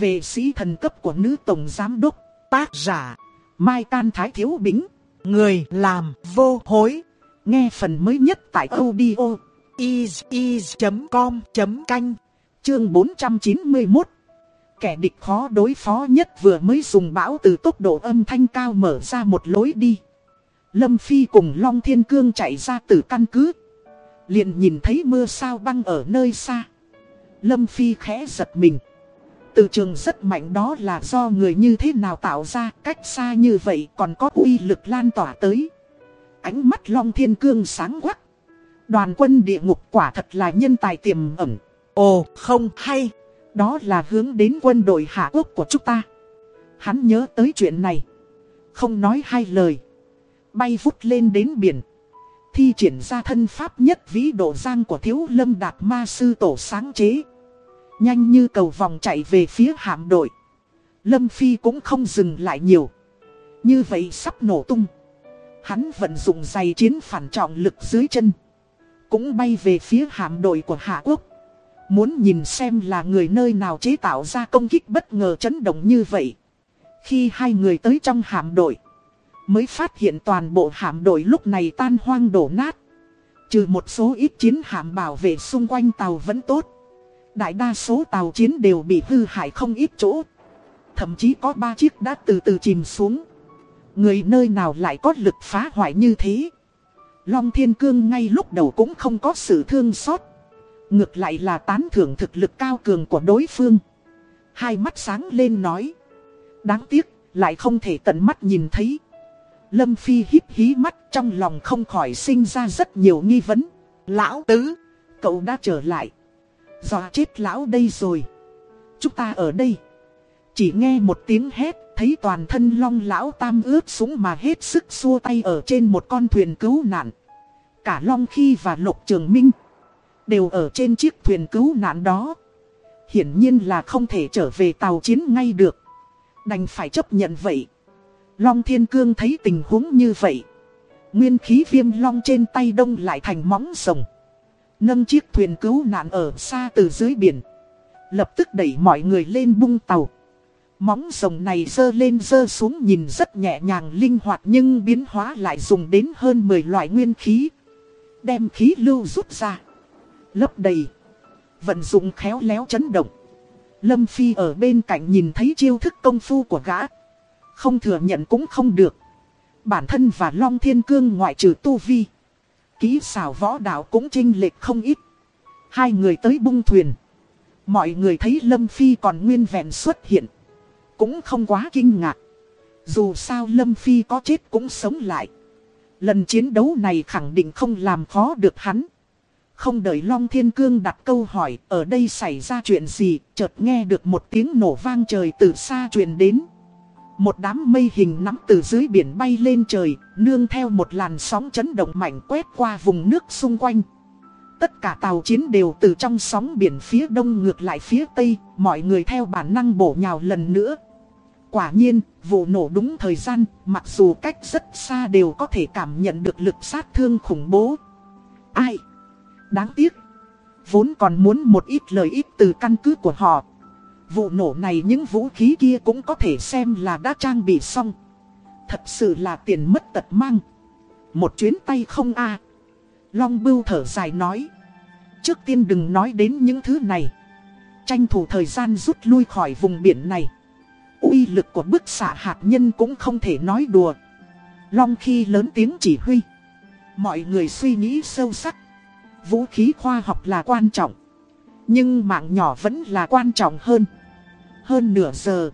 về sĩ thần cấp của nữ tổng giám đốc, tác giả, Mai Can Thái Thiếu Bính, người làm vô hối. Nghe phần mới nhất tại audio is.com.canh, chương 491. Kẻ địch khó đối phó nhất vừa mới dùng bão từ tốc độ âm thanh cao mở ra một lối đi. Lâm Phi cùng Long Thiên Cương chạy ra từ căn cứ. liền nhìn thấy mưa sao băng ở nơi xa. Lâm Phi khẽ giật mình. Từ trường rất mạnh đó là do người như thế nào tạo ra, cách xa như vậy còn có uy lực lan tỏa tới. Ánh mắt Long Thiên Cương sáng quắc. Đoàn quân địa ngục quả thật là nhân tài tiềm ẩn. Ồ, không hay. Đó là hướng đến quân đội Hạ Quốc của chúng ta. Hắn nhớ tới chuyện này. Không nói hai lời. Bay vút lên đến biển. Thi triển ra thân pháp nhất vĩ độ giang của thiếu lâm đạt ma sư tổ sáng chế. Nhanh như cầu vòng chạy về phía hạm đội. Lâm Phi cũng không dừng lại nhiều. Như vậy sắp nổ tung. Hắn vận dụng giày chiến phản trọng lực dưới chân. Cũng bay về phía hạm đội của Hạ Quốc. Muốn nhìn xem là người nơi nào chế tạo ra công kích bất ngờ chấn động như vậy. Khi hai người tới trong hạm đội. Mới phát hiện toàn bộ hạm đội lúc này tan hoang đổ nát. Trừ một số ít chiến hạm bảo vệ xung quanh tàu vẫn tốt. Đại đa số tàu chiến đều bị hư hại không ít chỗ. Thậm chí có ba chiếc đã từ từ chìm xuống. Người nơi nào lại có lực phá hoại như thế. Long Thiên Cương ngay lúc đầu cũng không có sự thương xót. Ngược lại là tán thưởng thực lực cao cường của đối phương. Hai mắt sáng lên nói. Đáng tiếc, lại không thể tận mắt nhìn thấy. Lâm Phi híp hí mắt trong lòng không khỏi sinh ra rất nhiều nghi vấn. Lão Tứ, cậu đã trở lại. Dọa chết lão đây rồi. Chúng ta ở đây. Chỉ nghe một tiếng hét, thấy toàn thân long lão tam ướt súng mà hết sức xua tay ở trên một con thuyền cứu nạn. Cả long khi và lục trường minh đều ở trên chiếc thuyền cứu nạn đó. Hiển nhiên là không thể trở về tàu chiến ngay được. Đành phải chấp nhận vậy. Long Thiên Cương thấy tình huống như vậy. Nguyên khí viêm long trên tay đông lại thành móng rồng. Nâng chiếc thuyền cứu nạn ở xa từ dưới biển. Lập tức đẩy mọi người lên bung tàu. Móng rồng này dơ lên dơ xuống nhìn rất nhẹ nhàng linh hoạt nhưng biến hóa lại dùng đến hơn 10 loại nguyên khí. Đem khí lưu rút ra. Lấp đầy. Vận dụng khéo léo chấn động. Lâm Phi ở bên cạnh nhìn thấy chiêu thức công phu của gã. Không thừa nhận cũng không được. Bản thân và Long Thiên Cương ngoại trừ Tu Vi. Ký xảo võ đạo cũng trinh lệch không ít. Hai người tới bung thuyền. Mọi người thấy Lâm Phi còn nguyên vẹn xuất hiện. Cũng không quá kinh ngạc. Dù sao Lâm Phi có chết cũng sống lại. Lần chiến đấu này khẳng định không làm khó được hắn. Không đợi Long Thiên Cương đặt câu hỏi ở đây xảy ra chuyện gì, chợt nghe được một tiếng nổ vang trời từ xa truyền đến. Một đám mây hình nắm từ dưới biển bay lên trời, nương theo một làn sóng chấn động mạnh quét qua vùng nước xung quanh. Tất cả tàu chiến đều từ trong sóng biển phía đông ngược lại phía tây, mọi người theo bản năng bổ nhào lần nữa. Quả nhiên, vụ nổ đúng thời gian, mặc dù cách rất xa đều có thể cảm nhận được lực sát thương khủng bố. Ai? Đáng tiếc. Vốn còn muốn một ít lợi ích từ căn cứ của họ. Vụ nổ này những vũ khí kia cũng có thể xem là đã trang bị xong. Thật sự là tiền mất tật mang. Một chuyến tay không a Long bưu thở dài nói. Trước tiên đừng nói đến những thứ này. Tranh thủ thời gian rút lui khỏi vùng biển này. uy lực của bức xạ hạt nhân cũng không thể nói đùa. Long khi lớn tiếng chỉ huy. Mọi người suy nghĩ sâu sắc. Vũ khí khoa học là quan trọng. Nhưng mạng nhỏ vẫn là quan trọng hơn. Hơn nửa giờ.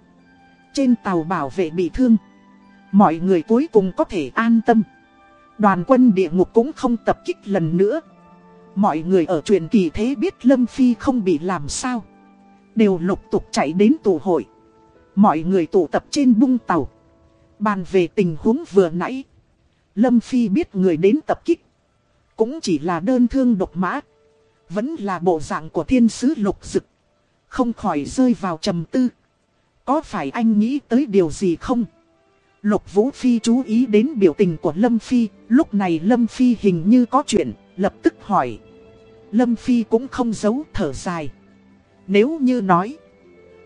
Trên tàu bảo vệ bị thương. Mọi người cuối cùng có thể an tâm. Đoàn quân địa ngục cũng không tập kích lần nữa. Mọi người ở truyền kỳ thế biết Lâm Phi không bị làm sao. Đều lục tục chạy đến tù hội. Mọi người tụ tập trên bung tàu. Bàn về tình huống vừa nãy. Lâm Phi biết người đến tập kích. Cũng chỉ là đơn thương độc mã. Vẫn là bộ dạng của thiên sứ lục dực. Không khỏi rơi vào trầm tư. Có phải anh nghĩ tới điều gì không? Lục Vũ Phi chú ý đến biểu tình của Lâm Phi. Lúc này Lâm Phi hình như có chuyện, lập tức hỏi. Lâm Phi cũng không giấu thở dài. Nếu như nói,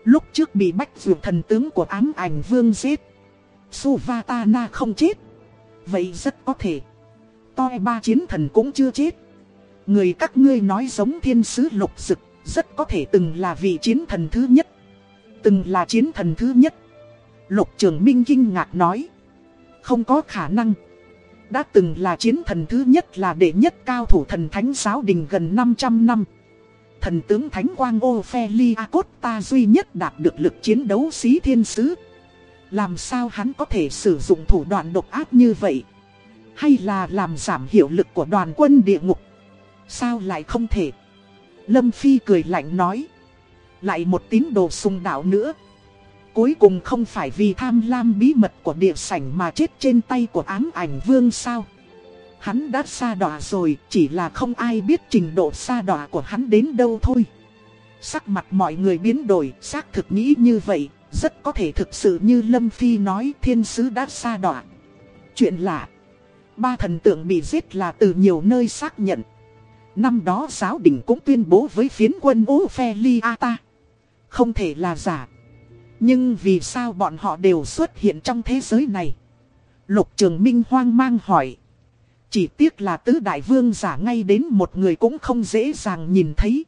Lúc trước bị bách vượt thần tướng của ám ảnh vương giết. Suvatana không chết. Vậy rất có thể. Toi ba chiến thần cũng chưa chết. Người các ngươi nói giống thiên sứ lục dực, rất có thể từng là vị chiến thần thứ nhất. Từng là chiến thần thứ nhất. Lục trường Minh kinh ngạc nói. Không có khả năng. Đã từng là chiến thần thứ nhất là đệ nhất cao thủ thần thánh giáo đình gần 500 năm. Thần tướng Thánh Quang Ophelia ta duy nhất đạt được lực chiến đấu xí thiên sứ. Làm sao hắn có thể sử dụng thủ đoạn độc ác như vậy? Hay là làm giảm hiệu lực của đoàn quân địa ngục? Sao lại không thể? Lâm Phi cười lạnh nói. Lại một tín đồ sung đạo nữa. Cuối cùng không phải vì tham lam bí mật của địa sảnh mà chết trên tay của ám ảnh vương sao? Hắn đã xa đọa rồi, chỉ là không ai biết trình độ xa đọa của hắn đến đâu thôi. Sắc mặt mọi người biến đổi, xác thực nghĩ như vậy, rất có thể thực sự như Lâm Phi nói thiên sứ đã xa đọa. Chuyện lạ, ba thần tượng bị giết là từ nhiều nơi xác nhận. Năm đó giáo đình cũng tuyên bố với phiến quân Ophelia Không thể là giả. Nhưng vì sao bọn họ đều xuất hiện trong thế giới này? Lục Trường Minh hoang mang hỏi. Chỉ tiếc là tứ đại vương giả ngay đến một người cũng không dễ dàng nhìn thấy.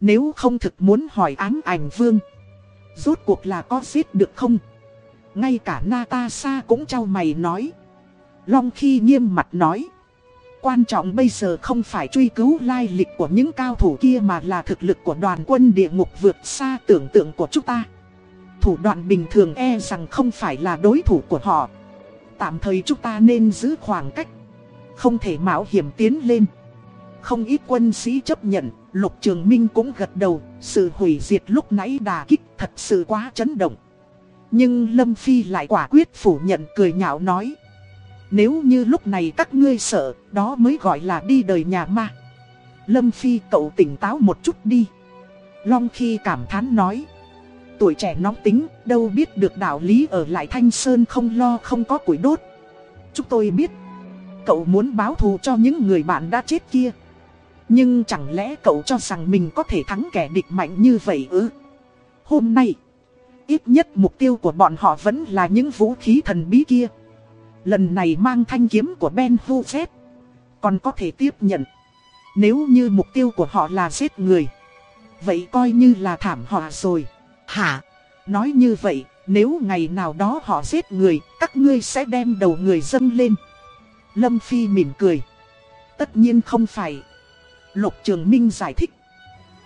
Nếu không thực muốn hỏi ám ảnh vương. Rốt cuộc là có giết được không? Ngay cả Natasha cũng trao mày nói. Long khi nghiêm mặt nói. Quan trọng bây giờ không phải truy cứu lai lịch của những cao thủ kia mà là thực lực của đoàn quân địa ngục vượt xa tưởng tượng của chúng ta. Thủ đoạn bình thường e rằng không phải là đối thủ của họ. Tạm thời chúng ta nên giữ khoảng cách. Không thể mạo hiểm tiến lên. Không ít quân sĩ chấp nhận, Lục Trường Minh cũng gật đầu, sự hủy diệt lúc nãy đà kích thật sự quá chấn động. Nhưng Lâm Phi lại quả quyết phủ nhận cười nhạo nói. Nếu như lúc này các ngươi sợ, đó mới gọi là đi đời nhà ma. Lâm Phi cậu tỉnh táo một chút đi. Long khi cảm thán nói. Tuổi trẻ nóng tính, đâu biết được đạo lý ở lại Thanh Sơn không lo không có củi đốt. Chúng tôi biết, cậu muốn báo thù cho những người bạn đã chết kia. Nhưng chẳng lẽ cậu cho rằng mình có thể thắng kẻ địch mạnh như vậy ư? Hôm nay, ít nhất mục tiêu của bọn họ vẫn là những vũ khí thần bí kia. Lần này mang thanh kiếm của Ben Huzet. Còn có thể tiếp nhận. Nếu như mục tiêu của họ là giết người. Vậy coi như là thảm họa rồi. Hả? Nói như vậy, nếu ngày nào đó họ giết người, các ngươi sẽ đem đầu người dâng lên. Lâm Phi mỉm cười. Tất nhiên không phải. Lục Trường Minh giải thích.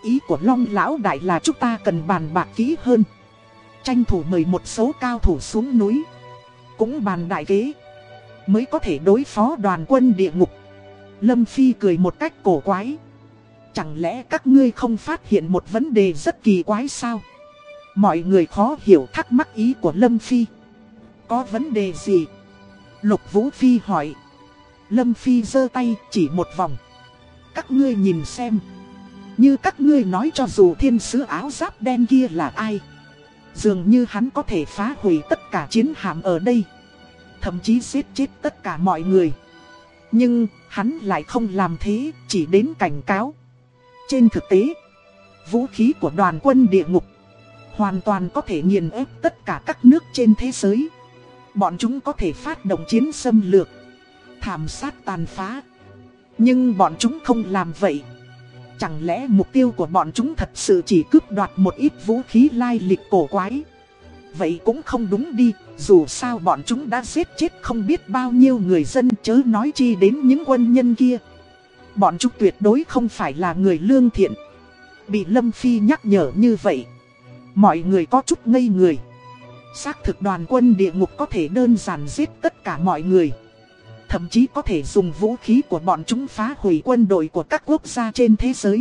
Ý của Long Lão Đại là chúng ta cần bàn bạc kỹ hơn. Tranh thủ mời một số cao thủ xuống núi. Cũng bàn đại kế mới có thể đối phó đoàn quân địa ngục. Lâm Phi cười một cách cổ quái. Chẳng lẽ các ngươi không phát hiện một vấn đề rất kỳ quái sao? Mọi người khó hiểu thắc mắc ý của Lâm Phi. Có vấn đề gì? Lục Vũ Phi hỏi. Lâm Phi giơ tay chỉ một vòng. Các ngươi nhìn xem. Như các ngươi nói cho dù thiên sứ áo giáp đen kia là ai. Dường như hắn có thể phá hủy tất cả chiến hạm ở đây thậm chí giết chết tất cả mọi người. Nhưng, hắn lại không làm thế, chỉ đến cảnh cáo. Trên thực tế, vũ khí của đoàn quân địa ngục hoàn toàn có thể nghiền ép tất cả các nước trên thế giới. Bọn chúng có thể phát động chiến xâm lược, thảm sát tàn phá. Nhưng bọn chúng không làm vậy. Chẳng lẽ mục tiêu của bọn chúng thật sự chỉ cướp đoạt một ít vũ khí lai lịch cổ quái? Vậy cũng không đúng đi, dù sao bọn chúng đã giết chết không biết bao nhiêu người dân chớ nói chi đến những quân nhân kia. Bọn chúng tuyệt đối không phải là người lương thiện. Bị Lâm Phi nhắc nhở như vậy. Mọi người có chút ngây người. Xác thực đoàn quân địa ngục có thể đơn giản giết tất cả mọi người. Thậm chí có thể dùng vũ khí của bọn chúng phá hủy quân đội của các quốc gia trên thế giới.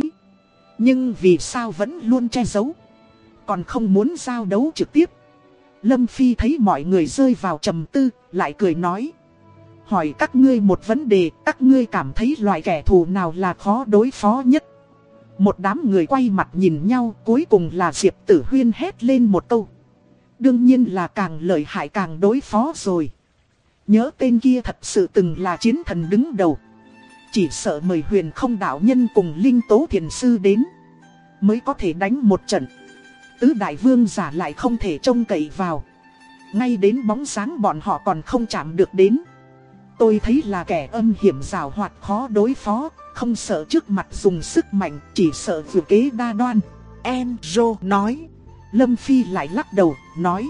Nhưng vì sao vẫn luôn che giấu. Còn không muốn giao đấu trực tiếp. Lâm Phi thấy mọi người rơi vào trầm tư, lại cười nói. Hỏi các ngươi một vấn đề, các ngươi cảm thấy loại kẻ thù nào là khó đối phó nhất? Một đám người quay mặt nhìn nhau, cuối cùng là Diệp Tử Huyên hét lên một câu. Đương nhiên là càng lợi hại càng đối phó rồi. Nhớ tên kia thật sự từng là chiến thần đứng đầu. Chỉ sợ mời huyền không đạo nhân cùng Linh Tố Thiền Sư đến. Mới có thể đánh một trận tứ đại vương giả lại không thể trông cậy vào. Ngay đến bóng sáng bọn họ còn không chạm được đến. Tôi thấy là kẻ âm hiểm rào hoạt khó đối phó, không sợ trước mặt dùng sức mạnh, chỉ sợ vừa kế đa đoan. Em Rô nói. Lâm Phi lại lắc đầu, nói.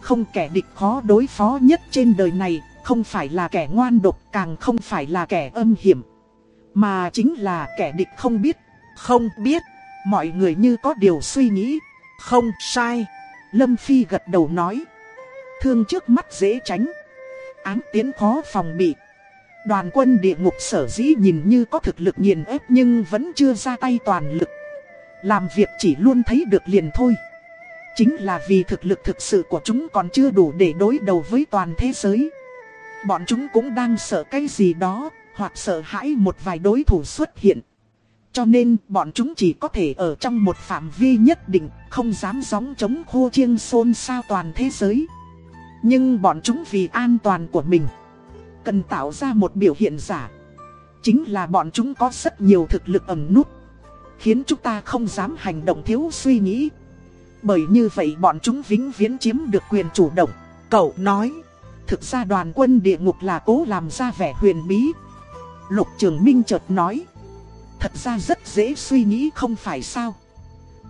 Không kẻ địch khó đối phó nhất trên đời này, không phải là kẻ ngoan độc, càng không phải là kẻ âm hiểm. Mà chính là kẻ địch không biết, không biết. Mọi người như có điều suy nghĩ, không sai. Lâm Phi gật đầu nói. Thương trước mắt dễ tránh. Ám tiến khó phòng bị. Đoàn quân địa ngục sở dĩ nhìn như có thực lực nghiền ép nhưng vẫn chưa ra tay toàn lực. Làm việc chỉ luôn thấy được liền thôi. Chính là vì thực lực thực sự của chúng còn chưa đủ để đối đầu với toàn thế giới. Bọn chúng cũng đang sợ cái gì đó, hoặc sợ hãi một vài đối thủ xuất hiện. Cho nên bọn chúng chỉ có thể ở trong một phạm vi nhất định, không dám gióng chống khô chiêng xôn xao toàn thế giới. Nhưng bọn chúng vì an toàn của mình, cần tạo ra một biểu hiện giả. Chính là bọn chúng có rất nhiều thực lực ẩn nút, khiến chúng ta không dám hành động thiếu suy nghĩ. Bởi như vậy bọn chúng vĩnh viễn chiếm được quyền chủ động. Cậu nói, thực ra đoàn quân địa ngục là cố làm ra vẻ huyền bí. Lục Trường Minh chợt nói. Thật ra rất dễ suy nghĩ không phải sao?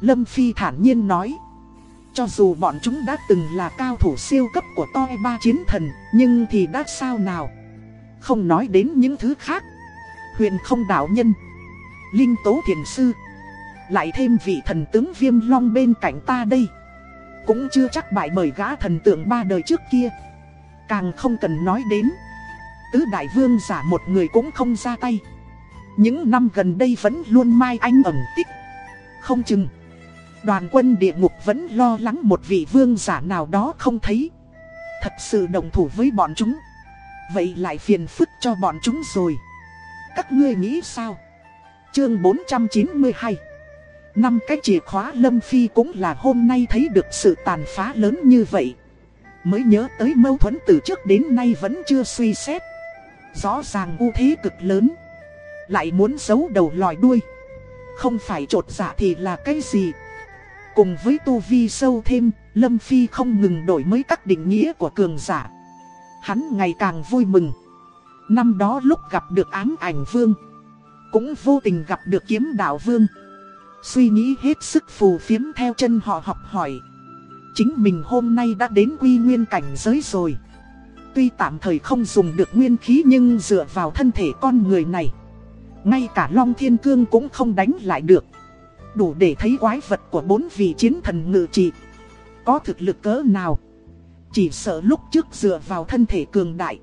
Lâm Phi thản nhiên nói, Cho dù bọn chúng đã từng là cao thủ siêu cấp của toi ba chiến thần, Nhưng thì đã sao nào? Không nói đến những thứ khác. Huyền không đạo nhân, Linh tố thiền sư, Lại thêm vị thần tướng viêm long bên cạnh ta đây, Cũng chưa chắc bại bởi gã thần tượng ba đời trước kia. Càng không cần nói đến, Tứ đại vương giả một người cũng không ra tay những năm gần đây vẫn luôn mai anh ẩn tích. Không chừng, Đoàn quân địa ngục vẫn lo lắng một vị vương giả nào đó không thấy. Thật sự đồng thủ với bọn chúng. Vậy lại phiền phức cho bọn chúng rồi. Các ngươi nghĩ sao? Chương 492 Năm cái chìa khóa Lâm Phi cũng là hôm nay thấy được sự tàn phá lớn như vậy. Mới nhớ tới mâu thuẫn từ trước đến nay vẫn chưa suy xét. Rõ ràng ưu thế cực lớn lại muốn giấu đầu lòi đuôi. Không phải trột giả thì là cái gì? Cùng với tu vi sâu thêm, Lâm Phi không ngừng đổi mới các định nghĩa của cường giả. Hắn ngày càng vui mừng. Năm đó lúc gặp được ám ảnh vương, Cũng vô tình gặp được kiếm đạo vương. Suy nghĩ hết sức phù phiếm theo chân họ học hỏi. Chính mình hôm nay đã đến quy nguyên cảnh giới rồi. Tuy tạm thời không dùng được nguyên khí nhưng dựa vào thân thể con người này ngay cả Long Thiên Cương cũng không đánh lại được. Đủ để thấy quái vật của bốn vị chiến thần ngự trị. Có thực lực cỡ nào? Chỉ sợ lúc trước dựa vào thân thể cường đại.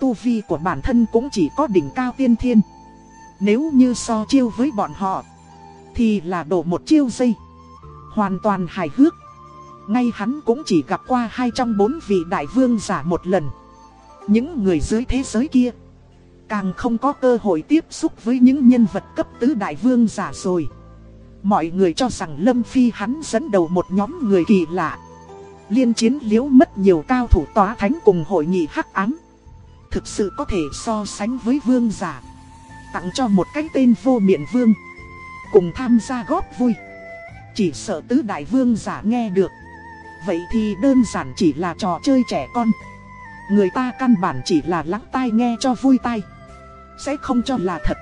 Tu vi của bản thân cũng chỉ có đỉnh cao tiên thiên. Nếu như so chiêu với bọn họ, Thì là đổ một chiêu dây. Hoàn toàn hài hước. Ngay hắn cũng chỉ gặp qua hai trong bốn vị đại vương giả một lần. Những người dưới thế giới kia Càng không có cơ hội tiếp xúc với những nhân vật cấp tứ đại vương giả rồi. Mọi người cho rằng Lâm Phi hắn dẫn đầu một nhóm người kỳ lạ. Liên chiến liễu mất nhiều cao thủ tòa thánh cùng hội nghị hắc ám. Thực sự có thể so sánh với vương giả. Tặng cho một cái tên vô miệng vương. Cùng tham gia góp vui. Chỉ sợ tứ đại vương giả nghe được. Vậy thì đơn giản chỉ là trò chơi trẻ con. Người ta căn bản chỉ là lắng tai nghe cho vui tai sẽ không cho là thật.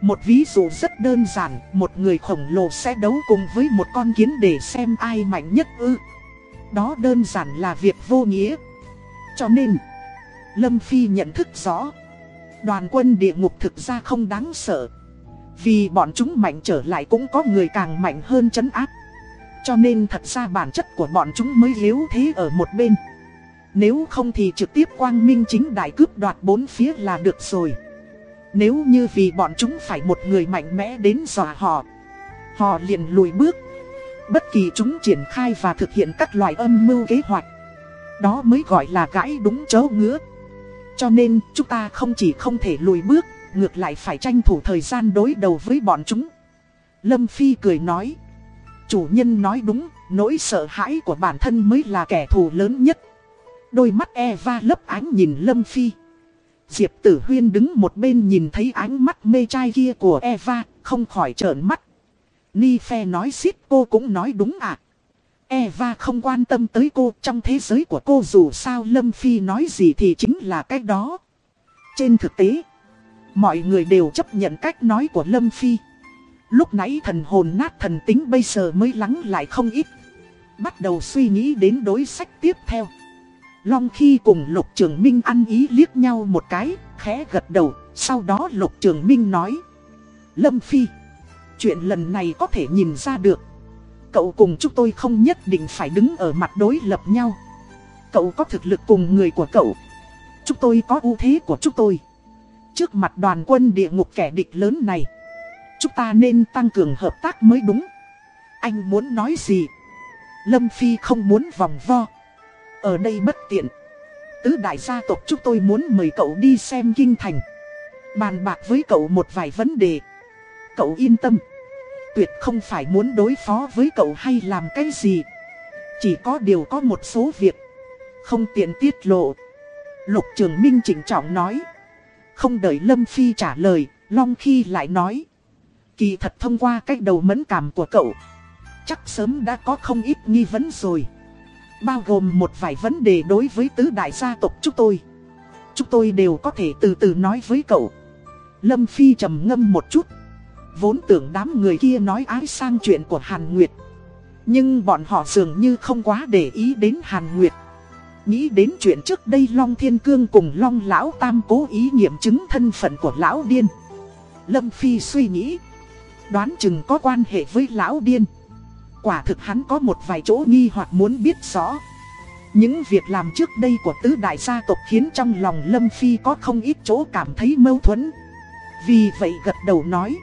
Một ví dụ rất đơn giản, một người khổng lồ sẽ đấu cùng với một con kiến để xem ai mạnh nhất ư. Đó đơn giản là việc vô nghĩa. Cho nên, Lâm Phi nhận thức rõ, đoàn quân địa ngục thực ra không đáng sợ. Vì bọn chúng mạnh trở lại cũng có người càng mạnh hơn chấn áp. Cho nên thật ra bản chất của bọn chúng mới yếu thế ở một bên. Nếu không thì trực tiếp quang minh chính đại cướp đoạt bốn phía là được rồi. Nếu như vì bọn chúng phải một người mạnh mẽ đến dọa họ Họ liền lùi bước. Bất kỳ chúng triển khai và thực hiện các loại âm mưu kế hoạch, Đó mới gọi là gãi đúng chỗ ngứa. Cho nên, chúng ta không chỉ không thể lùi bước, Ngược lại phải tranh thủ thời gian đối đầu với bọn chúng. Lâm Phi cười nói, Chủ nhân nói đúng, Nỗi sợ hãi của bản thân mới là kẻ thù lớn nhất. Đôi mắt Eva lấp ánh nhìn Lâm Phi. Diệp Tử Huyên đứng một bên nhìn thấy ánh mắt mê trai kia của Eva, không khỏi trợn mắt. Ni Phe nói xít cô cũng nói đúng à. Eva không quan tâm tới cô trong thế giới của cô dù sao Lâm Phi nói gì thì chính là cách đó. Trên thực tế, mọi người đều chấp nhận cách nói của Lâm Phi. Lúc nãy thần hồn nát thần tính bây giờ mới lắng lại không ít. Bắt đầu suy nghĩ đến đối sách tiếp theo. Long khi cùng Lục Trường Minh ăn ý liếc nhau một cái, khẽ gật đầu, sau đó Lục Trường Minh nói. Lâm Phi, chuyện lần này có thể nhìn ra được. Cậu cùng chúng tôi không nhất định phải đứng ở mặt đối lập nhau. Cậu có thực lực cùng người của cậu. Chúng tôi có ưu thế của chúng tôi. Trước mặt đoàn quân địa ngục kẻ địch lớn này, chúng ta nên tăng cường hợp tác mới đúng. Anh muốn nói gì? Lâm Phi không muốn vòng vo. Ở đây bất tiện. Tứ đại gia tộc chúng tôi muốn mời cậu đi xem kinh thành. Bàn bạc với cậu một vài vấn đề. Cậu yên tâm. Tuyệt không phải muốn đối phó với cậu hay làm cái gì. Chỉ có điều có một số việc. Không tiện tiết lộ. Lục Trường Minh chỉnh trọng nói. Không đợi Lâm Phi trả lời, Long Khi lại nói. Kỳ thật thông qua cách đầu mẫn cảm của cậu. Chắc sớm đã có không ít nghi vấn rồi. Bao gồm một vài vấn đề đối với tứ đại gia tộc chúng tôi. Chúng tôi đều có thể từ từ nói với cậu. Lâm Phi trầm ngâm một chút. Vốn tưởng đám người kia nói ái sang chuyện của Hàn Nguyệt. Nhưng bọn họ dường như không quá để ý đến Hàn Nguyệt. Nghĩ đến chuyện trước đây Long Thiên Cương cùng Long Lão Tam cố ý nghiệm chứng thân phận của Lão Điên. Lâm Phi suy nghĩ. Đoán chừng có quan hệ với Lão Điên. Quả thực hắn có một vài chỗ nghi hoặc muốn biết rõ. Những việc làm trước đây của tứ đại gia tộc khiến trong lòng Lâm Phi có không ít chỗ cảm thấy mâu thuẫn. Vì vậy gật đầu nói.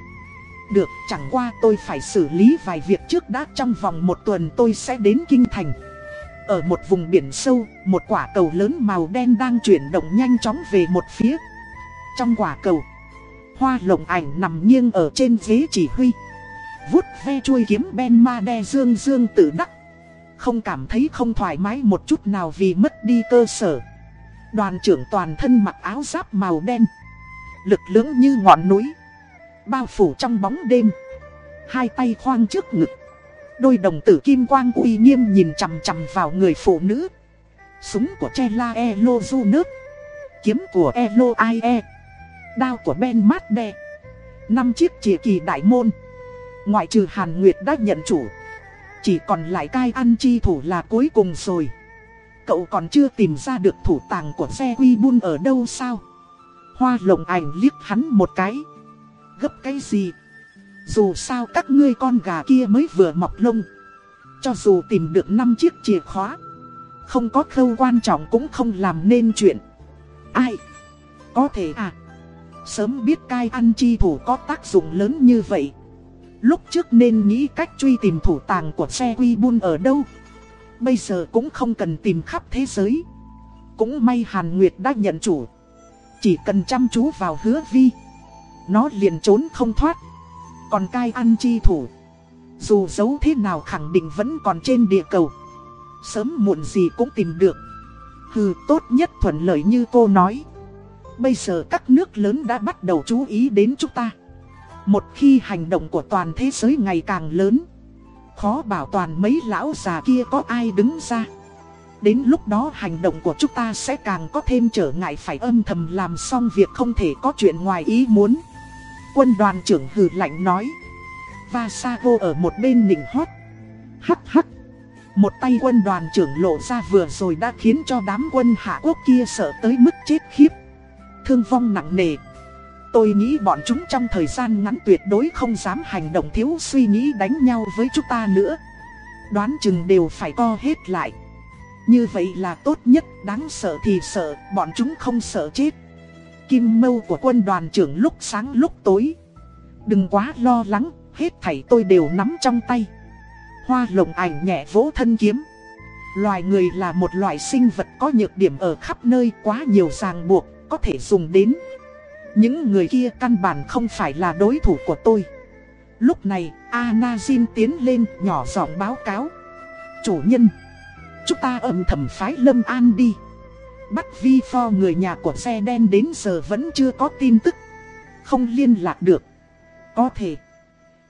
Được, chẳng qua tôi phải xử lý vài việc trước đã trong vòng một tuần tôi sẽ đến Kinh Thành. Ở một vùng biển sâu, một quả cầu lớn màu đen đang chuyển động nhanh chóng về một phía. Trong quả cầu, hoa lồng ảnh nằm nghiêng ở trên ghế chỉ huy. Vút ve chuôi kiếm ben ma đe dương dương tự đắc. Không cảm thấy không thoải mái một chút nào vì mất đi cơ sở. Đoàn trưởng toàn thân mặc áo giáp màu đen. Lực lưỡng như ngọn núi. Bao phủ trong bóng đêm. Hai tay khoang trước ngực. Đôi đồng tử kim quang uy nghiêm nhìn chằm chằm vào người phụ nữ. Súng của Chela Elo nước Kiếm của Elo e Đao của Ben Mát năm chiếc chìa kỳ đại môn. Ngoại trừ Hàn Nguyệt đã nhận chủ. Chỉ còn lại cai ăn chi thủ là cuối cùng rồi. Cậu còn chưa tìm ra được thủ tàng của xe quy bun ở đâu sao? Hoa lồng ảnh liếc hắn một cái. Gấp cái gì? Dù sao các ngươi con gà kia mới vừa mọc lông. Cho dù tìm được 5 chiếc chìa khóa. Không có khâu quan trọng cũng không làm nên chuyện. Ai? Có thể à? Sớm biết cai ăn chi thủ có tác dụng lớn như vậy. Lúc trước nên nghĩ cách truy tìm thủ tàng của xe quy bun ở đâu. Bây giờ cũng không cần tìm khắp thế giới. Cũng may Hàn Nguyệt đã nhận chủ. Chỉ cần chăm chú vào hứa vi. Nó liền trốn không thoát. Còn cai ăn chi thủ. Dù giấu thế nào khẳng định vẫn còn trên địa cầu. Sớm muộn gì cũng tìm được. Hừ, tốt nhất thuận lợi như cô nói. Bây giờ các nước lớn đã bắt đầu chú ý đến chúng ta. Một khi hành động của toàn thế giới ngày càng lớn, Khó bảo toàn mấy lão già kia có ai đứng ra. Đến lúc đó hành động của chúng ta sẽ càng có thêm trở ngại phải âm thầm làm xong việc không thể có chuyện ngoài ý muốn. Quân đoàn trưởng hừ lạnh nói. Và Sago ở một bên nỉnh hót. Hắc hắc. Một tay quân đoàn trưởng lộ ra vừa rồi đã khiến cho đám quân hạ quốc kia sợ tới mức chết khiếp. Thương vong nặng nề. Tôi nghĩ bọn chúng trong thời gian ngắn tuyệt đối không dám hành động thiếu suy nghĩ đánh nhau với chúng ta nữa. Đoán chừng đều phải co hết lại. Như vậy là tốt nhất, đáng sợ thì sợ, bọn chúng không sợ chết. Kim mâu của quân đoàn trưởng lúc sáng lúc tối. Đừng quá lo lắng, hết thảy tôi đều nắm trong tay. Hoa lồng ảnh nhẹ vỗ thân kiếm. Loài người là một loài sinh vật có nhược điểm ở khắp nơi quá nhiều ràng buộc, có thể dùng đến. Những người kia căn bản không phải là đối thủ của tôi. Lúc này, Anazin tiến lên nhỏ giọng báo cáo. Chủ nhân, Chúng ta âm thầm phái Lâm An đi. Bắt vi pho người nhà của xe đen đến giờ vẫn chưa có tin tức. Không liên lạc được. Có thể,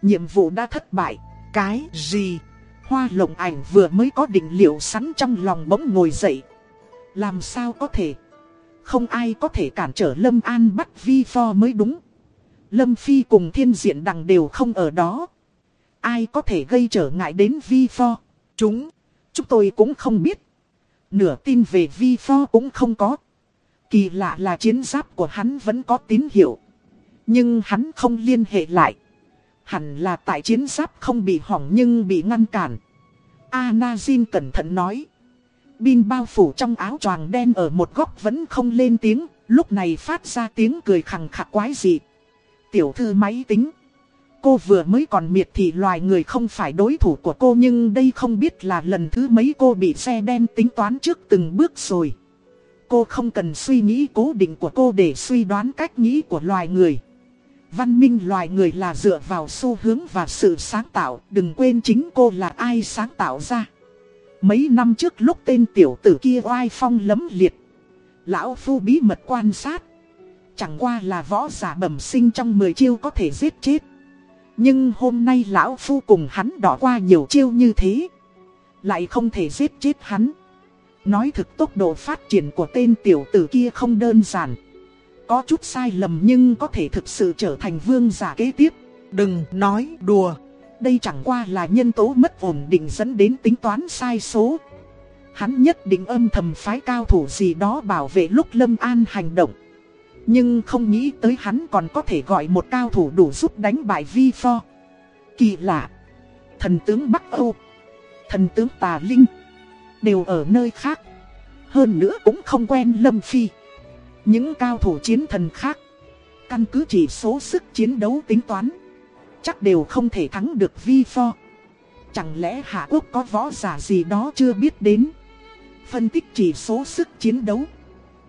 Nhiệm vụ đã thất bại. Cái gì? Hoa lộng ảnh vừa mới có định liệu sẵn trong lòng bỗng ngồi dậy. Làm sao có thể? Không ai có thể cản trở Lâm An bắt Vi Pho mới đúng. Lâm Phi cùng thiên diện đằng đều không ở đó. Ai có thể gây trở ngại đến Vi Pho? Chúng, chúng tôi cũng không biết. Nửa tin về Vi Pho cũng không có. Kỳ lạ là chiến giáp của hắn vẫn có tín hiệu. Nhưng hắn không liên hệ lại. Hẳn là tại chiến giáp không bị hỏng nhưng bị ngăn cản. Anazin cẩn thận nói. Bin bao phủ trong áo choàng đen ở một góc vẫn không lên tiếng, lúc này phát ra tiếng cười khẳng khắc quái dị. Tiểu thư máy tính. Cô vừa mới còn miệt thị loài người không phải đối thủ của cô nhưng đây không biết là lần thứ mấy cô bị xe đen tính toán trước từng bước rồi. Cô không cần suy nghĩ cố định của cô để suy đoán cách nghĩ của loài người. Văn minh loài người là dựa vào xu hướng và sự sáng tạo, đừng quên chính cô là ai sáng tạo ra. Mấy năm trước lúc tên tiểu tử kia oai phong lấm liệt, Lão Phu bí mật quan sát. Chẳng qua là võ giả bẩm sinh trong 10 chiêu có thể giết chết. Nhưng hôm nay Lão Phu cùng hắn đỏ qua nhiều chiêu như thế. Lại không thể giết chết hắn. Nói thực tốc độ phát triển của tên tiểu tử kia không đơn giản. Có chút sai lầm nhưng có thể thực sự trở thành vương giả kế tiếp. Đừng nói đùa. Đây chẳng qua là nhân tố mất ổn định dẫn đến tính toán sai số. Hắn nhất định âm thầm phái cao thủ gì đó bảo vệ lúc Lâm An hành động. Nhưng không nghĩ tới hắn còn có thể gọi một cao thủ đủ giúp đánh bại Vi Pho. Kỳ lạ. Thần tướng Bắc Âu. Thần tướng Tà Linh. Đều ở nơi khác. Hơn nữa cũng không quen Lâm Phi. Những cao thủ chiến thần khác. Căn cứ chỉ số sức chiến đấu tính toán. Chắc đều không thể thắng được Vi Pho. Chẳng lẽ Hạ Quốc có võ giả gì đó chưa biết đến. Phân tích chỉ số sức chiến đấu.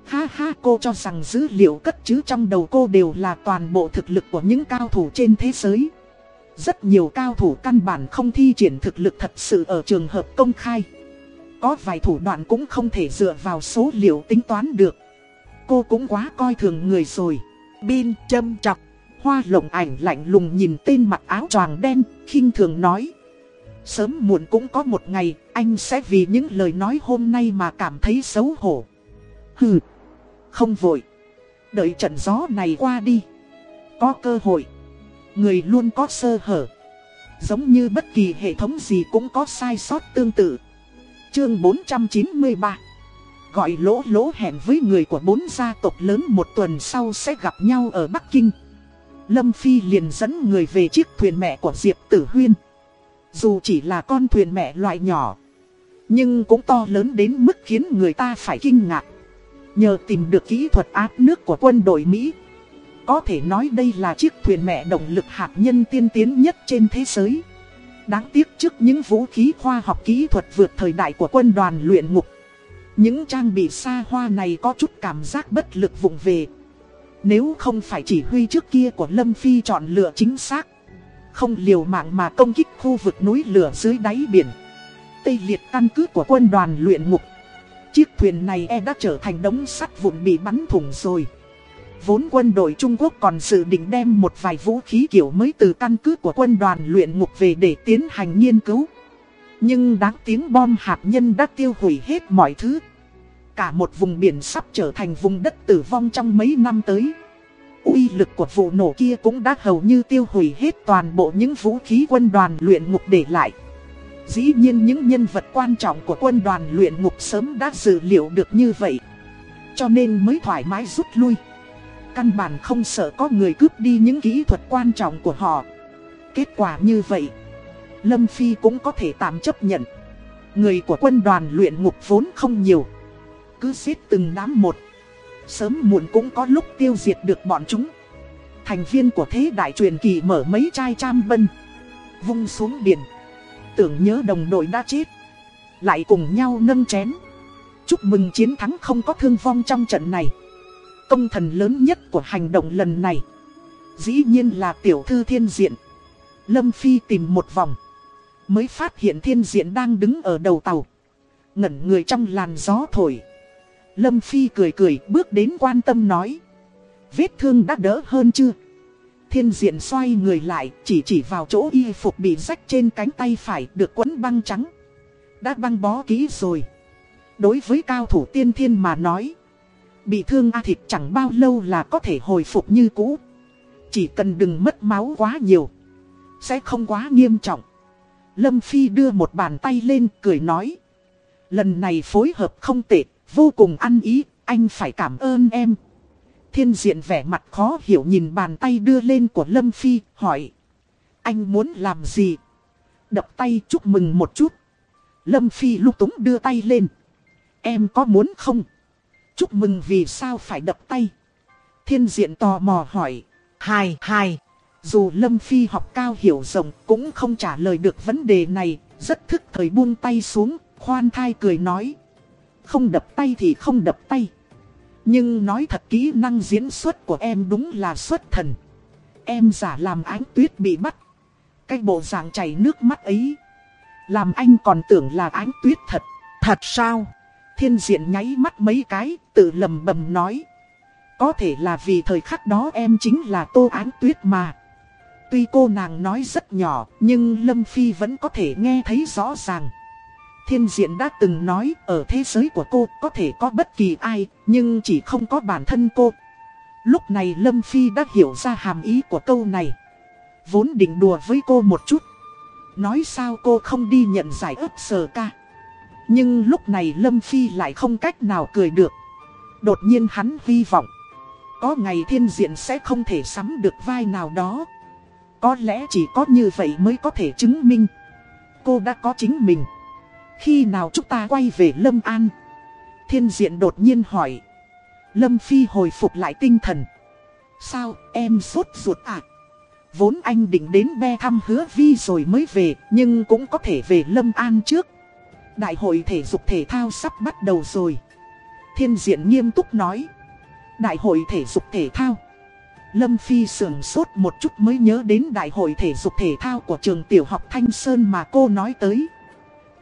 Ha ha, cô cho rằng dữ liệu cất chứ trong đầu cô đều là toàn bộ thực lực của những cao thủ trên thế giới. Rất nhiều cao thủ căn bản không thi triển thực lực thật sự ở trường hợp công khai. Có vài thủ đoạn cũng không thể dựa vào số liệu tính toán được. Cô cũng quá coi thường người rồi. Bin châm chọc. Hoa lộng ảnh lạnh lùng nhìn tên mặc áo choàng đen, khinh thường nói. Sớm muộn cũng có một ngày, anh sẽ vì những lời nói hôm nay mà cảm thấy xấu hổ. Hừ, không vội. Đợi trận gió này qua đi. Có cơ hội. Người luôn có sơ hở. Giống như bất kỳ hệ thống gì cũng có sai sót tương tự. Chương 493 Gọi lỗ lỗ hẹn với người của bốn gia tộc lớn một tuần sau sẽ gặp nhau ở Bắc Kinh. Lâm Phi liền dẫn người về chiếc thuyền mẹ của Diệp Tử Huyên. Dù chỉ là con thuyền mẹ loại nhỏ, nhưng cũng to lớn đến mức khiến người ta phải kinh ngạc. Nhờ tìm được kỹ thuật áp nước của quân đội Mỹ, có thể nói đây là chiếc thuyền mẹ động lực hạt nhân tiên tiến nhất trên thế giới. Đáng tiếc trước những vũ khí khoa học kỹ thuật vượt thời đại của quân đoàn luyện ngục. Những trang bị xa hoa này có chút cảm giác bất lực vụng về. Nếu không phải chỉ huy trước kia của Lâm Phi chọn lựa chính xác, Không liều mạng mà công kích khu vực núi lửa dưới đáy biển. Tây liệt căn cứ của quân đoàn luyện ngục. Chiếc thuyền này e đã trở thành đống sắt vụn bị bắn thủng rồi. Vốn quân đội Trung Quốc còn dự định đem một vài vũ khí kiểu mới từ căn cứ của quân đoàn luyện ngục về để tiến hành nghiên cứu. Nhưng đáng tiếng bom hạt nhân đã tiêu hủy hết mọi thứ. Cả một vùng biển sắp trở thành vùng đất tử vong trong mấy năm tới. uy lực của vụ nổ kia cũng đã hầu như tiêu hủy hết toàn bộ những vũ khí quân đoàn luyện ngục để lại. Dĩ nhiên những nhân vật quan trọng của quân đoàn luyện ngục sớm đã dự liệu được như vậy. Cho nên mới thoải mái rút lui. Căn bản không sợ có người cướp đi những kỹ thuật quan trọng của họ. Kết quả như vậy, Lâm Phi cũng có thể tạm chấp nhận. Người của quân đoàn luyện ngục vốn không nhiều cứ giết từng đám một. Sớm muộn cũng có lúc tiêu diệt được bọn chúng. Thành viên của thế đại truyền kỳ mở mấy chai cham bân. Vung xuống biển. Tưởng nhớ đồng đội đã chết. Lại cùng nhau nâng chén. Chúc mừng chiến thắng không có thương vong trong trận này. Công thần lớn nhất của hành động lần này. Dĩ nhiên là tiểu thư thiên diện. Lâm Phi tìm một vòng. Mới phát hiện thiên diện đang đứng ở đầu tàu. Ngẩn người trong làn gió thổi. Lâm Phi cười cười bước đến quan tâm nói. Vết thương đã đỡ hơn chưa? Thiên diện xoay người lại, chỉ chỉ vào chỗ y phục bị rách trên cánh tay phải được quấn băng trắng. Đã băng bó kỹ rồi. Đối với cao thủ tiên thiên mà nói, bị thương A thịt chẳng bao lâu là có thể hồi phục như cũ. Chỉ cần đừng mất máu quá nhiều, sẽ không quá nghiêm trọng. Lâm Phi đưa một bàn tay lên cười nói. Lần này phối hợp không tệ, vô cùng ăn ý, anh phải cảm ơn em. Thiên diện vẻ mặt khó hiểu nhìn bàn tay đưa lên của Lâm Phi, hỏi. Anh muốn làm gì? Đập tay chúc mừng một chút. Lâm Phi lúc túng đưa tay lên. Em có muốn không? Chúc mừng vì sao phải đập tay? Thiên diện tò mò hỏi. Hài hài. Dù Lâm Phi học cao hiểu rộng cũng không trả lời được vấn đề này, rất thức thời buông tay xuống, khoan thai cười nói. Không đập tay thì không đập tay. Nhưng nói thật kỹ năng diễn xuất của em đúng là xuất thần. Em giả làm ánh tuyết bị bắt. Cái bộ dạng chảy nước mắt ấy. Làm anh còn tưởng là ánh tuyết thật. Thật sao? Thiên diện nháy mắt mấy cái, tự lầm bầm nói. Có thể là vì thời khắc đó em chính là tô ánh tuyết mà. Tuy cô nàng nói rất nhỏ, nhưng Lâm Phi vẫn có thể nghe thấy rõ ràng. Thiên diện đã từng nói ở thế giới của cô có thể có bất kỳ ai, nhưng chỉ không có bản thân cô. Lúc này Lâm Phi đã hiểu ra hàm ý của câu này. Vốn định đùa với cô một chút. Nói sao cô không đi nhận giải ấp sờ ca. Nhưng lúc này Lâm Phi lại không cách nào cười được. Đột nhiên hắn hy vọng. Có ngày thiên diện sẽ không thể sắm được vai nào đó. Có lẽ chỉ có như vậy mới có thể chứng minh. Cô đã có chính mình. Khi nào chúng ta quay về Lâm An? Thiên diện đột nhiên hỏi. Lâm Phi hồi phục lại tinh thần. Sao em sốt ruột à? Vốn anh định đến be thăm hứa vi rồi mới về, nhưng cũng có thể về Lâm An trước. Đại hội thể dục thể thao sắp bắt đầu rồi. Thiên diện nghiêm túc nói. Đại hội thể dục thể thao. Lâm Phi sườn sốt một chút mới nhớ đến đại hội thể dục thể thao của trường tiểu học Thanh Sơn mà cô nói tới.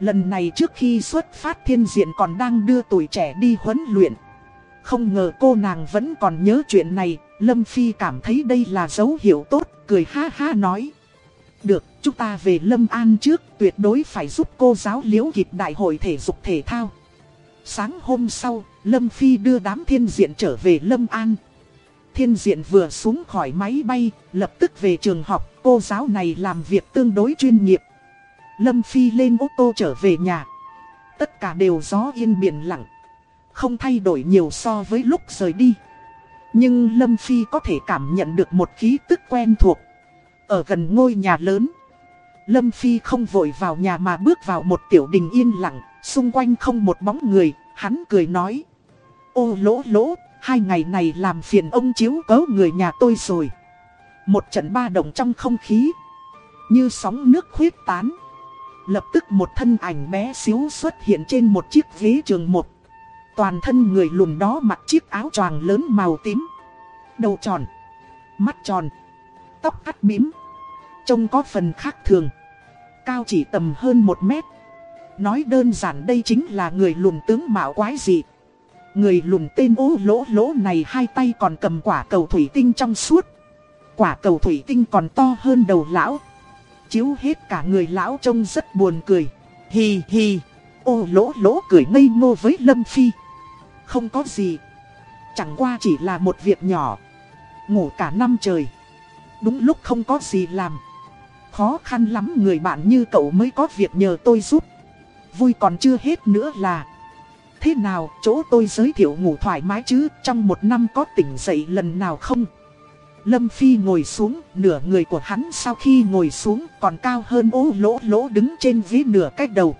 Lần này trước khi xuất phát thiên diện còn đang đưa tuổi trẻ đi huấn luyện. Không ngờ cô nàng vẫn còn nhớ chuyện này, Lâm Phi cảm thấy đây là dấu hiệu tốt, cười ha ha nói. Được, chúng ta về Lâm An trước, tuyệt đối phải giúp cô giáo liễu kịp đại hội thể dục thể thao. Sáng hôm sau, Lâm Phi đưa đám thiên diện trở về Lâm An. Thiên diện vừa xuống khỏi máy bay, lập tức về trường học, cô giáo này làm việc tương đối chuyên nghiệp. Lâm Phi lên ô tô trở về nhà. Tất cả đều gió yên biển lặng. Không thay đổi nhiều so với lúc rời đi. Nhưng Lâm Phi có thể cảm nhận được một khí tức quen thuộc. Ở gần ngôi nhà lớn. Lâm Phi không vội vào nhà mà bước vào một tiểu đình yên lặng. Xung quanh không một bóng người. Hắn cười nói. Ô lỗ lỗ, hai ngày này làm phiền ông chiếu cấu người nhà tôi rồi. Một trận ba động trong không khí. Như sóng nước khuyết tán. Lập tức một thân ảnh bé xíu xuất hiện trên một chiếc ghế trường một. Toàn thân người lùn đó mặc chiếc áo choàng lớn màu tím. Đầu tròn. Mắt tròn. Tóc cắt bím. Trông có phần khác thường. Cao chỉ tầm hơn một mét. Nói đơn giản đây chính là người lùn tướng mạo quái dị. Người lùn tên ố lỗ lỗ này hai tay còn cầm quả cầu thủy tinh trong suốt. Quả cầu thủy tinh còn to hơn đầu lão chiếu hết cả người lão trông rất buồn cười. Hì hì, ô lỗ lỗ cười ngây ngô với Lâm Phi. Không có gì. Chẳng qua chỉ là một việc nhỏ. Ngủ cả năm trời. Đúng lúc không có gì làm. Khó khăn lắm người bạn như cậu mới có việc nhờ tôi giúp. Vui còn chưa hết nữa là. Thế nào, chỗ tôi giới thiệu ngủ thoải mái chứ, trong một năm có tỉnh dậy lần nào không? Lâm Phi ngồi xuống, nửa người của hắn sau khi ngồi xuống còn cao hơn ô lỗ lỗ đứng trên ví nửa cách đầu.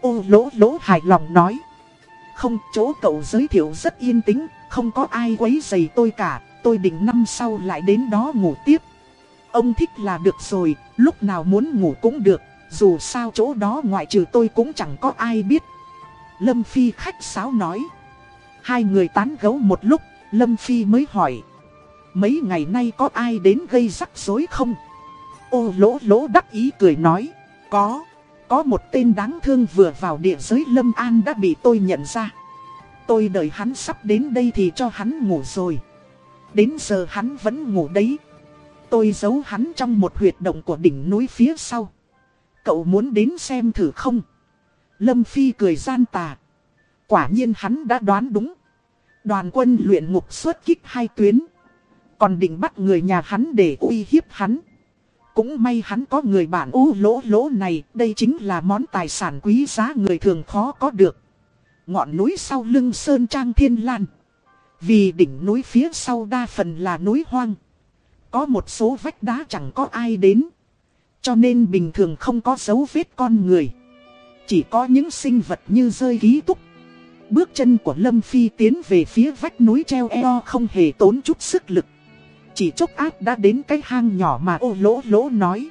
Ô lỗ lỗ hài lòng nói. Không, chỗ cậu giới thiệu rất yên tĩnh, không có ai quấy giày tôi cả, tôi định năm sau lại đến đó ngủ tiếp. Ông thích là được rồi, lúc nào muốn ngủ cũng được, dù sao chỗ đó ngoại trừ tôi cũng chẳng có ai biết. Lâm Phi khách sáo nói. Hai người tán gấu một lúc, Lâm Phi mới hỏi. Mấy ngày nay có ai đến gây rắc rối không? Ô, lỗ lỗ đắc ý cười nói. Có. Có một tên đáng thương vừa vào địa giới Lâm An đã bị tôi nhận ra. Tôi đợi hắn sắp đến đây thì cho hắn ngủ rồi. Đến giờ hắn vẫn ngủ đấy. Tôi giấu hắn trong một huyệt động của đỉnh núi phía sau. Cậu muốn đến xem thử không? Lâm Phi cười gian tà. Quả nhiên hắn đã đoán đúng. Đoàn quân luyện ngục xuất kích hai tuyến. Còn định bắt người nhà hắn để uy hiếp hắn. Cũng may hắn có người bạn u lỗ lỗ này, đây chính là món tài sản quý giá người thường khó có được. Ngọn núi sau lưng Sơn Trang Thiên Lan. Vì đỉnh núi phía sau đa phần là núi hoang. Có một số vách đá chẳng có ai đến. Cho nên bình thường không có dấu vết con người. Chỉ có những sinh vật như rơi ký túc. Bước chân của Lâm Phi tiến về phía vách núi treo eo không hề tốn chút sức lực. Chỉ chốc áp đã đến cái hang nhỏ mà ô lỗ lỗ nói.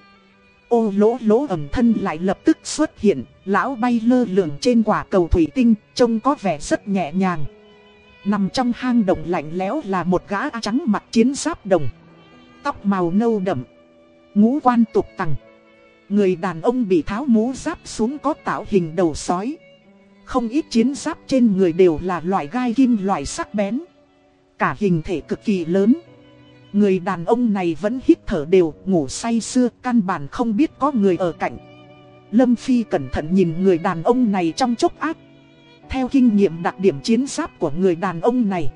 Ô lỗ lỗ ẩm thân lại lập tức xuất hiện, lão bay lơ lửng trên quả cầu thủy tinh, trông có vẻ rất nhẹ nhàng. Nằm trong hang động lạnh lẽo là một gã trắng mặt chiến giáp đồng. Tóc màu nâu đậm, ngũ quan tục tằng. Người đàn ông bị tháo mũ giáp xuống có tạo hình đầu sói. Không ít chiến giáp trên người đều là loại gai kim loại sắc bén. Cả hình thể cực kỳ lớn. Người đàn ông này vẫn hít thở đều, ngủ say sưa, căn bản không biết có người ở cạnh. Lâm Phi cẩn thận nhìn người đàn ông này trong chốc ác. Theo kinh nghiệm đặc điểm chiến giáp của người đàn ông này,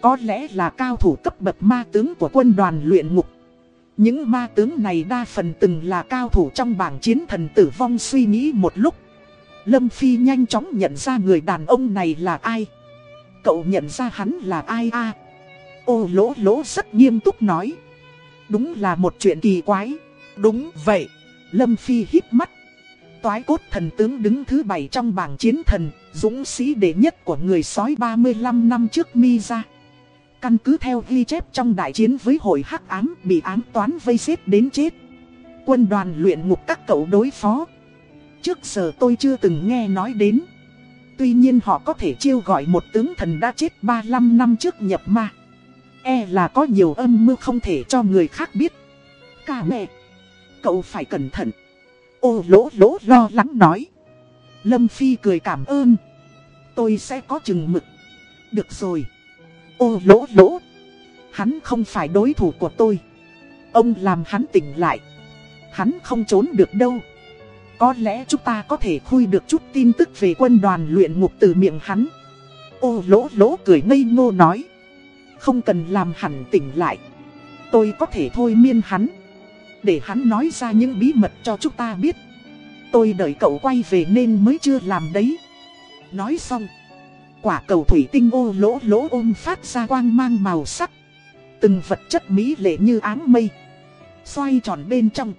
có lẽ là cao thủ cấp bậc ma tướng của quân đoàn luyện ngục. Những ma tướng này đa phần từng là cao thủ trong bảng chiến thần tử vong suy nghĩ một lúc. Lâm Phi nhanh chóng nhận ra người đàn ông này là ai. Cậu nhận ra hắn là ai a Ô lỗ lỗ rất nghiêm túc nói. Đúng là một chuyện kỳ quái. Đúng vậy. Lâm Phi hít mắt. Toái cốt thần tướng đứng thứ bảy trong bảng chiến thần, dũng sĩ đệ nhất của người sói 35 năm trước mi ra. Căn cứ theo ghi chép trong đại chiến với hội hắc ám bị ám toán vây xếp đến chết. Quân đoàn luyện ngục các cậu đối phó. Trước giờ tôi chưa từng nghe nói đến. Tuy nhiên họ có thể chiêu gọi một tướng thần đã chết 35 năm trước nhập ma. E là có nhiều âm mưu không thể cho người khác biết. Cả mẹ, cậu phải cẩn thận. Ô lỗ lỗ lo lắng nói. Lâm Phi cười cảm ơn. Tôi sẽ có chừng mực. Được rồi. Ô lỗ lỗ. Hắn không phải đối thủ của tôi. Ông làm hắn tỉnh lại. Hắn không trốn được đâu. Có lẽ chúng ta có thể khui được chút tin tức về quân đoàn luyện ngục từ miệng hắn. Ô lỗ lỗ cười ngây ngô nói. Không cần làm hẳn tỉnh lại. Tôi có thể thôi miên hắn. Để hắn nói ra những bí mật cho chúng ta biết. Tôi đợi cậu quay về nên mới chưa làm đấy. Nói xong. Quả cầu thủy tinh ô lỗ lỗ ôm phát ra quang mang màu sắc. Từng vật chất mỹ lệ như áng mây. Xoay tròn bên trong.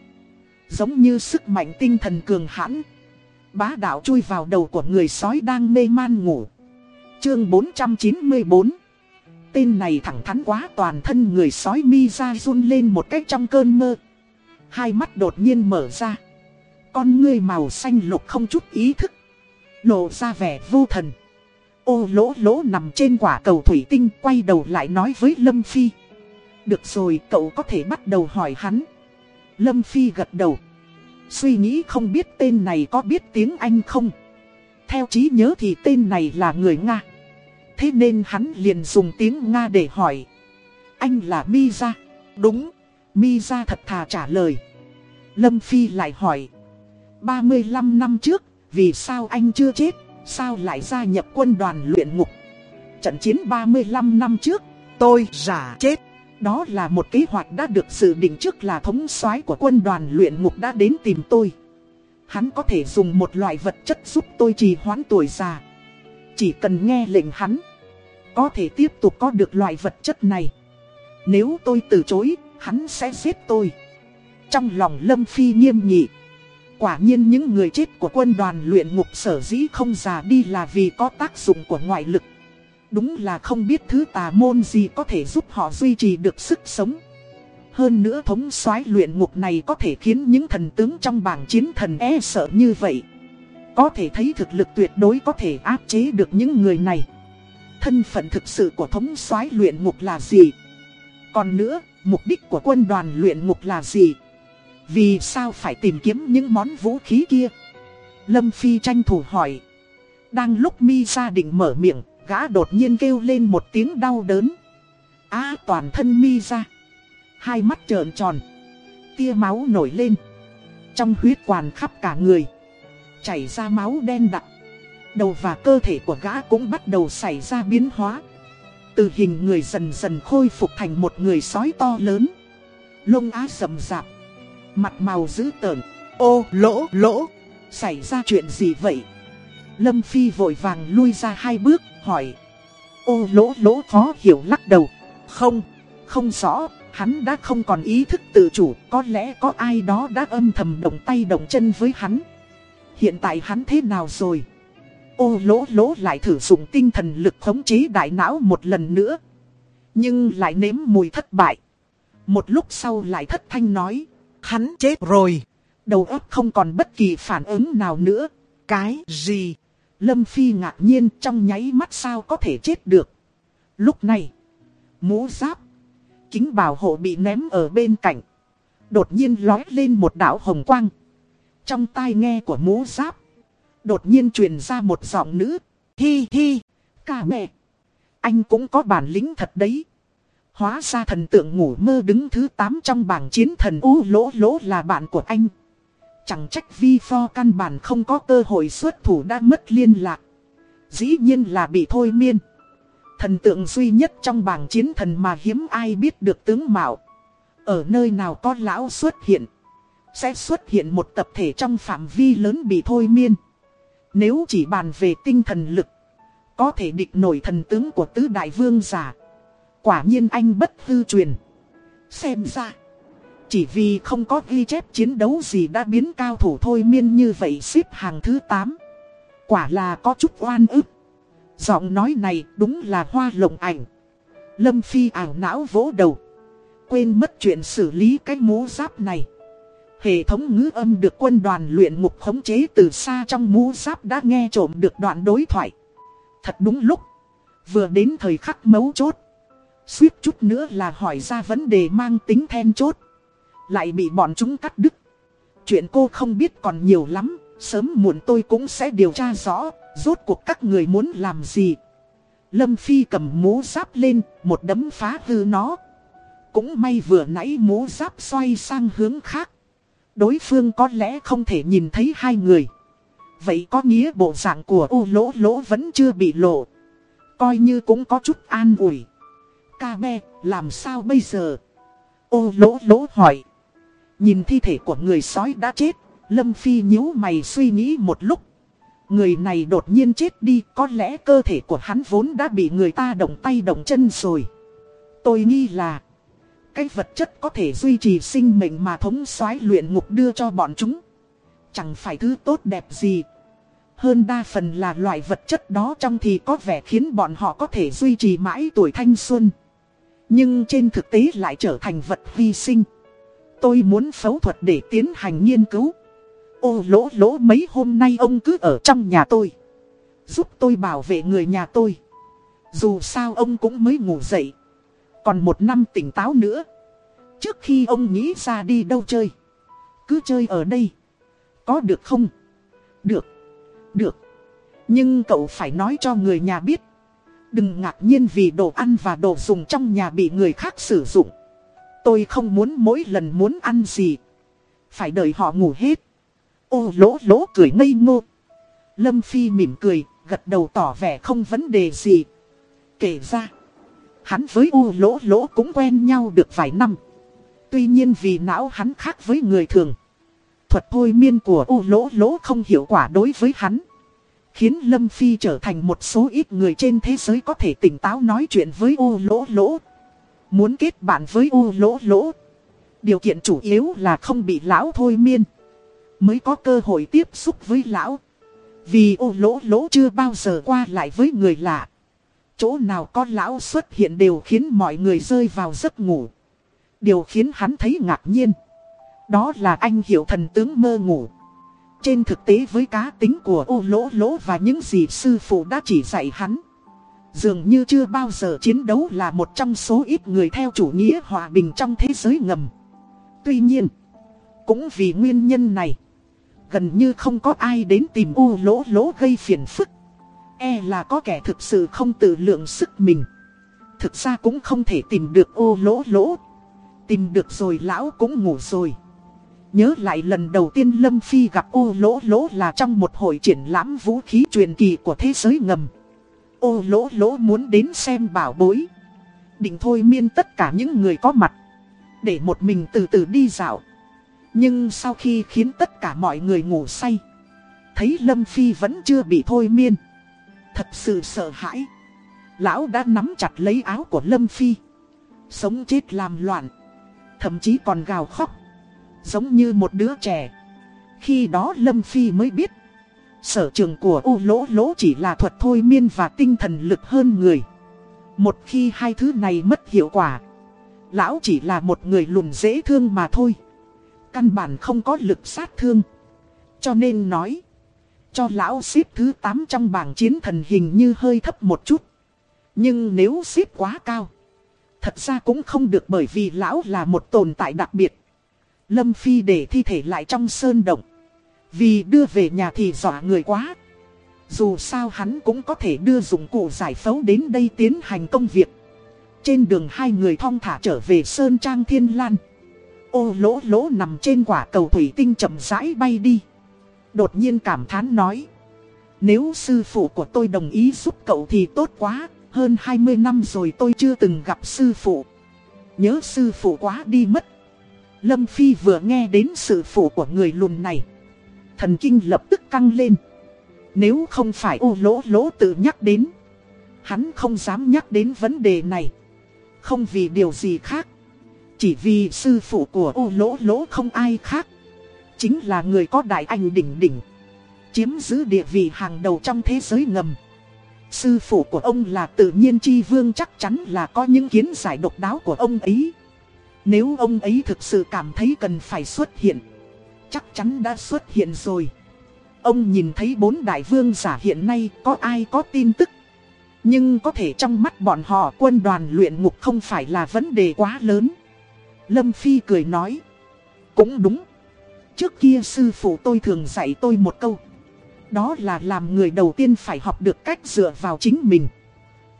Giống như sức mạnh tinh thần cường hãn. Bá đạo chui vào đầu của người sói đang mê man ngủ. Chương 494 Tên này thẳng thắn quá, toàn thân người sói mi ra run lên một cách trong cơn mơ. Hai mắt đột nhiên mở ra. Con ngươi màu xanh lục không chút ý thức. Lộ ra vẻ vô thần. Ô lỗ lỗ nằm trên quả cầu thủy tinh, quay đầu lại nói với Lâm Phi. Được rồi, cậu có thể bắt đầu hỏi hắn. Lâm Phi gật đầu. Suy nghĩ không biết tên này có biết tiếng Anh không. Theo trí nhớ thì tên này là người Nga. Thế nên hắn liền dùng tiếng Nga để hỏi. Anh là Misa? Đúng, Misa thật thà trả lời. Lâm Phi lại hỏi. 35 năm trước, vì sao anh chưa chết, sao lại gia nhập quân đoàn luyện ngục? Trận chiến 35 năm trước, tôi giả chết. Đó là một kế hoạch đã được dự định trước là thống soái của quân đoàn luyện ngục đã đến tìm tôi. Hắn có thể dùng một loại vật chất giúp tôi trì hoãn tuổi già. Chỉ cần nghe lệnh hắn, Có thể tiếp tục có được loại vật chất này. Nếu tôi từ chối, Hắn sẽ giết tôi. Trong lòng Lâm Phi nghiêm nghị, Quả nhiên những người chết của quân đoàn luyện ngục sở dĩ không già đi là vì có tác dụng của ngoại lực. Đúng là không biết thứ tà môn gì có thể giúp họ duy trì được sức sống. Hơn nữa thống soái luyện ngục này có thể khiến những thần tướng trong bảng chiến thần e sợ như vậy có thể thấy thực lực tuyệt đối có thể áp chế được những người này. Thân phận thực sự của thống soái luyện ngục là gì? Còn nữa, mục đích của quân đoàn luyện ngục là gì? Vì sao phải tìm kiếm những món vũ khí kia? Lâm Phi tranh thủ hỏi. Đang lúc mi gia định mở miệng, gã đột nhiên kêu lên một tiếng đau đớn. Á toàn thân mi ra. Hai mắt trợn tròn. Tia máu nổi lên. Trong huyết quản khắp cả người. Chảy ra máu đen đặc. Đầu và cơ thể của gã cũng bắt đầu xảy ra biến hóa. Từ hình người dần dần khôi phục thành một người sói to lớn. Lông á rầm rạp. Mặt màu dữ tợn. Ô lỗ lỗ. Xảy ra chuyện gì vậy? Lâm Phi vội vàng lui ra hai bước, hỏi. Ô lỗ lỗ khó hiểu lắc đầu. Không, không rõ, hắn đã không còn ý thức tự chủ, có lẽ có ai đó đã âm thầm động tay động chân với hắn. Hiện tại hắn thế nào rồi? Ô lỗ lỗ lại thử dùng tinh thần lực khống chế đại não một lần nữa. Nhưng lại nếm mùi thất bại. Một lúc sau lại thất thanh nói. Hắn chết rồi. Đầu óc không còn bất kỳ phản ứng nào nữa. Cái gì? Lâm Phi ngạc nhiên trong nháy mắt sao có thể chết được. Lúc này, mũ giáp, kính bảo hộ bị ném ở bên cạnh. Đột nhiên lói lên một đảo hồng quang. Trong tai nghe của mũ giáp, đột nhiên truyền ra một giọng nữ. Hi hi, ca mẹ, anh cũng có bản lĩnh thật đấy. Hóa ra thần tượng ngủ mơ đứng thứ 8 trong bảng chiến thần U lỗ lỗ là bạn của anh. Chẳng trách vi pho căn bản không có cơ hội xuất thủ đã mất liên lạc. Dĩ nhiên là bị thôi miên. Thần tượng duy nhất trong bảng chiến thần mà hiếm ai biết được tướng mạo. Ở nơi nào có lão xuất hiện. Sẽ xuất hiện một tập thể trong phạm vi lớn bị thôi miên. Nếu chỉ bàn về tinh thần lực. Có thể địch nổi thần tướng của tứ đại vương giả. Quả nhiên anh bất hư truyền. Xem ra. Chỉ vì không có ghi chép chiến đấu gì đã biến cao thủ thôi miên như vậy xếp hàng thứ 8. Quả là có chút oan ức. Giọng nói này đúng là hoa lộng ảnh. Lâm Phi ảo não vỗ đầu. Quên mất chuyện xử lý cái mũ giáp này. Hệ thống ngữ âm được quân đoàn luyện ngục khống chế từ xa trong mũ giáp đã nghe trộm được đoạn đối thoại. Thật đúng lúc. Vừa đến thời khắc mấu chốt. Suýt chút nữa là hỏi ra vấn đề mang tính then chốt. Lại bị bọn chúng cắt đứt Chuyện cô không biết còn nhiều lắm, Sớm muộn tôi cũng sẽ điều tra rõ, Rốt cuộc các người muốn làm gì Lâm Phi cầm mũ giáp lên, Một đấm phá hư nó Cũng may vừa nãy mũ giáp xoay sang hướng khác Đối phương có lẽ không thể nhìn thấy hai người Vậy có nghĩa bộ dạng của u lỗ lỗ vẫn chưa bị lộ Coi như cũng có chút an ủi Ca be, làm sao bây giờ? Ô lỗ lỗ hỏi Nhìn thi thể của người sói đã chết, Lâm Phi nhíu mày suy nghĩ một lúc. Người này đột nhiên chết đi, có lẽ cơ thể của hắn vốn đã bị người ta động tay động chân rồi. Tôi nghi là, cái vật chất có thể duy trì sinh mệnh mà thống soái luyện ngục đưa cho bọn chúng. Chẳng phải thứ tốt đẹp gì. Hơn đa phần là loại vật chất đó trong thì có vẻ khiến bọn họ có thể duy trì mãi tuổi thanh xuân. Nhưng trên thực tế lại trở thành vật vi sinh. Tôi muốn phẫu thuật để tiến hành nghiên cứu. Ô lỗ lỗ mấy hôm nay ông cứ ở trong nhà tôi. Giúp tôi bảo vệ người nhà tôi. Dù sao ông cũng mới ngủ dậy. Còn một năm tỉnh táo nữa. Trước khi ông nghĩ ra đi đâu chơi. Cứ chơi ở đây. Có được không? Được. Được. Nhưng cậu phải nói cho người nhà biết. Đừng ngạc nhiên vì đồ ăn và đồ dùng trong nhà bị người khác sử dụng. Tôi không muốn mỗi lần muốn ăn gì. Phải đợi họ ngủ hết. Ô lỗ lỗ cười ngây ngô. Lâm Phi mỉm cười, gật đầu tỏ vẻ không vấn đề gì. Kể ra, hắn với u lỗ lỗ cũng quen nhau được vài năm. Tuy nhiên vì não hắn khác với người thường. Thuật thôi miên của u lỗ lỗ không hiệu quả đối với hắn. Khiến Lâm Phi trở thành một số ít người trên thế giới có thể tỉnh táo nói chuyện với u lỗ lỗ. Muốn kết bạn với U lỗ lỗ. Điều kiện chủ yếu là không bị lão thôi miên. Mới có cơ hội tiếp xúc với lão. Vì ô lỗ lỗ chưa bao giờ qua lại với người lạ. Chỗ nào có lão xuất hiện đều khiến mọi người rơi vào giấc ngủ. Điều khiến hắn thấy ngạc nhiên. Đó là anh hiểu thần tướng mơ ngủ. Trên thực tế với cá tính của ô lỗ lỗ và những gì sư phụ đã chỉ dạy hắn. Dường như chưa bao giờ chiến đấu là một trong số ít người theo chủ nghĩa hòa bình trong thế giới ngầm. Tuy nhiên, cũng vì nguyên nhân này, gần như không có ai đến tìm u lỗ lỗ gây phiền phức. E là có kẻ thực sự không tự lượng sức mình. Thực ra cũng không thể tìm được ô lỗ lỗ. Tìm được rồi lão cũng ngủ rồi. Nhớ lại lần đầu tiên Lâm Phi gặp ô lỗ lỗ là trong một hội triển lãm vũ khí truyền kỳ của thế giới ngầm. Ô lỗ lỗ muốn đến xem bảo bối. Định thôi miên tất cả những người có mặt. Để một mình từ từ đi dạo. Nhưng sau khi khiến tất cả mọi người ngủ say. Thấy Lâm Phi vẫn chưa bị thôi miên. Thật sự sợ hãi. Lão đã nắm chặt lấy áo của Lâm Phi. Sống chết làm loạn. Thậm chí còn gào khóc. Giống như một đứa trẻ. Khi đó Lâm Phi mới biết. Sở trường của U lỗ lỗ chỉ là thuật thôi miên và tinh thần lực hơn người. Một khi hai thứ này mất hiệu quả. Lão chỉ là một người lùn dễ thương mà thôi. Căn bản không có lực sát thương. Cho nên nói. Cho lão xếp thứ 8 trong bảng chiến thần hình như hơi thấp một chút. Nhưng nếu xếp quá cao. Thật ra cũng không được bởi vì lão là một tồn tại đặc biệt. Lâm Phi để thi thể lại trong sơn động. Vì đưa về nhà thì dọa người quá. Dù sao hắn cũng có thể đưa dụng cụ giải phẫu đến đây tiến hành công việc. Trên đường hai người thong thả trở về Sơn Trang Thiên Lan. Ô lỗ lỗ nằm trên quả cầu thủy tinh chậm rãi bay đi. Đột nhiên cảm thán nói. Nếu sư phụ của tôi đồng ý giúp cậu thì tốt quá. Hơn 20 năm rồi tôi chưa từng gặp sư phụ. Nhớ sư phụ quá đi mất. Lâm Phi vừa nghe đến sự phụ của người lùn này. Thần kinh lập tức căng lên. Nếu không phải ô lỗ lỗ tự nhắc đến. Hắn không dám nhắc đến vấn đề này. Không vì điều gì khác. Chỉ vì sư phụ của ô lỗ lỗ không ai khác. Chính là người có đại anh đỉnh đỉnh. Chiếm giữ địa vị hàng đầu trong thế giới ngầm. Sư phụ của ông là tự nhiên chi vương chắc chắn là có những kiến giải độc đáo của ông ấy. Nếu ông ấy thực sự cảm thấy cần phải xuất hiện, chắc chắn đã xuất hiện rồi. Ông nhìn thấy bốn đại vương giả hiện nay có ai có tin tức. Nhưng có thể trong mắt bọn họ quân đoàn luyện ngục không phải là vấn đề quá lớn. Lâm Phi cười nói. Cũng đúng. Trước kia sư phụ tôi thường dạy tôi một câu. Đó là làm người đầu tiên phải học được cách dựa vào chính mình.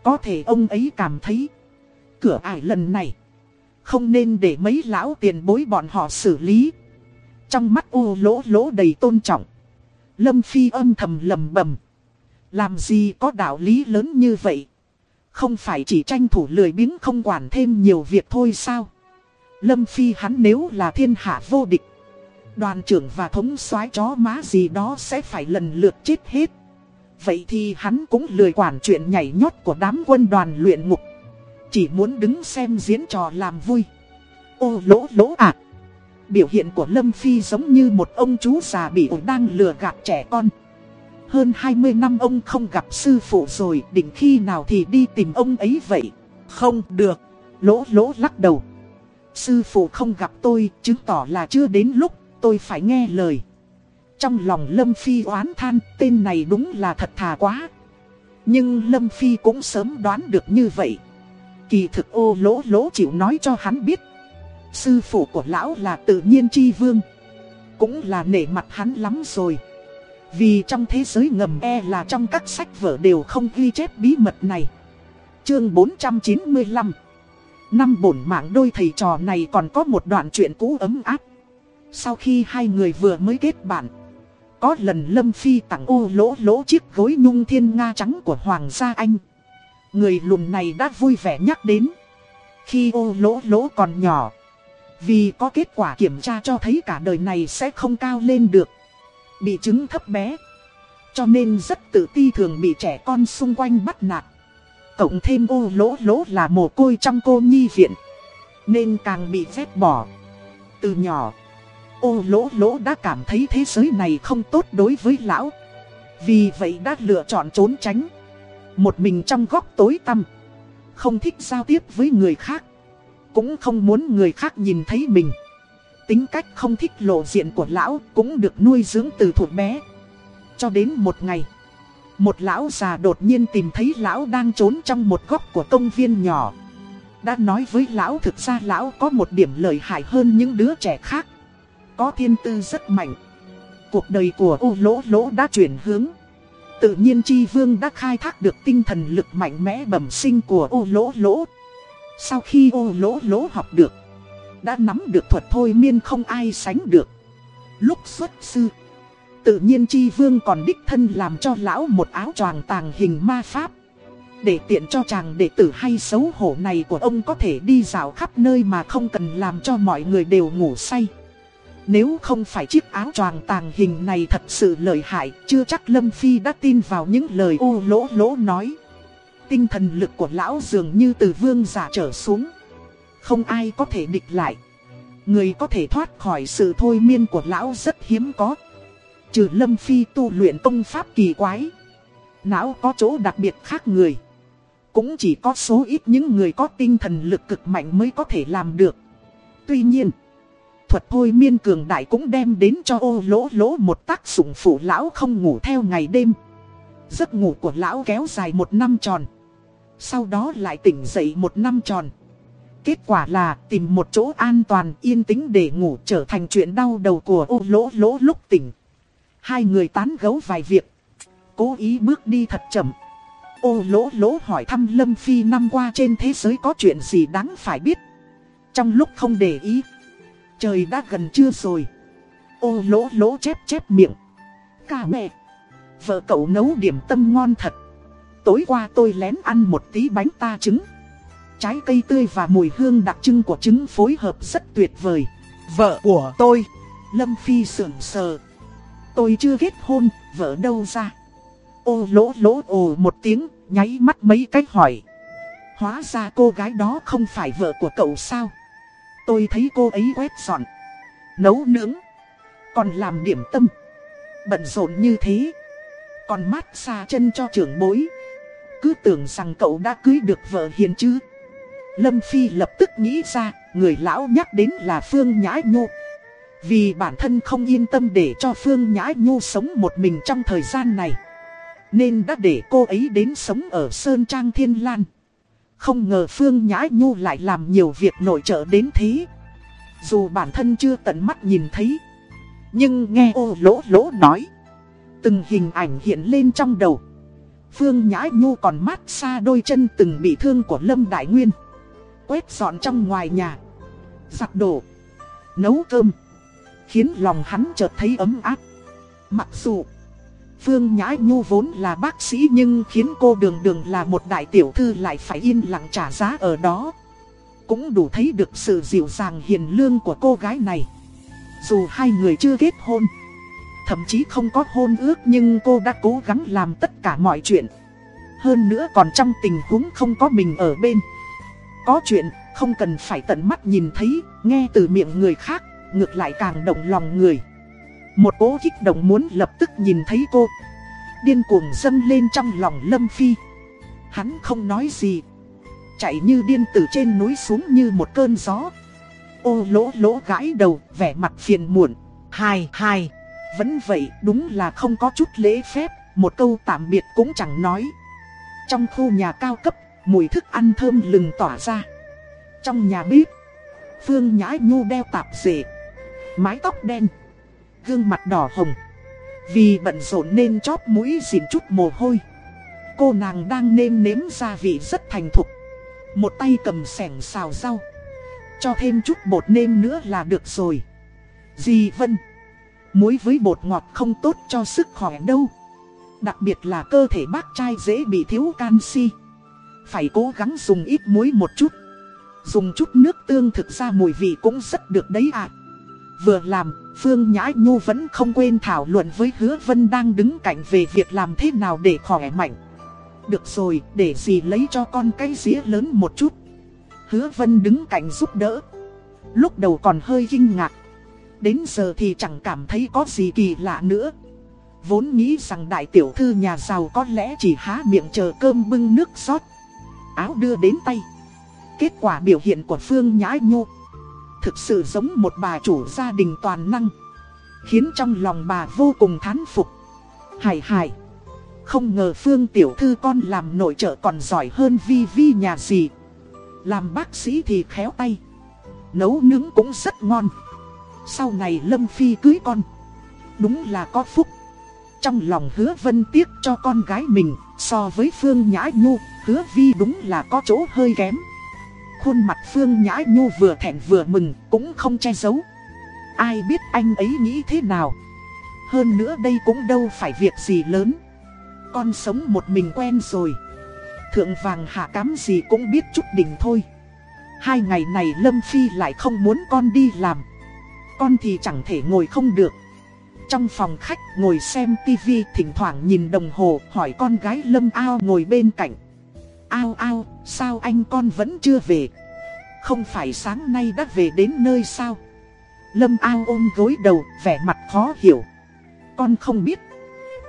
Có thể ông ấy cảm thấy. Cửa ải lần này. Không nên để mấy lão tiền bối bọn họ xử lý. Trong mắt u lỗ lỗ đầy tôn trọng. Lâm Phi âm thầm lầm bầm. Làm gì có đạo lý lớn như vậy? Không phải chỉ tranh thủ lười biếng không quản thêm nhiều việc thôi sao? Lâm Phi hắn nếu là thiên hạ vô địch. Đoàn trưởng và thống soái chó má gì đó sẽ phải lần lượt chết hết. Vậy thì hắn cũng lười quản chuyện nhảy nhót của đám quân đoàn luyện ngục. Chỉ muốn đứng xem diễn trò làm vui. Ô lỗ lỗ ạ. Biểu hiện của Lâm Phi giống như một ông chú già bị ổi đang lừa gạt trẻ con. Hơn 20 năm ông không gặp sư phụ rồi, định khi nào thì đi tìm ông ấy vậy? Không được, lỗ lỗ lắc đầu. Sư phụ không gặp tôi, chứng tỏ là chưa đến lúc tôi phải nghe lời. Trong lòng Lâm Phi oán than, tên này đúng là thật thà quá. Nhưng Lâm Phi cũng sớm đoán được như vậy. Kỳ thực ô lỗ lỗ chịu nói cho hắn biết. Sư phụ của lão là tự nhiên chi vương. Cũng là nể mặt hắn lắm rồi. Vì trong thế giới ngầm e là trong các sách vở đều không ghi chép bí mật này. Chương 495 Năm bổn mạng đôi thầy trò này còn có một đoạn chuyện cũ ấm áp. Sau khi hai người vừa mới kết bạn, có lần Lâm Phi tặng ô lỗ lỗ chiếc gối nhung thiên nga trắng của Hoàng gia Anh. Người lùn này đã vui vẻ nhắc đến. Khi ô lỗ lỗ còn nhỏ, vì có kết quả kiểm tra cho thấy cả đời này sẽ không cao lên được. Bị chứng thấp bé. Cho nên rất tự ti thường bị trẻ con xung quanh bắt nạt. Cộng thêm ô lỗ lỗ là mồ côi trong cô nhi viện. Nên càng bị phép bỏ. Từ nhỏ, ô, lỗ lỗ đã cảm thấy thế giới này không tốt đối với lão. Vì vậy đã lựa chọn trốn tránh. Một mình trong góc tối tăm. Không thích giao tiếp với người khác. Cũng không muốn người khác nhìn thấy mình. Tính cách không thích lộ diện của lão cũng được nuôi dưỡng từ thuộc bé. Cho đến một ngày. Một lão già đột nhiên tìm thấy lão đang trốn trong một góc của công viên nhỏ. Đã nói với lão, thực ra lão có một điểm lợi hại hơn những đứa trẻ khác. Có thiên tư rất mạnh. Cuộc đời của ô lỗ lỗ đã chuyển hướng. Tự nhiên chi vương đã khai thác được tinh thần lực mạnh mẽ bẩm sinh của ô lỗ lỗ. Sau khi ô lỗ lỗ học được, đã nắm được thuật thôi miên không ai sánh được. Lúc xuất sư, tự nhiên chi vương còn đích thân làm cho lão một áo choàng tàng hình ma pháp. Để tiện cho chàng đệ tử hay xấu hổ này của ông có thể đi dạo khắp nơi mà không cần làm cho mọi người đều ngủ say. Nếu không phải chiếc áo choàng tàng hình này thật sự lợi hại, chưa chắc Lâm Phi đã tin vào những lời ô lỗ lỗ nói. Tinh thần lực của lão dường như từ vương giả trở xuống. Không ai có thể địch lại. Người có thể thoát khỏi sự thôi miên của lão rất hiếm có. Trừ Lâm Phi tu luyện công pháp kỳ quái. Não có chỗ đặc biệt khác người. Cũng chỉ có số ít những người có tinh thần lực cực mạnh mới có thể làm được. Tuy nhiên, thuật thôi miên cường đại cũng đem đến cho ô lỗ lỗ một tác dụng phụ lão không ngủ theo ngày đêm. Giấc ngủ của lão kéo dài một năm tròn. Sau đó lại tỉnh dậy một năm tròn. Kết quả là tìm một chỗ an toàn yên tĩnh để ngủ trở thành chuyện đau đầu của ô lỗ lỗ lúc tỉnh. Hai người tán gấu vài việc. Cố ý bước đi thật chậm. Ô lỗ lỗ hỏi thăm Lâm Phi năm qua trên thế giới có chuyện gì đáng phải biết. Trong lúc không để ý. Trời đã gần trưa rồi. Ô lỗ lỗ chép chép miệng. Cả mẹ. Vợ cậu nấu điểm tâm ngon thật. Tối qua tôi lén ăn một tí bánh ta trứng. Trái cây tươi và mùi hương đặc trưng của trứng phối hợp rất tuyệt vời. Vợ của tôi. Lâm Phi sưởng sờ. Tôi chưa kết hôn, vợ đâu ra? Ô lỗ lỗ ồ một tiếng, nháy mắt mấy cách hỏi. Hóa ra cô gái đó không phải vợ của cậu sao? Tôi thấy cô ấy quét dọn, nấu nướng, còn làm điểm tâm. Bận rộn như thế, còn mát xa chân cho trưởng bối. Cứ tưởng rằng cậu đã cưới được vợ hiền chứ. Lâm Phi lập tức nghĩ ra, người lão nhắc đến là Phương Nhã Nhô. Vì bản thân không yên tâm để cho Phương Nhã Nhu sống một mình trong thời gian này. Nên đã để cô ấy đến sống ở Sơn Trang Thiên Lan. Không ngờ Phương Nhã Nhu lại làm nhiều việc nội trợ đến thế. Dù bản thân chưa tận mắt nhìn thấy. Nhưng nghe ô lỗ lỗ nói. Từng hình ảnh hiện lên trong đầu. Phương Nhã Nhu còn mát xa đôi chân từng bị thương của Lâm Đại Nguyên. Quét dọn trong ngoài nhà. Giặt đồ. Nấu cơm. Khiến lòng hắn chợt thấy ấm áp. Mặc dù Phương Nhã Nhu vốn là bác sĩ nhưng khiến cô đường đường là một đại tiểu thư lại phải yên lặng trả giá ở đó. Cũng đủ thấy được sự dịu dàng hiền lương của cô gái này. Dù hai người chưa kết hôn, thậm chí không có hôn ước nhưng cô đã cố gắng làm tất cả mọi chuyện. Hơn nữa còn trong tình huống không có mình ở bên. Có chuyện không cần phải tận mắt nhìn thấy, nghe từ miệng người khác, ngược lại càng động lòng người. Một cố kích động muốn lập tức nhìn thấy cô. Điên cuồng dâng lên trong lòng Lâm Phi. Hắn không nói gì. Chạy như điên từ trên núi xuống như một cơn gió. Ô lỗ lỗ gãi đầu, vẻ mặt phiền muộn. Hai hai Vẫn vậy, đúng là không có chút lễ phép. Một câu tạm biệt cũng chẳng nói. Trong khu nhà cao cấp, Mùi thức ăn thơm lừng tỏa ra. Trong nhà bếp, Phương nhãi Nhu đeo tạp dề. Mái tóc đen gương mặt đỏ hồng. Vì bận rộn nên chóp mũi dịn chút mồ hôi. Cô nàng đang nêm nếm gia vị rất thành thục. Một tay cầm sẻng xào rau. Cho thêm chút bột nêm nữa là được rồi. Dì Vân. Muối với bột ngọt không tốt cho sức khỏe đâu. Đặc biệt là cơ thể bác trai dễ bị thiếu canxi. Phải cố gắng dùng ít muối một chút. Dùng chút nước tương thực ra mùi vị cũng rất được đấy ạ. À. Vừa làm, Phương Nhã Nhu vẫn không quên thảo luận với Hứa Vân đang đứng cạnh về việc làm thế nào để khỏe mạnh. Được rồi, để gì lấy cho con cái dĩa lớn một chút. Hứa Vân đứng cạnh giúp đỡ. Lúc đầu còn hơi kinh ngạc. Đến giờ thì chẳng cảm thấy có gì kỳ lạ nữa. Vốn nghĩ rằng đại tiểu thư nhà giàu có lẽ chỉ há miệng chờ cơm bưng nước rót. Áo đưa đến tay. Kết quả biểu hiện của Phương Nhã Nhu thực sự giống một bà chủ gia đình toàn năng. Khiến trong lòng bà vô cùng thán phục. Hải hải. Không ngờ Phương tiểu thư con làm nội trợ còn giỏi hơn Vi Vi nhà gì. Làm bác sĩ thì khéo tay. Nấu nướng cũng rất ngon. Sau này Lâm Phi cưới con. Đúng là có phúc. Trong lòng hứa vân tiếc cho con gái mình so với Phương Nhã Nhu, hứa Vi đúng là có chỗ hơi kém. Khuôn mặt Phương Nhã Nhu vừa thẹn vừa mừng, cũng không che giấu. Ai biết anh ấy nghĩ thế nào. Hơn nữa đây cũng đâu phải việc gì lớn. Con sống một mình quen rồi. Thượng vàng hạ cám gì cũng biết chút đỉnh thôi. Hai ngày này Lâm Phi lại không muốn con đi làm. Con thì chẳng thể ngồi không được. Trong phòng khách ngồi xem tivi thỉnh thoảng nhìn đồng hồ hỏi con gái Lâm Ao ngồi bên cạnh. Ao ao, sao anh con vẫn chưa về? Không phải sáng nay đã về đến nơi sao? Lâm Ao ôm gối đầu, vẻ mặt khó hiểu. Con không biết.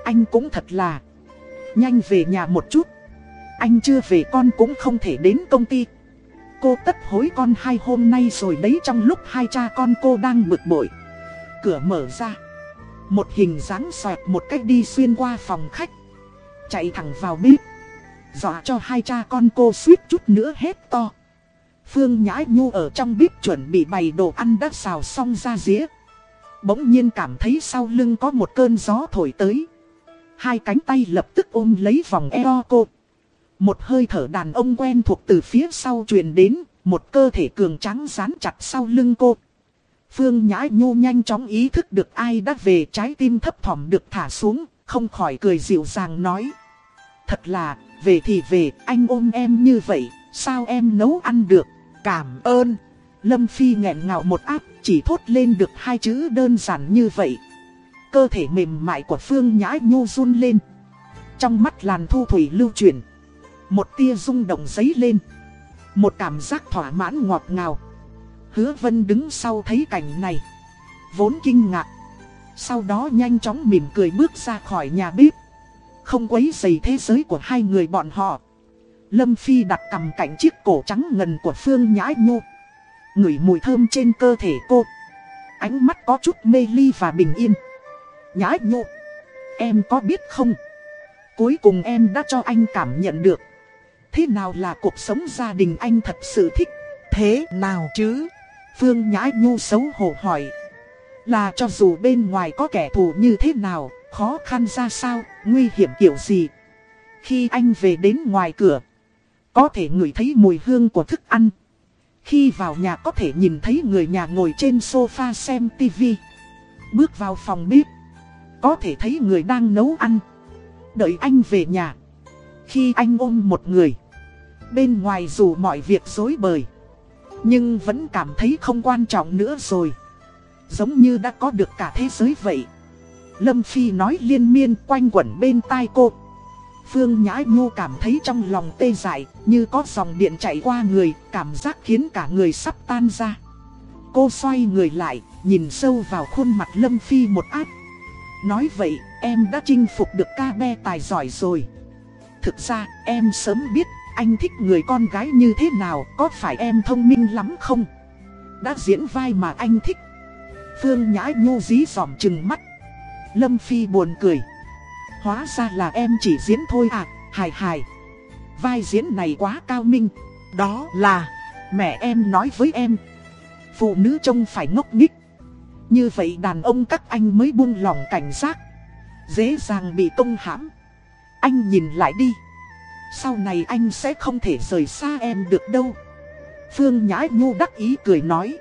Anh cũng thật là. Nhanh về nhà một chút. Anh chưa về con cũng không thể đến công ty. Cô tất hối con hai hôm nay rồi đấy trong lúc hai cha con cô đang bực bội. Cửa mở ra. Một hình dáng xoẹt một cách đi xuyên qua phòng khách. Chạy thẳng vào bếp. Dọa cho hai cha con cô suýt chút nữa hết to. Phương Nhã Nhu ở trong bếp chuẩn bị bày đồ ăn đã xào xong ra dĩa. Bỗng nhiên cảm thấy sau lưng có một cơn gió thổi tới. Hai cánh tay lập tức ôm lấy vòng eo cô. Một hơi thở đàn ông quen thuộc từ phía sau truyền đến, một cơ thể cường trắng dán chặt sau lưng cô. Phương Nhã Nhu nhanh chóng ý thức được ai đã về trái tim thấp thỏm được thả xuống, không khỏi cười dịu dàng nói. Thật là, về thì về, anh ôm em như vậy, sao em nấu ăn được, cảm ơn. Lâm Phi nghẹn ngào một áp, chỉ thốt lên được hai chữ đơn giản như vậy. Cơ thể mềm mại của Phương Nhã Nhu run lên. Trong mắt làn thu thủy lưu chuyển. Một tia rung động giấy lên. Một cảm giác thỏa mãn ngọt ngào. Hứa Vân đứng sau thấy cảnh này. Vốn kinh ngạc. Sau đó nhanh chóng mỉm cười bước ra khỏi nhà bếp. Không quấy dày thế giới của hai người bọn họ. Lâm Phi đặt cầm cạnh chiếc cổ trắng ngần của Phương Nhã Nhô. Ngửi mùi thơm trên cơ thể cô. Ánh mắt có chút mê ly và bình yên. Nhã Nhô. Em có biết không? Cuối cùng em đã cho anh cảm nhận được. Thế nào là cuộc sống gia đình anh thật sự thích? Thế nào chứ? Phương Nhã Nhu xấu hổ hỏi. Là cho dù bên ngoài có kẻ thù như thế nào, khó khăn ra sao, nguy hiểm kiểu gì. Khi anh về đến ngoài cửa, có thể ngửi thấy mùi hương của thức ăn. Khi vào nhà có thể nhìn thấy người nhà ngồi trên sofa xem tivi. Bước vào phòng bếp, có thể thấy người đang nấu ăn. Đợi anh về nhà. Khi anh ôm một người, bên ngoài dù mọi việc dối bời, nhưng vẫn cảm thấy không quan trọng nữa rồi. Giống như đã có được cả thế giới vậy. Lâm Phi nói liên miên quanh quẩn bên tai cô. Phương Nhã Nhu cảm thấy trong lòng tê dại, như có dòng điện chạy qua người, cảm giác khiến cả người sắp tan ra. Cô xoay người lại, nhìn sâu vào khuôn mặt Lâm Phi một áp. Nói vậy, em đã chinh phục được ca be tài giỏi rồi. Thực ra, em sớm biết, anh thích người con gái như thế nào, có phải em thông minh lắm không? Đã diễn vai mà anh thích. Phương Nhã Nhu dí dòm chừng mắt. Lâm Phi buồn cười. Hóa ra là em chỉ diễn thôi à, hài hài. Vai diễn này quá cao minh. Đó là, mẹ em nói với em. Phụ nữ trông phải ngốc nghích. Như vậy đàn ông các anh mới buông lòng cảnh giác. Dễ dàng bị công hãm. Anh nhìn lại đi. Sau này anh sẽ không thể rời xa em được đâu. Phương Nhã Nhu đắc ý cười nói.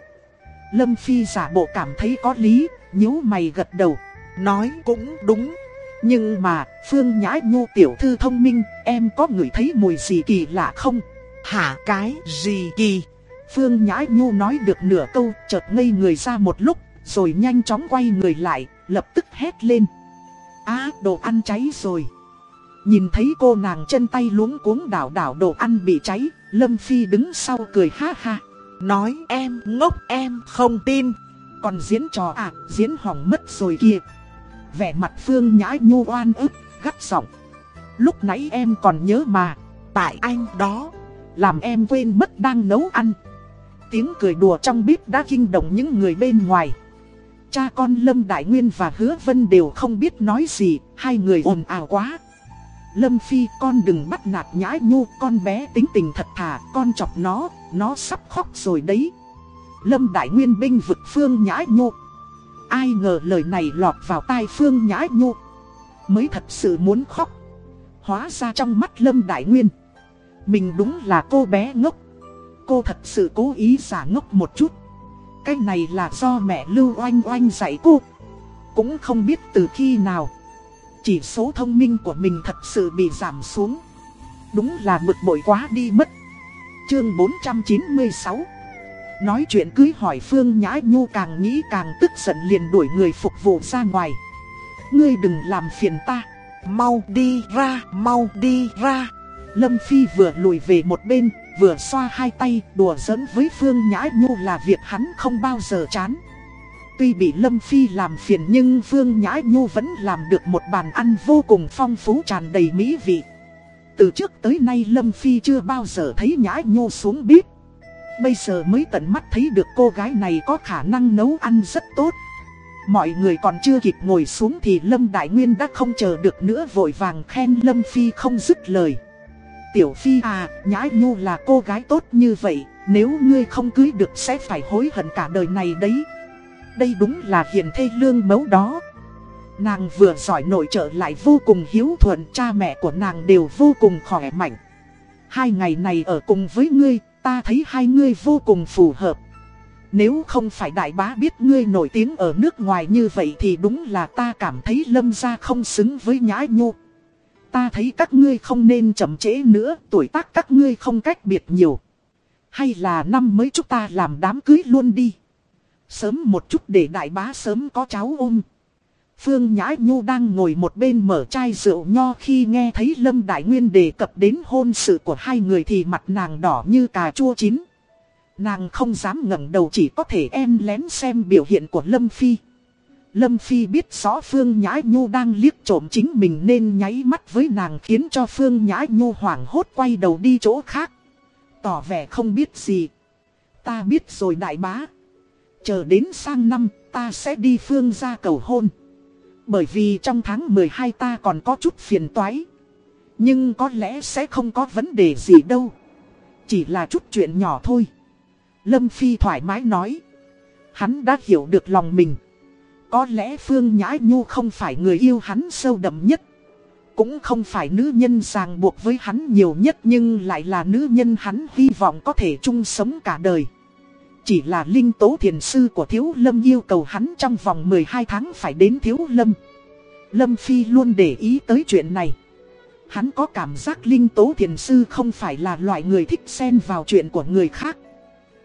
Lâm Phi giả bộ cảm thấy có lý, nhíu mày gật đầu. Nói cũng đúng. Nhưng mà, Phương Nhã Nhu tiểu thư thông minh, em có ngửi thấy mùi gì kỳ lạ không? Hả cái gì kỳ? Phương Nhã Nhu nói được nửa câu, chợt ngây người ra một lúc, rồi nhanh chóng quay người lại, lập tức hét lên. Á, đồ ăn cháy rồi. Nhìn thấy cô nàng chân tay luống cuống đảo đảo đồ ăn bị cháy, Lâm Phi đứng sau cười ha ha. Nói em ngốc em không tin. Còn diễn trò à, diễn hỏng mất rồi kìa. Vẻ mặt Phương Nhã Nhu oan ức, gắt giọng. Lúc nãy em còn nhớ mà, tại anh đó, làm em quên mất đang nấu ăn. Tiếng cười đùa trong bếp đã kinh động những người bên ngoài. Cha con Lâm Đại Nguyên và Hứa Vân đều không biết nói gì, hai người ồn ào quá. Lâm Phi con đừng bắt nạt nhãi nhu, con bé tính tình thật thà, con chọc nó, nó sắp khóc rồi đấy. Lâm Đại Nguyên binh vực Phương nhãi Nhu. Ai ngờ lời này lọt vào tai Phương Nhã Nhu. Mới thật sự muốn khóc. Hóa ra trong mắt Lâm Đại Nguyên. Mình đúng là cô bé ngốc. Cô thật sự cố ý giả ngốc một chút Cái này là do mẹ Lưu Oanh Oanh dạy cô Cũng không biết từ khi nào Chỉ số thông minh của mình thật sự bị giảm xuống Đúng là bực bội quá đi mất Chương 496 Nói chuyện cưới hỏi Phương Nhã Nhu càng nghĩ càng tức giận liền đuổi người phục vụ ra ngoài. Ngươi đừng làm phiền ta. Mau đi ra, mau đi ra. Lâm Phi vừa lùi về một bên, vừa xoa hai tay đùa giỡn với Phương Nhã Nhu là việc hắn không bao giờ chán. Tuy bị Lâm Phi làm phiền nhưng Phương Nhã Nhu vẫn làm được một bàn ăn vô cùng phong phú tràn đầy mỹ vị. Từ trước tới nay Lâm Phi chưa bao giờ thấy Nhã Nhu xuống bếp. Bây giờ mới tận mắt thấy được cô gái này có khả năng nấu ăn rất tốt. Mọi người còn chưa kịp ngồi xuống thì Lâm Đại Nguyên đã không chờ được nữa vội vàng khen Lâm Phi không dứt lời. Tiểu Phi à, Nhã Nhu là cô gái tốt như vậy, nếu ngươi không cưới được sẽ phải hối hận cả đời này đấy. Đây đúng là hiền thê lương mẫu đó. Nàng vừa giỏi nội trợ lại vô cùng hiếu thuận cha mẹ của nàng đều vô cùng khỏe mạnh. Hai ngày này ở cùng với ngươi, ta thấy hai ngươi vô cùng phù hợp nếu không phải đại bá biết ngươi nổi tiếng ở nước ngoài như vậy thì đúng là ta cảm thấy lâm gia không xứng với nhã nhu. Ta thấy các ngươi không nên chậm trễ nữa, tuổi tác các ngươi không cách biệt nhiều. Hay là năm mới chúng ta làm đám cưới luôn đi. Sớm một chút để đại bá sớm có cháu ôm. Phương Nhã Nhu đang ngồi một bên mở chai rượu nho khi nghe thấy Lâm Đại Nguyên đề cập đến hôn sự của hai người thì mặt nàng đỏ như cà chua chín. Nàng không dám ngẩng đầu chỉ có thể em lén xem biểu hiện của Lâm Phi. Lâm Phi biết rõ Phương Nhã Nhu đang liếc trộm chính mình nên nháy mắt với nàng khiến cho Phương Nhã Nhu hoảng hốt quay đầu đi chỗ khác. Tỏ vẻ không biết gì. Ta biết rồi đại bá. Chờ đến sang năm, ta sẽ đi Phương ra cầu hôn. Bởi vì trong tháng 12 ta còn có chút phiền toái. Nhưng có lẽ sẽ không có vấn đề gì đâu. Chỉ là chút chuyện nhỏ thôi. Lâm Phi thoải mái nói. Hắn đã hiểu được lòng mình. Có lẽ Phương Nhã Nhu không phải người yêu hắn sâu đậm nhất. Cũng không phải nữ nhân ràng buộc với hắn nhiều nhất nhưng lại là nữ nhân hắn hy vọng có thể chung sống cả đời. Chỉ là linh tố thiền sư của Thiếu Lâm yêu cầu hắn trong vòng 12 tháng phải đến Thiếu Lâm. Lâm Phi luôn để ý tới chuyện này. Hắn có cảm giác linh tố thiền sư không phải là loại người thích xen vào chuyện của người khác.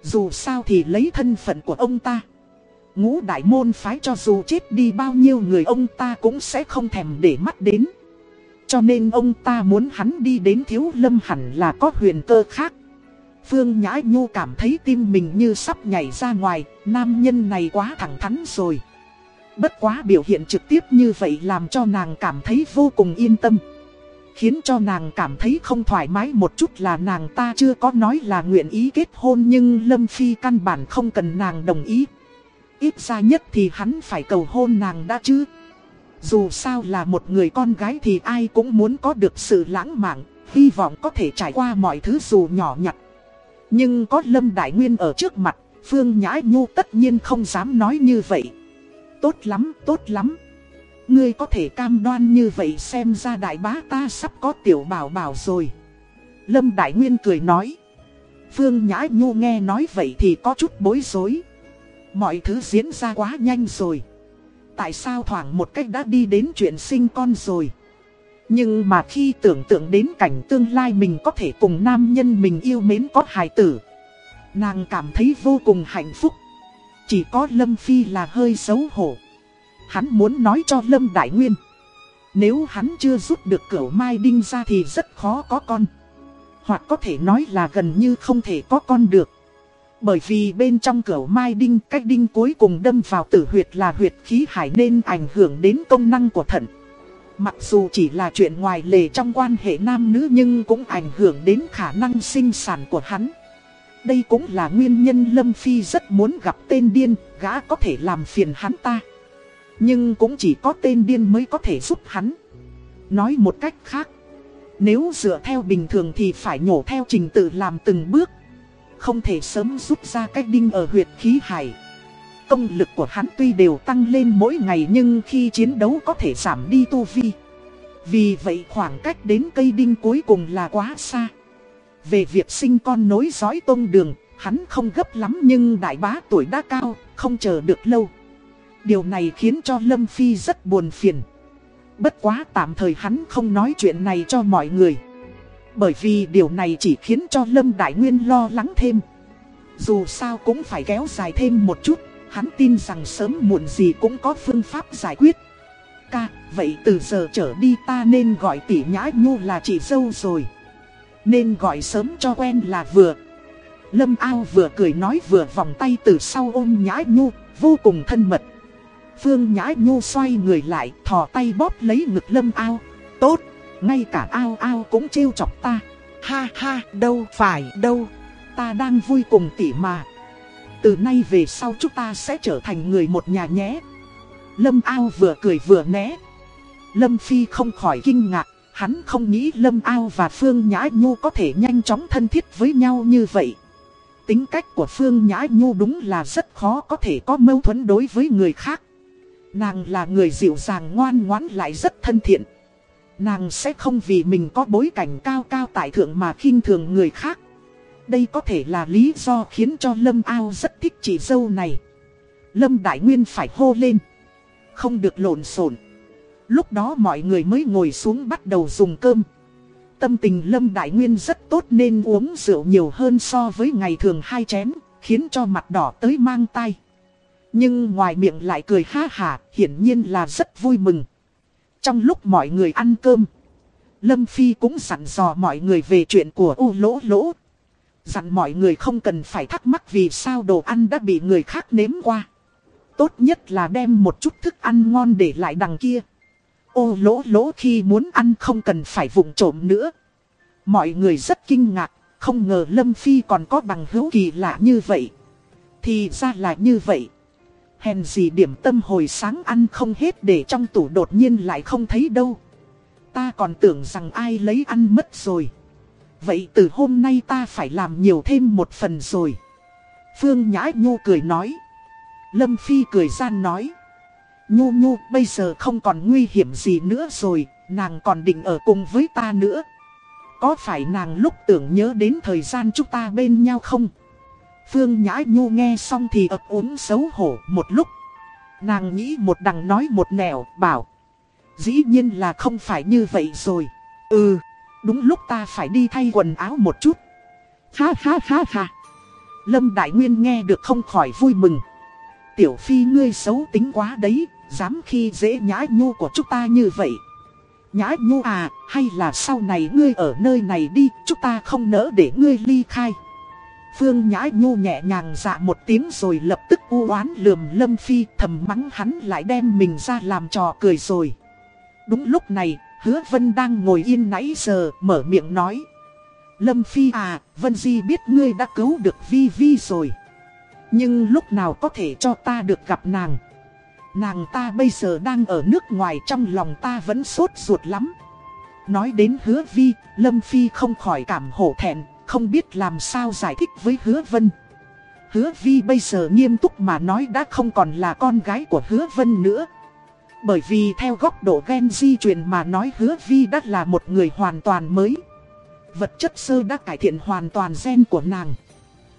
Dù sao thì lấy thân phận của ông ta, Ngũ đại môn phái cho dù chết đi bao nhiêu người ông ta cũng sẽ không thèm để mắt đến Cho nên ông ta muốn hắn đi đến thiếu lâm hẳn là có huyền cơ khác Phương Nhã Nhu cảm thấy tim mình như sắp nhảy ra ngoài Nam nhân này quá thẳng thắn rồi Bất quá biểu hiện trực tiếp như vậy làm cho nàng cảm thấy vô cùng yên tâm Khiến cho nàng cảm thấy không thoải mái một chút là nàng ta chưa có nói là nguyện ý kết hôn nhưng Lâm Phi căn bản không cần nàng đồng ý. Ít ra nhất thì hắn phải cầu hôn nàng đã chứ. Dù sao là một người con gái thì ai cũng muốn có được sự lãng mạn, hy vọng có thể trải qua mọi thứ dù nhỏ nhặt. Nhưng có Lâm Đại Nguyên ở trước mặt, Phương Nhã Nhu tất nhiên không dám nói như vậy. Tốt lắm, tốt lắm. Ngươi có thể cam đoan như vậy xem ra đại bá ta sắp có tiểu bảo bảo rồi. Lâm Đại Nguyên cười nói. Phương Nhã Nhu nghe nói vậy thì có chút bối rối. Mọi thứ diễn ra quá nhanh rồi. Tại sao thoảng một cách đã đi đến chuyện sinh con rồi. Nhưng mà khi tưởng tượng đến cảnh tương lai mình có thể cùng nam nhân mình yêu mến có hài tử. Nàng cảm thấy vô cùng hạnh phúc. Chỉ có Lâm Phi là hơi xấu hổ. Hắn muốn nói cho Lâm Đại Nguyên. Nếu hắn chưa rút được cửu mai đinh ra thì rất khó có con. Hoặc có thể nói là gần như không thể có con được. Bởi vì bên trong cửa mai đinh, cách đinh cuối cùng đâm vào tử huyệt là huyệt khí hải nên ảnh hưởng đến công năng của thận. Mặc dù chỉ là chuyện ngoài lề trong quan hệ nam nữ nhưng cũng ảnh hưởng đến khả năng sinh sản của hắn. Đây cũng là nguyên nhân Lâm Phi rất muốn gặp tên điên, gã có thể làm phiền hắn ta. Nhưng cũng chỉ có tên điên mới có thể giúp hắn Nói một cách khác Nếu dựa theo bình thường thì phải nhổ theo trình tự làm từng bước Không thể sớm rút ra cách đinh ở huyệt khí hải Công lực của hắn tuy đều tăng lên mỗi ngày nhưng khi chiến đấu có thể giảm đi tu vi Vì vậy khoảng cách đến cây đinh cuối cùng là quá xa Về việc sinh con nối dõi tôn đường, hắn không gấp lắm nhưng đại bá tuổi đã cao, không chờ được lâu. Điều này khiến cho Lâm Phi rất buồn phiền. Bất quá tạm thời hắn không nói chuyện này cho mọi người. Bởi vì điều này chỉ khiến cho Lâm Đại Nguyên lo lắng thêm. Dù sao cũng phải kéo dài thêm một chút, hắn tin rằng sớm muộn gì cũng có phương pháp giải quyết. Ca, vậy từ giờ trở đi ta nên gọi tỷ nhã nhu là chị dâu rồi. Nên gọi sớm cho quen là vừa. Lâm ao vừa cười nói vừa vòng tay từ sau ôm nhã nhu, vô cùng thân mật. Phương nhã nhu xoay người lại, thò tay bóp lấy ngực lâm ao. Tốt, ngay cả ao ao cũng trêu chọc ta. Ha ha, đâu phải đâu, ta đang vui cùng tỷ mà. Từ nay về sau chúng ta sẽ trở thành người một nhà nhé. Lâm ao vừa cười vừa né. Lâm Phi không khỏi kinh ngạc, hắn không nghĩ Lâm ao và Phương Nhã Nhu có thể nhanh chóng thân thiết với nhau như vậy. Tính cách của Phương Nhã Nhu đúng là rất khó có thể có mâu thuẫn đối với người khác. Nàng là người dịu dàng ngoan ngoãn lại rất thân thiện. Nàng sẽ không vì mình có bối cảnh cao cao tại thượng mà khinh thường người khác. Đây có thể là lý do khiến cho Lâm Ao rất thích chị dâu này. Lâm Đại Nguyên phải hô lên. Không được lộn xộn. Lúc đó mọi người mới ngồi xuống bắt đầu dùng cơm. Tâm tình Lâm Đại Nguyên rất tốt nên uống rượu nhiều hơn so với ngày thường hai chén, khiến cho mặt đỏ tới mang tay. Nhưng ngoài miệng lại cười ha hà, hiển nhiên là rất vui mừng. Trong lúc mọi người ăn cơm, Lâm Phi cũng sẵn dò mọi người về chuyện của U Lỗ Lỗ. Dặn mọi người không cần phải thắc mắc vì sao đồ ăn đã bị người khác nếm qua. Tốt nhất là đem một chút thức ăn ngon để lại đằng kia. Ô lỗ lỗ khi muốn ăn không cần phải vụng trộm nữa. Mọi người rất kinh ngạc, không ngờ Lâm Phi còn có bằng hữu kỳ lạ như vậy. Thì ra là như vậy. Hèn gì điểm tâm hồi sáng ăn không hết để trong tủ đột nhiên lại không thấy đâu. Ta còn tưởng rằng ai lấy ăn mất rồi. Vậy từ hôm nay ta phải làm nhiều thêm một phần rồi. Phương Nhã Nhu cười nói. Lâm Phi cười gian nói. Nhu Nhu bây giờ không còn nguy hiểm gì nữa rồi, nàng còn định ở cùng với ta nữa. Có phải nàng lúc tưởng nhớ đến thời gian chúng ta bên nhau không? Phương Nhã Nhu nghe xong thì ập ốm xấu hổ một lúc. Nàng nghĩ một đằng nói một nẻo, bảo. Dĩ nhiên là không phải như vậy rồi. Ừ, đúng lúc ta phải đi thay quần áo một chút. Ha ha ha ha. Lâm Đại Nguyên nghe được không khỏi vui mừng. Tiểu Phi ngươi xấu tính quá đấy, dám khi dễ nhã nhu của chúng ta như vậy. Nhã nhu à, hay là sau này ngươi ở nơi này đi, chúng ta không nỡ để ngươi ly khai. Phương Nhã Nhu nhẹ nhàng dạ một tiếng rồi lập tức u oán lườm Lâm Phi thầm mắng hắn lại đem mình ra làm trò cười rồi. Đúng lúc này, hứa Vân đang ngồi yên nãy giờ, mở miệng nói. Lâm Phi à, Vân Di biết ngươi đã cứu được Vi Vi rồi. Nhưng lúc nào có thể cho ta được gặp nàng. Nàng ta bây giờ đang ở nước ngoài trong lòng ta vẫn sốt ruột lắm. Nói đến hứa Vi, Lâm Phi không khỏi cảm hổ thẹn, không biết làm sao giải thích với hứa vân. Hứa vi bây giờ nghiêm túc mà nói đã không còn là con gái của hứa vân nữa. Bởi vì theo góc độ gen di truyền mà nói hứa vi đã là một người hoàn toàn mới. Vật chất sơ đã cải thiện hoàn toàn gen của nàng.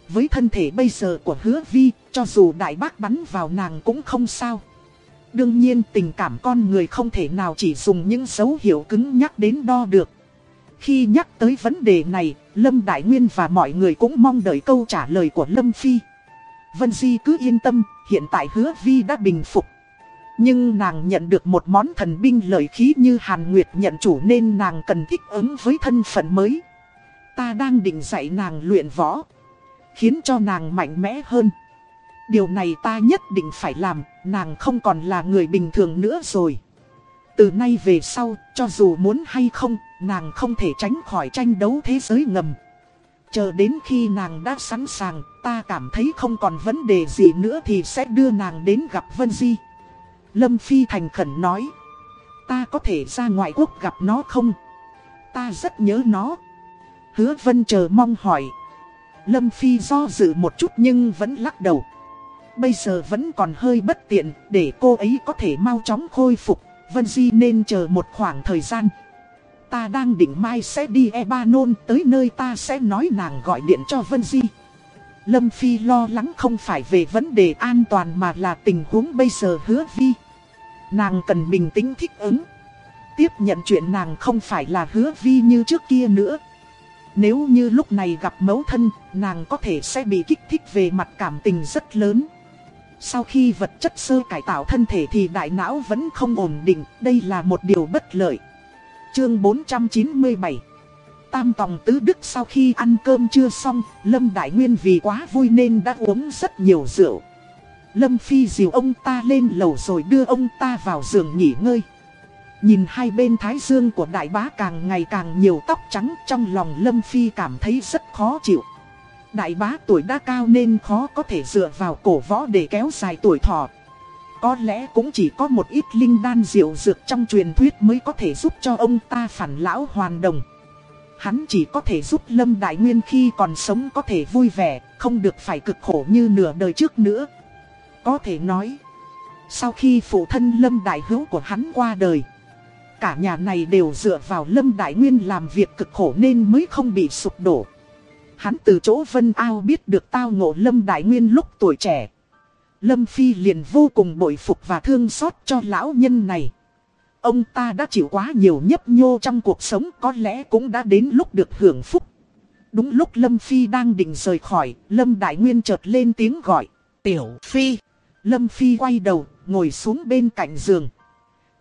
Với thân thể bây giờ của hứa vi, cho dù đại bác bắn vào nàng cũng không sao. Đương nhiên tình cảm con người không thể nào chỉ dùng những dấu hiệu cứng nhắc đến đo được. Khi nhắc tới vấn đề này, Lâm Đại Nguyên và mọi người cũng mong đợi câu trả lời của Lâm Phi. Vân Di cứ yên tâm, hiện tại hứa Vi đã bình phục. Nhưng nàng nhận được một món thần binh lợi khí như Hàn Nguyệt nhận chủ nên nàng cần thích ứng với thân phận mới. Ta đang định dạy nàng luyện võ, khiến cho nàng mạnh mẽ hơn. Điều này ta nhất định phải làm, nàng không còn là người bình thường nữa rồi. Từ nay về sau, cho dù muốn hay không, nàng không thể tránh khỏi tranh đấu thế giới ngầm. Chờ đến khi nàng đã sẵn sàng, ta cảm thấy không còn vấn đề gì nữa thì sẽ đưa nàng đến gặp Vân Di. Lâm Phi thành khẩn nói, ta có thể ra ngoại quốc gặp nó không? Ta rất nhớ nó. Hứa Vân chờ mong hỏi. Lâm Phi do dự một chút nhưng vẫn lắc đầu. Bây giờ vẫn còn hơi bất tiện để cô ấy có thể mau chóng khôi phục. Vân Di nên chờ một khoảng thời gian. Ta đang định mai sẽ đi Ebanon tới nơi ta sẽ nói nàng gọi điện cho Vân Di. Lâm Phi lo lắng không phải về vấn đề an toàn mà là tình huống bây giờ hứa vi. Nàng cần bình tĩnh thích ứng. Tiếp nhận chuyện nàng không phải là hứa vi như trước kia nữa. Nếu như lúc này gặp mẫu thân, nàng có thể sẽ bị kích thích về mặt cảm tình rất lớn. Sau khi vật chất sơ cải tạo thân thể thì đại não vẫn không ổn định, đây là một điều bất lợi. Chương 497 Tam tòng tứ đức sau khi ăn cơm chưa xong, Lâm Đại Nguyên vì quá vui nên đã uống rất nhiều rượu. Lâm Phi dìu ông ta lên lầu rồi đưa ông ta vào giường nghỉ ngơi. Nhìn hai bên thái dương của đại bá càng ngày càng nhiều tóc trắng trong lòng Lâm Phi cảm thấy rất khó chịu. Đại bá tuổi đã cao nên khó có thể dựa vào cổ võ để kéo dài tuổi thọ. Có lẽ cũng chỉ có một ít linh đan diệu dược trong truyền thuyết mới có thể giúp cho ông ta phản lão hoàn đồng. Hắn chỉ có thể giúp Lâm Đại Nguyên khi còn sống có thể vui vẻ, không được phải cực khổ như nửa đời trước nữa. Có thể nói, sau khi phụ thân Lâm Đại Hữu của hắn qua đời, cả nhà này đều dựa vào Lâm Đại Nguyên làm việc cực khổ nên mới không bị sụp đổ. Hắn từ chỗ Vân Ao biết được tao ngộ Lâm Đại Nguyên lúc tuổi trẻ. Lâm Phi liền vô cùng bội phục và thương xót cho lão nhân này. Ông ta đã chịu quá nhiều nhấp nhô trong cuộc sống có lẽ cũng đã đến lúc được hưởng phúc. Đúng lúc Lâm Phi đang định rời khỏi, Lâm Đại Nguyên chợt lên tiếng gọi. Tiểu Phi. Lâm Phi quay đầu, ngồi xuống bên cạnh giường.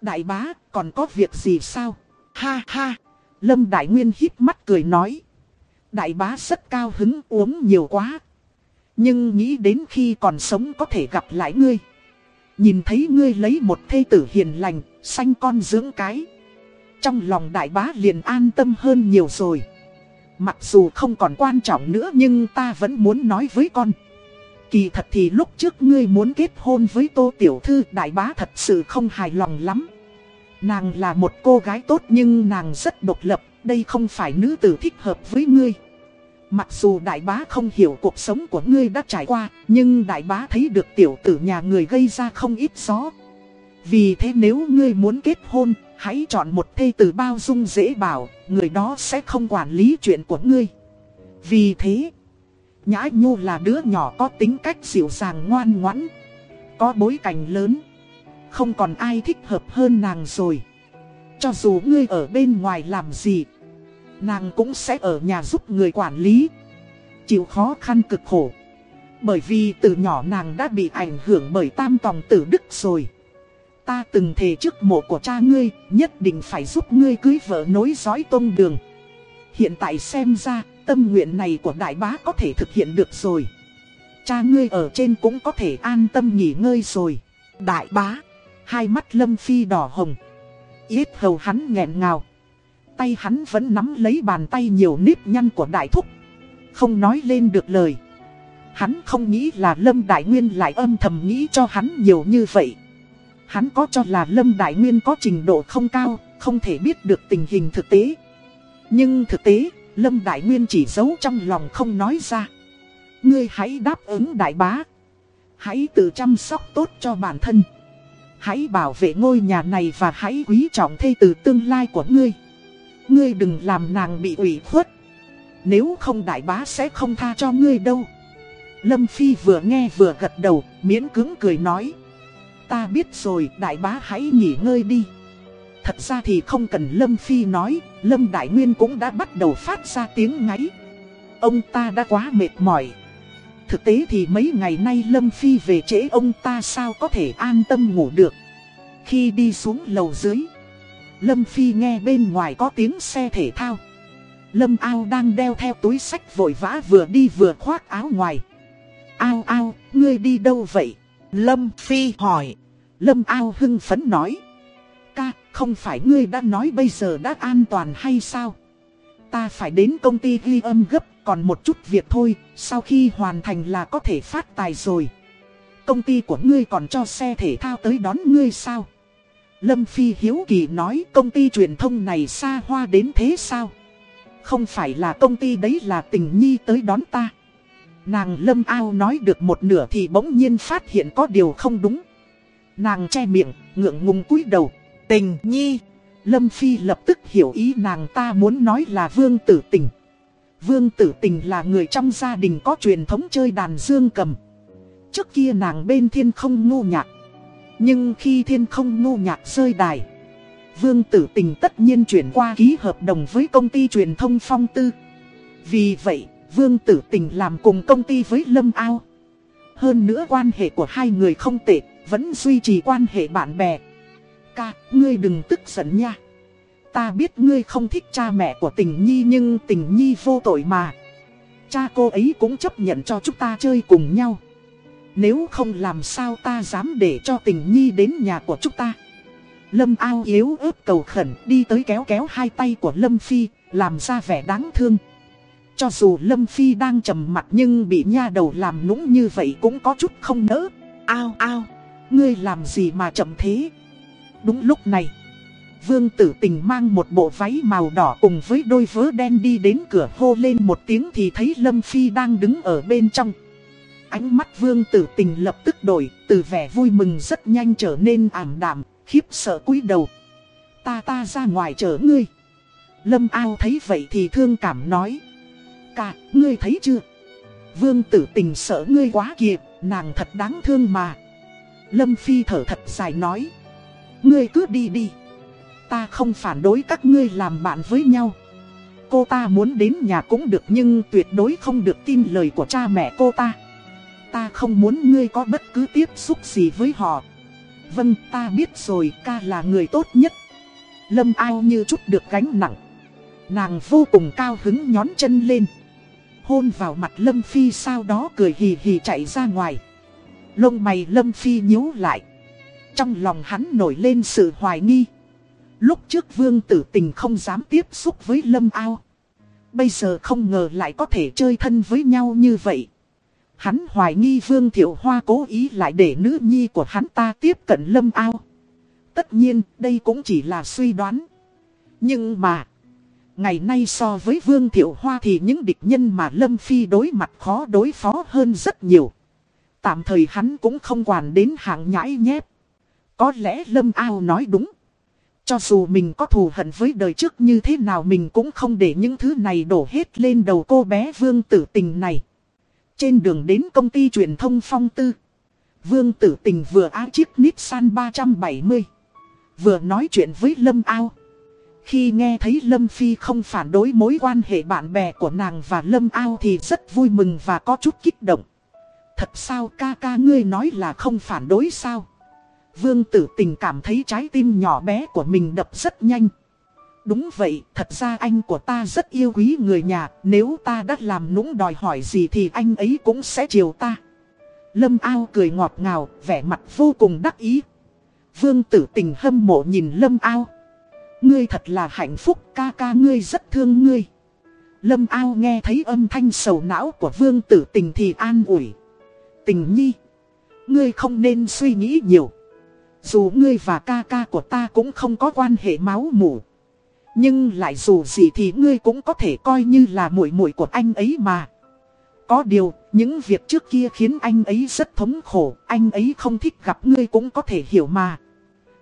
Đại bá, còn có việc gì sao? Ha ha. Lâm Đại Nguyên hít mắt cười nói. Đại bá rất cao hứng uống nhiều quá. Nhưng nghĩ đến khi còn sống có thể gặp lại ngươi. Nhìn thấy ngươi lấy một thê tử hiền lành, sanh con dưỡng cái. Trong lòng đại bá liền an tâm hơn nhiều rồi. Mặc dù không còn quan trọng nữa nhưng ta vẫn muốn nói với con. Kỳ thật thì lúc trước ngươi muốn kết hôn với tô tiểu thư đại bá thật sự không hài lòng lắm. Nàng là một cô gái tốt nhưng nàng rất độc lập, đây không phải nữ tử thích hợp với ngươi. Mặc dù đại bá không hiểu cuộc sống của ngươi đã trải qua, nhưng đại bá thấy được tiểu tử nhà người gây ra không ít gió. Vì thế nếu ngươi muốn kết hôn, hãy chọn một thê tử bao dung dễ bảo, người đó sẽ không quản lý chuyện của ngươi. Vì thế, Nhã Nhu là đứa nhỏ có tính cách dịu dàng ngoan ngoãn, có bối cảnh lớn. Không còn ai thích hợp hơn nàng rồi. Cho dù ngươi ở bên ngoài làm gì, nàng cũng sẽ ở nhà giúp người quản lý. Chịu khó khăn cực khổ. Bởi vì từ nhỏ nàng đã bị ảnh hưởng bởi tam tòng tử đức rồi. Ta từng thề trước mộ của cha ngươi, nhất định phải giúp ngươi cưới vợ nối dõi tôn đường. Hiện tại xem ra, tâm nguyện này của đại bá có thể thực hiện được rồi. Cha ngươi ở trên cũng có thể an tâm nghỉ ngơi rồi. Đại bá, hai mắt lâm phi đỏ hồng. Yết hầu hắn nghẹn ngào. Tay hắn vẫn nắm lấy bàn tay nhiều nếp nhăn của đại thúc. Không nói lên được lời. Hắn không nghĩ là Lâm Đại Nguyên lại âm thầm nghĩ cho hắn nhiều như vậy. Hắn có cho là Lâm Đại Nguyên có trình độ không cao, không thể biết được tình hình thực tế. Nhưng thực tế, Lâm Đại Nguyên chỉ giấu trong lòng không nói ra. Ngươi hãy đáp ứng đại bá. Hãy tự chăm sóc tốt cho bản thân. Hãy bảo vệ ngôi nhà này và hãy quý trọng thê từ tương lai của ngươi. Ngươi đừng làm nàng bị ủy khuất. Nếu không đại bá sẽ không tha cho ngươi đâu. Lâm Phi vừa nghe vừa gật đầu, miễn cứng cười nói. Ta biết rồi, đại bá hãy nghỉ ngơi đi. Thật ra thì không cần Lâm Phi nói, Lâm Đại Nguyên cũng đã bắt đầu phát ra tiếng ngáy. Ông ta đã quá mệt mỏi. Thực tế thì mấy ngày nay Lâm Phi về trễ ông ta sao có thể an tâm ngủ được. Khi đi xuống lầu dưới, Lâm Phi nghe bên ngoài có tiếng xe thể thao. Lâm ao đang đeo theo túi sách vội vã vừa đi vừa khoác áo ngoài. Ao ao, ngươi đi đâu vậy? Lâm Phi hỏi. Lâm ao hưng phấn nói. Ca, không phải ngươi đã nói bây giờ đã an toàn hay sao? Ta phải đến công ty ghi âm gấp, còn một chút việc thôi, sau khi hoàn thành là có thể phát tài rồi. Công ty của ngươi còn cho xe thể thao tới đón ngươi sao? Lâm Phi Hiếu Kỳ nói công ty truyền thông này xa hoa đến thế sao? Không phải là công ty đấy là tình nhi tới đón ta. Nàng Lâm Ao nói được một nửa thì bỗng nhiên phát hiện có điều không đúng. Nàng che miệng, ngượng ngùng cúi đầu. Tình nhi. Lâm Phi lập tức hiểu ý nàng ta muốn nói là Vương Tử Tình. Vương Tử Tình là người trong gia đình có truyền thống chơi đàn dương cầm. Trước kia nàng bên thiên không ngu nhạc. Nhưng khi thiên không ngu nhạc rơi đài, Vương Tử Tình tất nhiên chuyển qua ký hợp đồng với công ty truyền thông phong tư. Vì vậy, Vương Tử Tình làm cùng công ty với Lâm Ao. Hơn nữa quan hệ của hai người không tệ, vẫn duy trì quan hệ bạn bè. Ca, ngươi đừng tức giận nha. Ta biết ngươi không thích cha mẹ của tình nhi nhưng tình nhi vô tội mà. Cha cô ấy cũng chấp nhận cho chúng ta chơi cùng nhau. Nếu không làm sao ta dám để cho tình nhi đến nhà của chúng ta. Lâm ao yếu ớt cầu khẩn đi tới kéo kéo hai tay của Lâm Phi, làm ra vẻ đáng thương. Cho dù Lâm Phi đang trầm mặt nhưng bị nha đầu làm nũng như vậy cũng có chút không nỡ. Ao ao, ngươi làm gì mà chậm thế? Đúng lúc này, Vương tử tình mang một bộ váy màu đỏ cùng với đôi vớ đen đi đến cửa hô lên một tiếng thì thấy Lâm Phi đang đứng ở bên trong. Ánh mắt vương tử tình lập tức đổi, từ vẻ vui mừng rất nhanh trở nên ảm đạm, khiếp sợ cúi đầu. Ta ta ra ngoài chở ngươi. Lâm ao thấy vậy thì thương cảm nói ca, ngươi thấy chưa? Vương tử tình sợ ngươi quá kìa, nàng thật đáng thương mà. Lâm Phi thở thật dài nói. Ngươi cứ đi đi. Ta không phản đối các ngươi làm bạn với nhau. Cô ta muốn đến nhà cũng được nhưng tuyệt đối không được tin lời của cha mẹ cô ta. Ta không muốn ngươi có bất cứ tiếp xúc gì với họ. Vâng, ta biết rồi, ca là người tốt nhất. Lâm ao như chút được gánh nặng. Nàng vô cùng cao hứng nhón chân lên. Hôn vào mặt Lâm Phi sau đó cười hì hì chạy ra ngoài. Lông mày Lâm Phi nhíu lại. Trong lòng hắn nổi lên sự hoài nghi. Lúc trước vương tử tình không dám tiếp xúc với Lâm ao. Bây giờ không ngờ lại có thể chơi thân với nhau như vậy. Hắn hoài nghi Vương Thiệu Hoa cố ý lại để nữ nhi của hắn ta tiếp cận lâm ao. Tất nhiên đây cũng chỉ là suy đoán. Nhưng mà, ngày nay so với Vương Thiệu Hoa thì những địch nhân mà Lâm Phi đối mặt khó đối phó hơn rất nhiều. Tạm thời hắn cũng không quản đến hạng nhãi nhép. Có lẽ Lâm Ao nói đúng. Cho dù mình có thù hận với đời trước như thế nào mình cũng không để những thứ này đổ hết lên đầu cô bé Vương tử tình này. Trên đường đến công ty truyền thông phong tư. Vương tử tình vừa á chiếc Nissan 370. Vừa nói chuyện với Lâm Ao. Khi nghe thấy Lâm Phi không phản đối mối quan hệ bạn bè của nàng và Lâm Ao thì rất vui mừng và có chút kích động. Thật sao ca ca ngươi nói là không phản đối sao? Vương tử tình cảm thấy trái tim nhỏ bé của mình đập rất nhanh. Đúng vậy, thật ra anh của ta rất yêu quý người nhà, nếu ta đã làm nũng đòi hỏi gì thì anh ấy cũng sẽ chiều ta. Lâm ao cười ngọt ngào, vẻ mặt vô cùng đắc ý. Vương tử tình hâm mộ nhìn lâm ao. Ngươi thật là hạnh phúc, ca ca ngươi rất thương ngươi. Lâm ao nghe thấy âm thanh sầu não của vương tử tình thì an ủi. Tình nhi, ngươi không nên suy nghĩ nhiều. Dù ngươi và ca ca của ta cũng không có quan hệ máu mủ. Nhưng lại dù gì thì ngươi cũng có thể coi như là muội muội của anh ấy mà. Có điều, những việc trước kia khiến anh ấy rất thống khổ, anh ấy không thích gặp ngươi cũng có thể hiểu mà.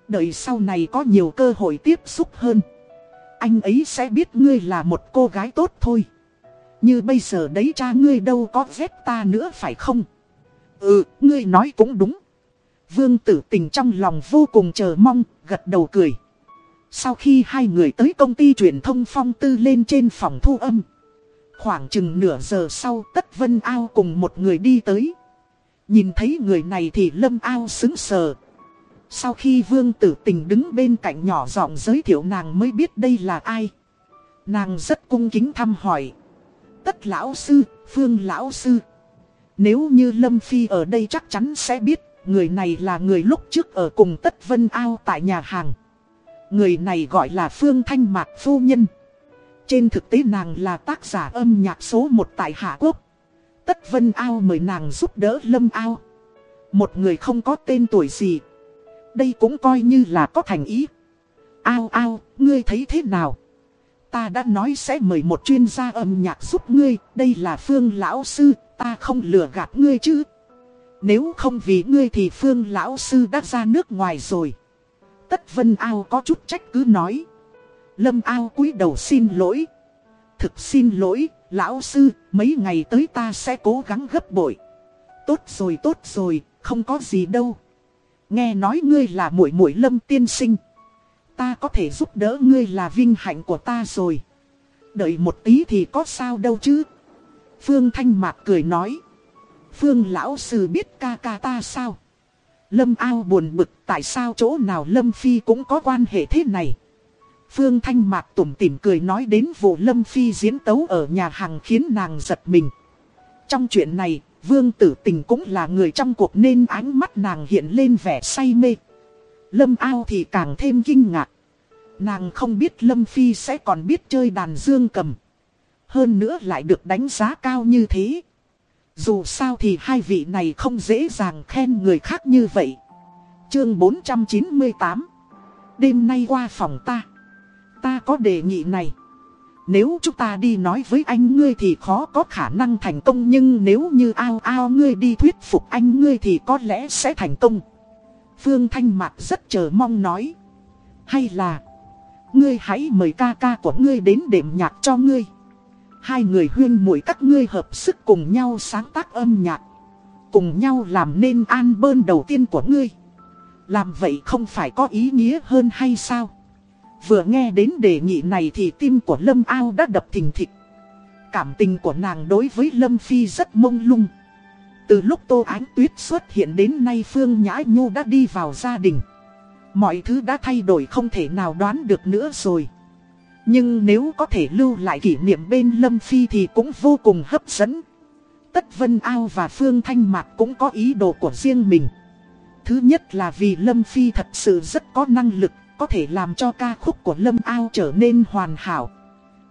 Đợi sau này có nhiều cơ hội tiếp xúc hơn. Anh ấy sẽ biết ngươi là một cô gái tốt thôi. Như bây giờ đấy cha ngươi đâu có ghét ta nữa phải không? Ừ, ngươi nói cũng đúng. Vương tử tình trong lòng vô cùng chờ mong, gật đầu cười. Sau khi hai người tới công ty truyền thông phong tư lên trên phòng thu âm Khoảng chừng nửa giờ sau Tất Vân Ao cùng một người đi tới Nhìn thấy người này thì Lâm Ao xứng sờ sau khi Vương Tử Tình đứng bên cạnh nhỏ giọng giới thiệu nàng mới biết đây là ai Nàng rất cung kính thăm hỏi Tất Lão Sư, Phương Lão Sư Nếu như Lâm Phi ở đây chắc chắn sẽ biết Người này là người lúc trước ở cùng Tất Vân Ao tại nhà hàng Người này gọi là Phương Thanh Mạc Phu Nhân. Trên thực tế nàng là tác giả âm nhạc số 1 tại Hạ Quốc. Tất Vân Ao mời nàng giúp đỡ Lâm Ao. Một người không có tên tuổi gì. Đây cũng coi như là có thành ý. Ao ao, ngươi thấy thế nào? Ta đã nói sẽ mời một chuyên gia âm nhạc giúp ngươi. Đây là Phương Lão Sư, ta không lừa gạt ngươi chứ. Nếu không vì ngươi thì Phương Lão Sư đã ra nước ngoài rồi. Tất Vân Ao có chút trách cứ nói. Lâm ao cúi đầu xin lỗi. Thực xin lỗi, lão sư, mấy ngày tới ta sẽ cố gắng gấp bội. Tốt rồi tốt rồi, không có gì đâu. Nghe nói ngươi là muội muội lâm tiên sinh. Ta có thể giúp đỡ ngươi là vinh hạnh của ta rồi. Đợi một tí thì có sao đâu chứ. Phương Thanh Mạc cười nói. Phương lão sư biết ca ca ta sao? Lâm ao buồn bực tại sao chỗ nào Lâm Phi cũng có quan hệ thế này. Phương Thanh Mạc tủm tỉm cười nói đến vụ Lâm Phi diễn tấu ở nhà hàng khiến nàng giật mình. Trong chuyện này, Vương Tử Tình cũng là người trong cuộc nên ánh mắt nàng hiện lên vẻ say mê. Lâm ao thì càng thêm kinh ngạc. Nàng không biết Lâm Phi sẽ còn biết chơi đàn dương cầm. Hơn nữa lại được đánh giá cao như thế. Dù sao thì hai vị này không dễ dàng khen người khác như vậy. Chương 498 Đêm nay qua phòng ta. Ta có đề nghị này. Nếu chúng ta đi nói với anh ngươi thì khó có khả năng thành công Nhưng nếu như ao ao ngươi đi thuyết phục anh ngươi thì có lẽ sẽ thành công. Phương Thanh Mạc rất chờ mong nói. Hay là, Ngươi hãy mời ca ca của ngươi đến đệm nhạc cho ngươi. Hai người huyên mũi các ngươi hợp sức cùng nhau sáng tác âm nhạc. Cùng nhau làm nên an bơn đầu tiên của ngươi. Làm vậy không phải có ý nghĩa hơn hay sao? Vừa nghe đến đề nghị này thì tim của Lâm Ao đã đập thình thịch. Cảm tình của nàng đối với Lâm Phi rất mông lung. Từ lúc Tô Ánh Tuyết xuất hiện đến nay Phương Nhã Nhu đã đi vào gia đình. Mọi thứ đã thay đổi không thể nào đoán được nữa rồi. Nhưng nếu có thể lưu lại kỷ niệm bên Lâm Phi thì cũng vô cùng hấp dẫn. Tất Vân Ao và Phương Thanh Mạc cũng có ý đồ của riêng mình. Thứ nhất là vì Lâm Phi thật sự rất có năng lực có thể làm cho ca khúc của Lâm Ao trở nên hoàn hảo.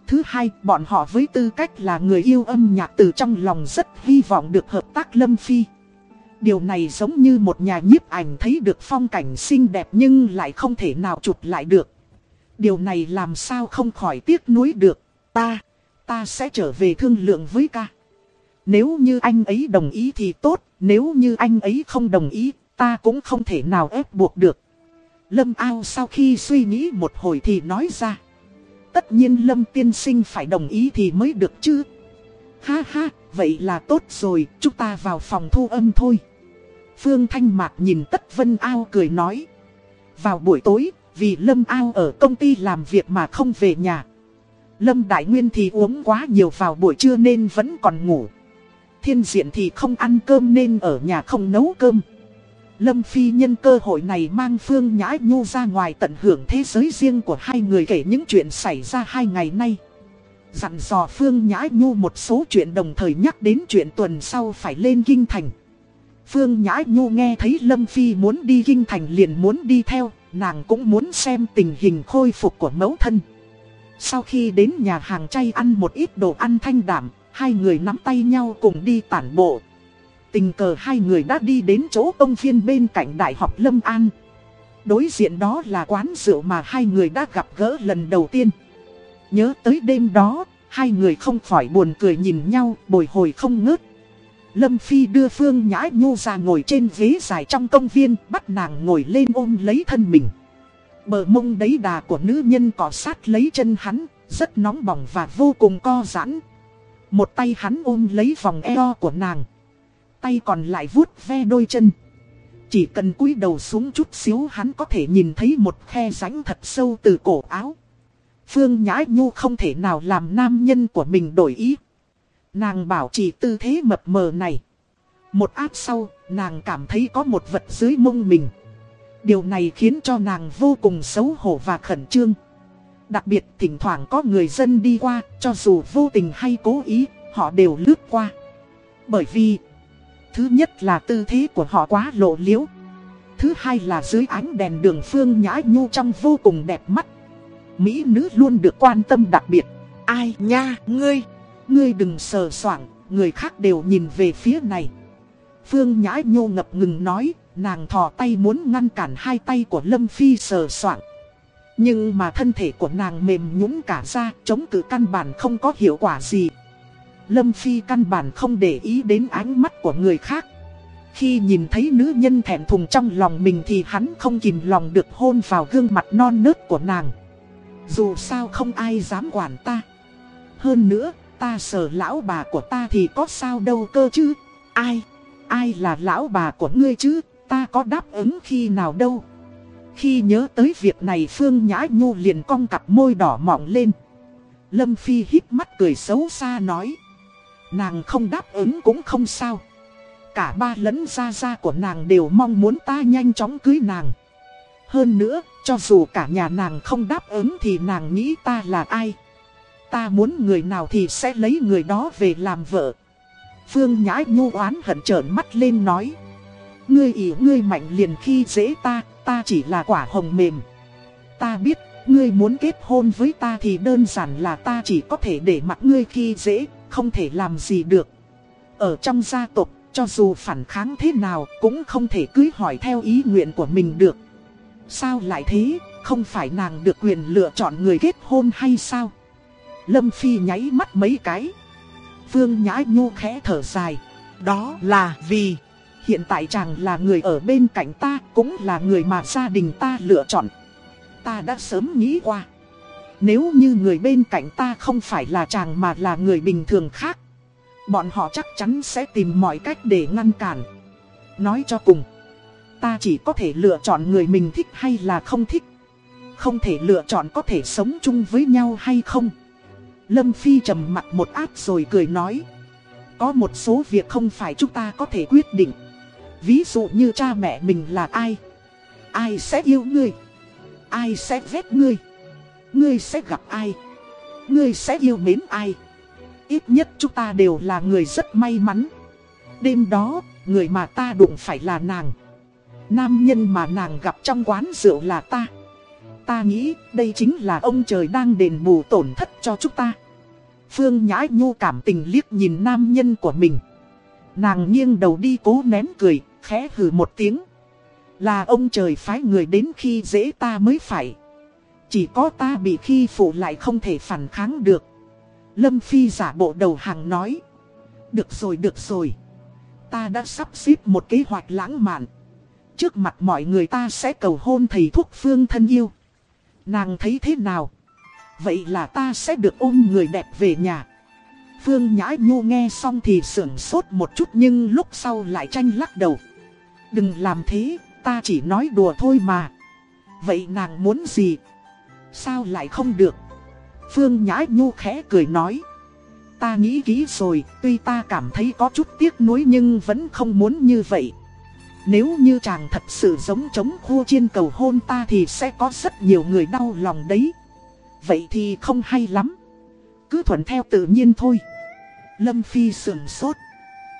Thứ hai, bọn họ với tư cách là người yêu âm nhạc từ trong lòng rất hy vọng được hợp tác Lâm Phi. Điều này giống như một nhà nhiếp ảnh thấy được phong cảnh xinh đẹp nhưng lại không thể nào chụp lại được. Điều này làm sao không khỏi tiếc nuối được. Ta, ta sẽ trở về thương lượng với ca. Nếu như anh ấy đồng ý thì tốt, nếu như anh ấy không đồng ý, ta cũng không thể nào ép buộc được. Lâm ao sau khi suy nghĩ một hồi thì nói ra. Tất nhiên Lâm tiên sinh phải đồng ý thì mới được chứ. Ha ha, vậy là tốt rồi, chúng ta vào phòng thu âm thôi. Phương Thanh Mạc nhìn Tất Vân Ao cười nói. Vào buổi tối, vì Lâm Ao ở công ty làm việc mà không về nhà. Lâm Đại Nguyên thì uống quá nhiều vào buổi trưa nên vẫn còn ngủ. Thiên diện thì không ăn cơm nên ở nhà không nấu cơm. Lâm Phi nhân cơ hội này mang Phương Nhã Nhu ra ngoài tận hưởng thế giới riêng của hai người kể những chuyện xảy ra hai ngày nay. Dặn dò Phương Nhã Nhu một số chuyện đồng thời nhắc đến chuyện tuần sau phải lên Kinh Thành. Phương Nhã Nhu nghe thấy Lâm Phi muốn đi Kinh Thành liền muốn đi theo, nàng cũng muốn xem tình hình khôi phục của mẫu thân. Sau khi đến nhà hàng chay ăn một ít đồ ăn thanh đảm, hai người nắm tay nhau cùng đi tản bộ. Tình cờ hai người đã đi đến chỗ công viên bên cạnh Đại học Lâm An. Đối diện đó là quán rượu mà hai người đã gặp gỡ lần đầu tiên. Nhớ tới đêm đó, hai người không khỏi buồn cười nhìn nhau, bồi hồi không ngớt. Lâm Phi đưa Phương Nhã Nhu ra ngồi trên ghế dài trong công viên, bắt nàng ngồi lên ôm lấy thân mình. Bờ mông đấy đà của nữ nhân cọ sát lấy chân hắn, rất nóng bỏng và vô cùng co giãn. Một tay hắn ôm lấy vòng eo của nàng tay còn lại vuốt ve đôi chân. Chỉ cần cúi đầu xuống chút xíu hắn có thể nhìn thấy một khe rãnh thật sâu từ cổ áo. Phương Nhã Nhu không thể nào làm nam nhân của mình đổi ý. Nàng bảo chỉ tư thế mập mờ này. Một áp sau, nàng cảm thấy có một vật dưới mông mình. Điều này khiến cho nàng vô cùng xấu hổ và khẩn trương. Đặc biệt thỉnh thoảng có người dân đi qua, cho dù vô tình hay cố ý, họ đều lướt qua. Bởi vì Thứ nhất là tư thế của họ quá lộ liễu. Thứ hai là dưới ánh đèn đường phương nhã nhu trong vô cùng đẹp mắt. Mỹ nữ luôn được quan tâm đặc biệt. Ai nha, ngươi, ngươi đừng sờ soảng, người khác đều nhìn về phía này. Phương Nhã Nhô ngập ngừng nói, nàng thò tay muốn ngăn cản hai tay của Lâm Phi sờ soạng. Nhưng mà thân thể của nàng mềm nhũng cả ra, chống cự căn bản không có hiệu quả gì. Lâm Phi căn bản không để ý đến ánh mắt của người khác. Khi nhìn thấy nữ nhân thẹn thùng trong lòng mình thì hắn không kìm lòng được hôn vào gương mặt non nớt của nàng. Dù sao không ai dám quản ta. Hơn nữa ta sợ lão bà của ta thì có sao đâu cơ chứ. Ai, ai là lão bà của ngươi chứ? Ta có đáp ứng khi nào đâu. Khi nhớ tới việc này Phương Nhã Nhu liền cong cặp môi đỏ mọng lên. Lâm Phi hít mắt cười xấu xa nói. Nàng không đáp ứng cũng không sao. Cả ba lẫn gia gia của nàng đều mong muốn ta nhanh chóng cưới nàng. Hơn nữa, cho dù cả nhà nàng không đáp ứng thì nàng nghĩ ta là ai? Ta muốn người nào thì sẽ lấy người đó về làm vợ. Phương Nhã Nhu oán hận trợn mắt lên nói. Ngươi ỉ ngươi mạnh liền khi dễ ta, ta chỉ là quả hồng mềm. Ta biết, ngươi muốn kết hôn với ta thì đơn giản là ta chỉ có thể để mặc ngươi khi dễ, không thể làm gì được Ở trong gia tộc, cho dù phản kháng thế nào cũng không thể cưới hỏi theo ý nguyện của mình được Sao lại thế, không phải nàng được quyền lựa chọn người kết hôn hay sao? Lâm Phi nháy mắt mấy cái. Phương Nhã Nhu khẽ thở dài. Đó là vì hiện tại chàng là người ở bên cạnh ta, cũng là người mà gia đình ta lựa chọn. Ta đã sớm nghĩ qua. Nếu như người bên cạnh ta không phải là chàng mà là người bình thường khác, bọn họ chắc chắn sẽ tìm mọi cách để ngăn cản. Nói cho cùng ta chỉ có thể lựa chọn người mình thích hay là không thích. Không thể lựa chọn có thể sống chung với nhau hay không. Lâm Phi trầm mặt một áp rồi cười nói. Có một số việc không phải chúng ta có thể quyết định. Ví dụ như cha mẹ mình là ai. Ai sẽ yêu ngươi. Ai sẽ ghét ngươi. Ngươi sẽ gặp ai. Ngươi sẽ yêu mến ai. Ít nhất chúng ta đều là người rất may mắn. Đêm đó, người mà ta đụng phải là nàng. Nam nhân mà nàng gặp trong quán rượu là ta Ta nghĩ đây chính là ông trời đang đền bù tổn thất cho chúng ta Phương Nhã Nhu cảm tình liếc nhìn nam nhân của mình Nàng nghiêng đầu đi cố nén cười, khẽ hừ một tiếng Là ông trời phái người đến khi dễ ta mới phải chỉ có ta bị khi phụ lại không thể phản kháng được Lâm Phi giả bộ đầu hàng nói Được rồi được rồi Ta đã sắp xếp một kế hoạch lãng mạn Trước mặt mọi người ta sẽ cầu hôn thầy thuốc phương thân yêu. Nàng thấy thế nào? Vậy là ta sẽ được ôm người đẹp về nhà. Phương Nhã Nhu nghe xong thì sưởng sốt một chút nhưng lúc sau lại tranh lắc đầu. Đừng làm thế, ta chỉ nói đùa thôi mà. Vậy nàng muốn gì? Sao lại không được? Phương Nhã Nhu khẽ cười nói. Ta nghĩ kỹ rồi, tuy ta cảm thấy có chút tiếc nuối nhưng vẫn không muốn như vậy. Nếu như chàng thật sự giống chống khua chiên cầu hôn ta thì sẽ có rất nhiều người đau lòng đấy. Vậy thì không hay lắm. Cứ thuận theo tự nhiên thôi. Lâm Phi sườn sốt.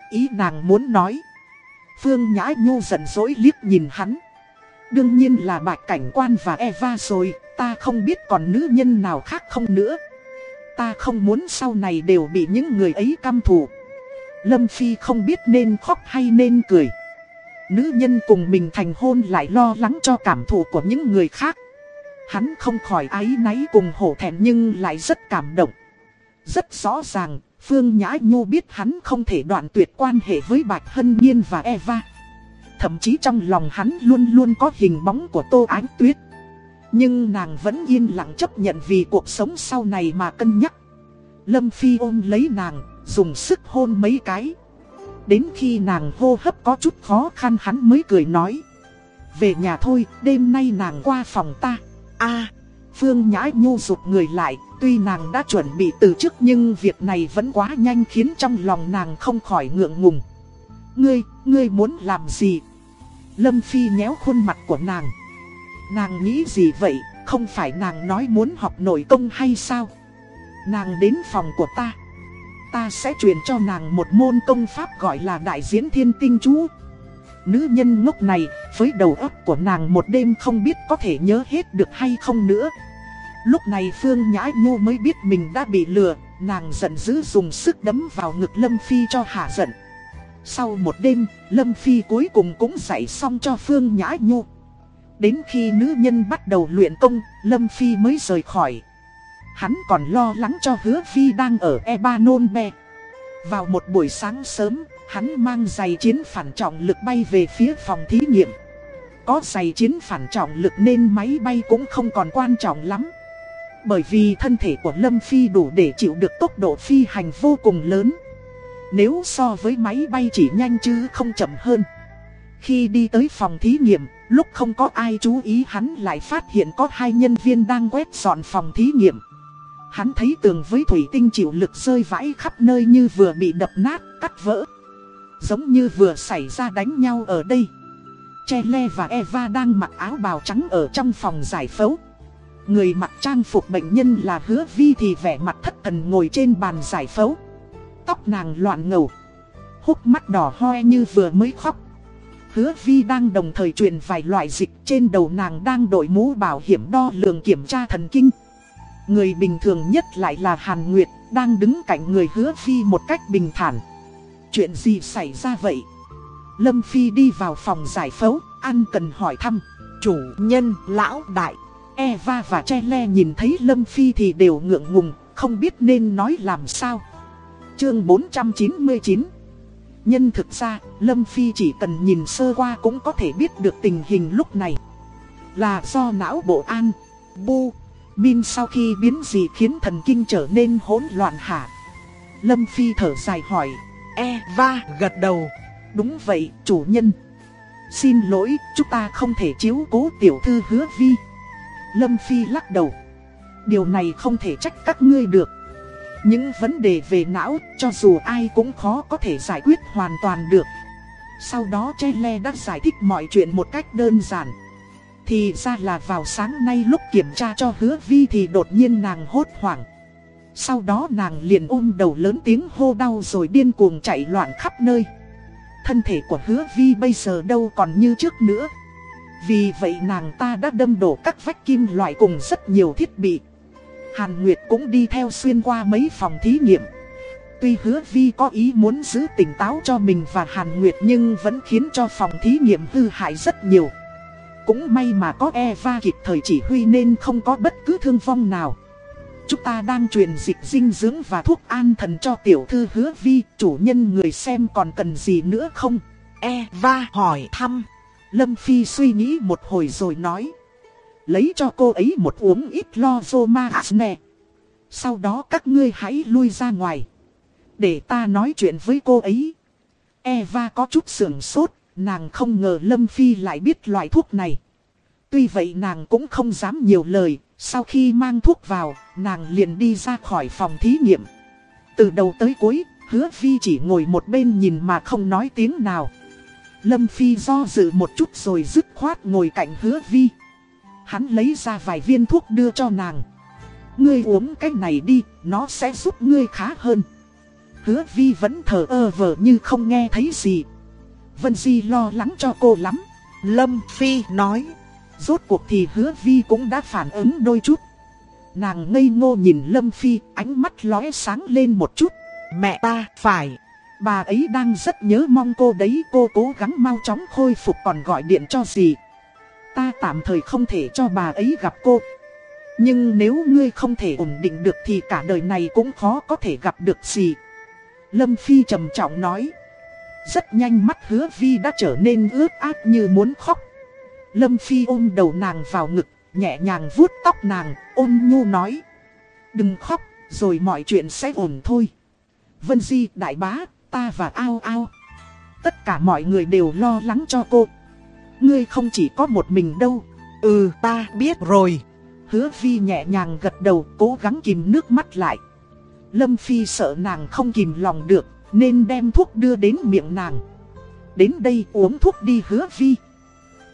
Ý nàng muốn nói. Phương Nhã Nhu giận dỗi liếc nhìn hắn. Đương nhiên là Bạch Cảnh Quan và Eva rồi, ta không biết còn nữ nhân nào khác không nữa. Ta không muốn sau này đều bị những người ấy căm thù. Lâm Phi không biết nên khóc hay nên cười. Nữ nhân cùng mình thành hôn lại lo lắng cho cảm thụ của những người khác Hắn không khỏi ái náy cùng hổ thẹn nhưng lại rất cảm động Rất rõ ràng, Phương Nhã Nhu biết hắn không thể đoạn tuyệt quan hệ với Bạch Hân Nhiên và Eva Thậm chí trong lòng hắn luôn luôn có hình bóng của Tô Ánh Tuyết nhưng nàng vẫn yên lặng chấp nhận vì cuộc sống sau này mà cân nhắc. Lâm Phi ôm lấy nàng, dùng sức hôn mấy cái. Đến khi nàng hô hấp có chút khó khăn hắn mới cười nói. Về nhà thôi, đêm nay nàng qua phòng ta. A Phương Nhã Nhu rụt người lại Tuy nàng đã chuẩn bị từ trước nhưng việc này vẫn quá nhanh khiến trong lòng nàng không khỏi ngượng ngùng. Ngươi, ngươi muốn làm gì? Lâm Phi nhéo khuôn mặt của nàng. Nàng nghĩ gì vậy? Không phải nàng nói muốn học nội công hay sao? Nàng đến phòng của ta ta sẽ truyền cho nàng một môn công pháp gọi là đại diễn thiên tinh chú. Nữ nhân ngốc này, với đầu óc của nàng một đêm không biết có thể nhớ hết được hay không nữa. Lúc này Phương Nhã Nhu mới biết mình đã bị lừa, nàng giận dữ dùng sức đấm vào ngực Lâm Phi cho hạ giận. Sau một đêm, Lâm Phi cuối cùng cũng dạy xong cho Phương Nhã Nhu. Đến khi nữ nhân bắt đầu luyện công, Lâm Phi mới rời khỏi. Hắn còn lo lắng cho hứa phi đang ở E3 nôn bè. Vào một buổi sáng sớm, hắn mang giày chiến phản trọng lực bay về phía phòng thí nghiệm. Có giày chiến phản trọng lực nên máy bay cũng không còn quan trọng lắm. Bởi vì thân thể của Lâm Phi đủ để chịu được tốc độ phi hành vô cùng lớn Nếu so với máy bay chỉ nhanh chứ không chậm hơn Khi đi tới phòng thí nghiệm, lúc không có ai chú ý hắn lại phát hiện có hai nhân viên đang quét dọn phòng thí nghiệm. Hắn thấy tường với thủy tinh chịu lực rơi vãi khắp nơi như vừa bị đập nát, cắt vỡ. Giống như vừa xảy ra đánh nhau ở đây. Chele và Eva đang mặc áo bào trắng ở trong phòng giải phẫu. Người mặc trang phục bệnh nhân là hứa vi thì vẻ mặt thất thần ngồi trên bàn giải phẫu. Tóc nàng loạn ngầu. Hút mắt đỏ hoe như vừa mới khóc. Hứa vi đang đồng thời truyền vài loại dịch Trên đầu nàng đang đội mũ bảo hiểm đo lường kiểm tra thần kinh Người bình thường nhất lại là Hàn Nguyệt Đang đứng cạnh người hứa vi một cách bình thản Chuyện gì xảy ra vậy? Lâm Phi đi vào phòng giải phẫu, ăn cần hỏi thăm. Chủ nhân, lão đại. Eva và Che Le nhìn thấy Lâm Phi thì đều ngượng ngùng, không biết nên nói làm sao. Chương 499 Nhân thực ra, Lâm Phi chỉ cần nhìn sơ qua cũng có thể biết được tình hình lúc này. Là do não bộ an, bu, min sau khi biến gì khiến thần kinh trở nên hỗn loạn hả? Lâm Phi thở dài hỏi. Eva gật đầu. Đúng vậy, chủ nhân. Xin lỗi, chúng ta không thể chiếu cố tiểu thư hứa vi. Lâm Phi lắc đầu. Điều này không thể trách các ngươi được. Những vấn đề về não, cho dù ai cũng khó có thể giải quyết hoàn toàn được. Sau đó Chele đã giải thích mọi chuyện một cách đơn giản. Thì ra là vào sáng nay lúc kiểm tra cho hứa vi thì đột nhiên nàng hốt hoảng. Sau đó nàng liền ôm đầu lớn tiếng hô đau rồi điên cuồng chạy loạn khắp nơi. Thân thể của hứa vi bây giờ đâu còn như trước nữa. Vì vậy nàng ta đã đâm đổ các vách kim loại cùng rất nhiều thiết bị. Hàn Nguyệt cũng đi theo xuyên qua mấy phòng thí nghiệm. Tuy hứa vi có ý muốn giữ tỉnh táo cho mình và Hàn Nguyệt nhưng vẫn khiến cho phòng thí nghiệm hư hại rất nhiều. Cũng may mà có Eva kịp thời chỉ huy nên không có bất cứ thương vong nào. Chúng ta đang truyền dịch dinh dưỡng và thuốc an thần cho tiểu thư hứa vi, chủ nhân người xem còn cần gì nữa không? Eva hỏi thăm. Lâm Phi suy nghĩ một hồi rồi nói. Lấy cho cô ấy một uống ít lo vô ma nè. Sau đó các ngươi hãy lui ra ngoài. Để ta nói chuyện với cô ấy. Eva có chút sưởng sốt, nàng không ngờ Lâm Phi lại biết loại thuốc này. Tuy vậy nàng cũng không dám nhiều lời, sau khi mang thuốc vào, nàng liền đi ra khỏi phòng thí nghiệm. Từ đầu tới cuối, hứa Vi chỉ ngồi một bên nhìn mà không nói tiếng nào. Lâm Phi do dự một chút rồi dứt khoát ngồi cạnh hứa Vi. Hắn lấy ra vài viên thuốc đưa cho nàng. Ngươi uống cái này đi, nó sẽ giúp ngươi khá hơn. Hứa Vi vẫn thờ ơ vờ như không nghe thấy gì. Vân Di lo lắng cho cô lắm. Lâm Phi nói. Rốt cuộc thì hứa vi cũng đã phản ứng đôi chút. Nàng ngây ngô nhìn Lâm Phi, ánh mắt lóe sáng lên một chút. Mẹ ta, phải. Bà ấy đang rất nhớ mong cô đấy, cô cố gắng mau chóng khôi phục còn gọi điện cho gì. Ta tạm thời không thể cho bà ấy gặp cô. Nhưng nếu ngươi không thể ổn định được thì cả đời này cũng khó có thể gặp được gì. Lâm Phi trầm trọng nói. Rất nhanh mắt hứa vi đã trở nên ướt át như muốn khóc. Lâm Phi ôm đầu nàng vào ngực, nhẹ nhàng vuốt tóc nàng, ôn nhu nói. Đừng khóc, rồi mọi chuyện sẽ ổn thôi. Vân Di, đại bá, ta và ao ao. Tất cả mọi người đều lo lắng cho cô. Ngươi không chỉ có một mình đâu. Ừ, ta biết rồi. Hứa Vi nhẹ nhàng gật đầu, cố gắng kìm nước mắt lại. Lâm Phi sợ nàng không kìm lòng được, nên đem thuốc đưa đến miệng nàng. Đến đây uống thuốc đi hứa Vi.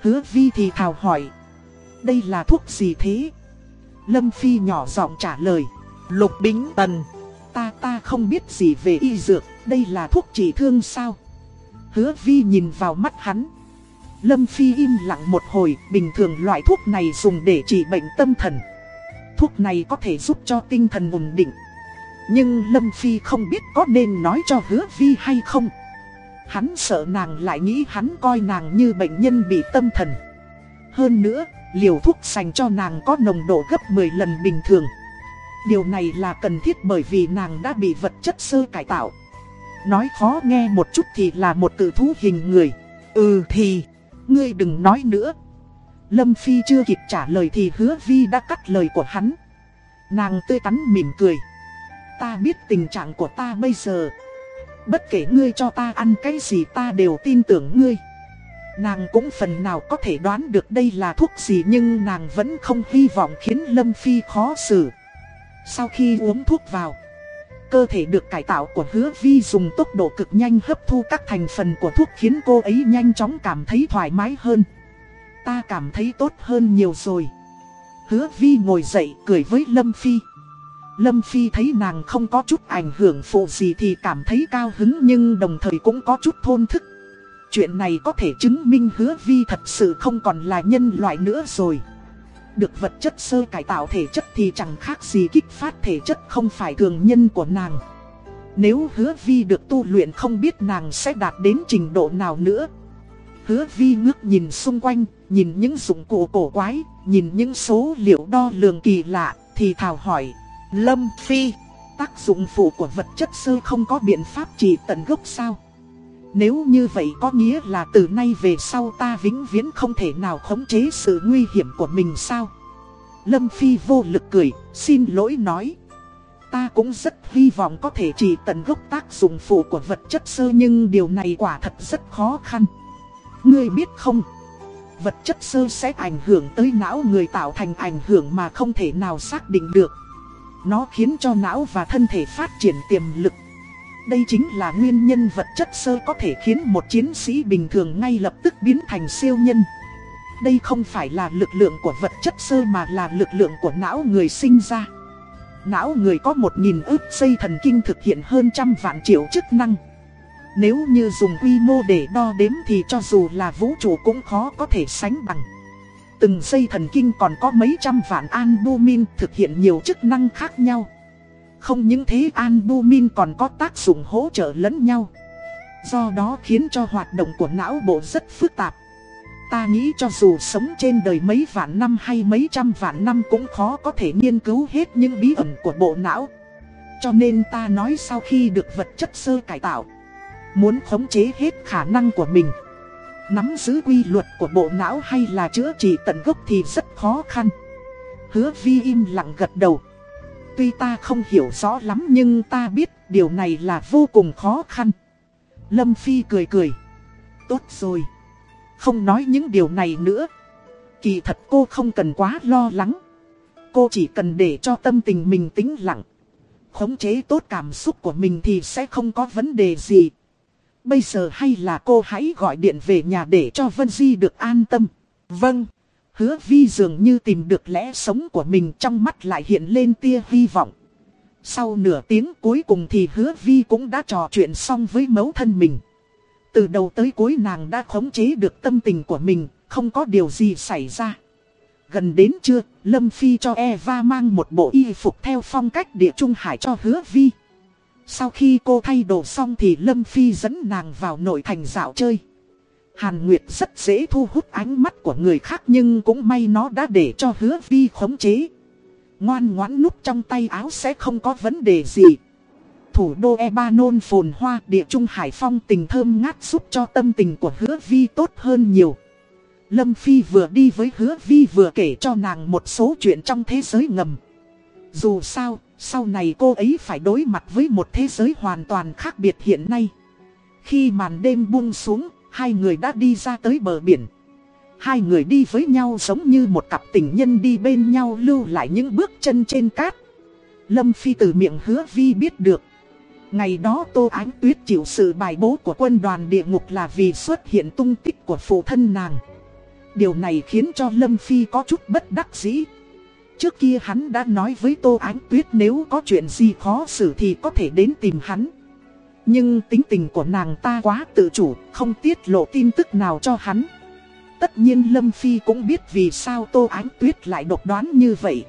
Hứa vi thì thào hỏi. Đây là thuốc gì thế? Lâm Phi nhỏ giọng trả lời. Lục bính tần. Ta ta không biết gì về y dược, đây là thuốc trị thương sao? Hứa vi nhìn vào mắt hắn. Lâm Phi im lặng một hồi, bình thường loại thuốc này dùng để trị bệnh tâm thần. Thuốc này có thể giúp cho tinh thần ổn định. Nhưng Lâm Phi không biết có nên nói cho hứa vi hay không. Hắn sợ nàng lại nghĩ hắn coi nàng như bệnh nhân bị tâm thần. Hơn nữa, liều thuốc dành cho nàng có nồng độ gấp 10 lần bình thường. Điều này là cần thiết bởi vì nàng đã bị vật chất sơ cải tạo. Nói khó nghe một chút thì là một cử thú hình người. Ừ thì, ngươi đừng nói nữa. Lâm Phi chưa kịp trả lời thì hứa Vi đã cắt lời của hắn. Nàng tươi tắn mỉm cười. Ta biết tình trạng của ta bây giờ. Bất kể ngươi cho ta ăn cái gì ta đều tin tưởng ngươi. Nàng cũng phần nào có thể đoán được đây là thuốc gì nhưng nàng vẫn không hy vọng khiến Lâm Phi khó xử. Sau khi uống thuốc vào, cơ thể được cải tạo của hứa vi dùng tốc độ cực nhanh hấp thu các thành phần của thuốc khiến cô ấy nhanh chóng cảm thấy thoải mái hơn. Ta cảm thấy tốt hơn nhiều rồi. Hứa vi ngồi dậy cười với Lâm Phi. Lâm Phi thấy nàng không có chút ảnh hưởng phụ gì thì cảm thấy cao hứng nhưng đồng thời cũng có chút thôn thức. Chuyện này có thể chứng minh hứa vi thật sự không còn là nhân loại nữa rồi. Được vật chất sơ cải tạo thể chất thì chẳng khác gì kích phát thể chất không phải thường nhân của nàng. Nếu hứa vi được tu luyện không biết nàng sẽ đạt đến trình độ nào nữa. Hứa vi ngước nhìn xung quanh, nhìn những dụng cụ cổ quái, nhìn những số liệu đo lường kỳ lạ, thì thảo hỏi. Lâm Phi, tác dụng phụ của vật chất sơ không có biện pháp trị tận gốc sao? Nếu như vậy có nghĩa là từ nay về sau ta vĩnh viễn không thể nào khống chế sự nguy hiểm của mình sao? Lâm Phi vô lực cười, xin lỗi nói. Ta cũng rất hy vọng có thể chỉ tận gốc tác dụng phụ của vật chất sơ nhưng điều này quả thật rất khó khăn. Ngươi biết không? Vật chất sơ sẽ ảnh hưởng tới não người tạo thành ảnh hưởng mà không thể nào xác định được. Nó khiến cho não và thân thể phát triển tiềm lực. Đây chính là nguyên nhân vật chất sơ có thể khiến một chiến sĩ bình thường ngay lập tức biến thành siêu nhân. Đây không phải là lực lượng của vật chất sơ mà là lực lượng của não người sinh ra. Não người có một nghìn ức dây thần kinh thực hiện hơn trăm vạn triệu chức năng. Nếu như dùng quy mô để đo đếm thì cho dù là vũ trụ cũng khó có thể sánh bằng. Từng dây thần kinh còn có mấy trăm vạn albumin thực hiện nhiều chức năng khác nhau. Không những thế albumin còn có tác dụng hỗ trợ lẫn nhau. Do đó khiến cho hoạt động của não bộ rất phức tạp. Ta nghĩ cho dù sống trên đời mấy vạn năm hay mấy trăm vạn năm cũng khó có thể nghiên cứu hết những bí ẩn của bộ não. Cho nên ta nói sau khi được vật chất sơ cải tạo, muốn khống chế hết khả năng của mình. Nắm giữ quy luật của bộ não hay là chữa trị tận gốc thì rất khó khăn. Hứa vi im lặng gật đầu. Tuy ta không hiểu rõ lắm nhưng ta biết điều này là vô cùng khó khăn. Lâm Phi cười cười. Tốt rồi. Không nói những điều này nữa. Kỳ thật cô không cần quá lo lắng. Cô chỉ cần để cho tâm tình mình tĩnh lặng. Khống chế tốt cảm xúc của mình thì sẽ không có vấn đề gì. Bây giờ hay là cô hãy gọi điện về nhà để cho Vân Di được an tâm. Vâng. Hứa vi dường như tìm được lẽ sống của mình trong mắt lại hiện lên tia hy vọng. Sau nửa tiếng cuối cùng thì hứa vi cũng đã trò chuyện xong với mẫu thân mình. Từ đầu tới cuối nàng đã khống chế được tâm tình của mình, không có điều gì xảy ra. Gần đến trưa, Lâm Phi cho Eva mang một bộ y phục theo phong cách địa trung hải cho hứa vi. Sau khi cô thay đồ xong thì Lâm Phi dẫn nàng vào nội thành dạo chơi. Hàn Nguyệt rất dễ thu hút ánh mắt của người khác nhưng cũng may nó đã để cho hứa vi khống chế. Ngoan ngoãn núp trong tay áo sẽ không có vấn đề gì. Thủ đô Ebanon phồn hoa địa trung hải phong tình thơm ngát giúp cho tâm tình của hứa vi tốt hơn nhiều. Lâm Phi vừa đi với hứa vi vừa kể cho nàng một số chuyện trong thế giới ngầm. Dù sao, sau này cô ấy phải đối mặt với một thế giới hoàn toàn khác biệt hiện nay. Khi màn đêm buông xuống, hai người đã đi ra tới bờ biển. Hai người đi với nhau giống như một cặp tình nhân đi bên nhau lưu lại những bước chân trên cát. Lâm Phi từ miệng hứa vi biết được. Ngày đó Tô Ánh Tuyết chịu sự bài bố của quân đoàn địa ngục là vì xuất hiện tung tích của phụ thân nàng. Điều này khiến cho Lâm Phi có chút bất đắc dĩ. Trước kia hắn đã nói với Tô Ánh Tuyết nếu có chuyện gì khó xử thì có thể đến tìm hắn. Nhưng tính tình của nàng ta quá tự chủ, không tiết lộ tin tức nào cho hắn. Tất nhiên Lâm Phi cũng biết vì sao Tô Ánh Tuyết lại độc đoán như vậy.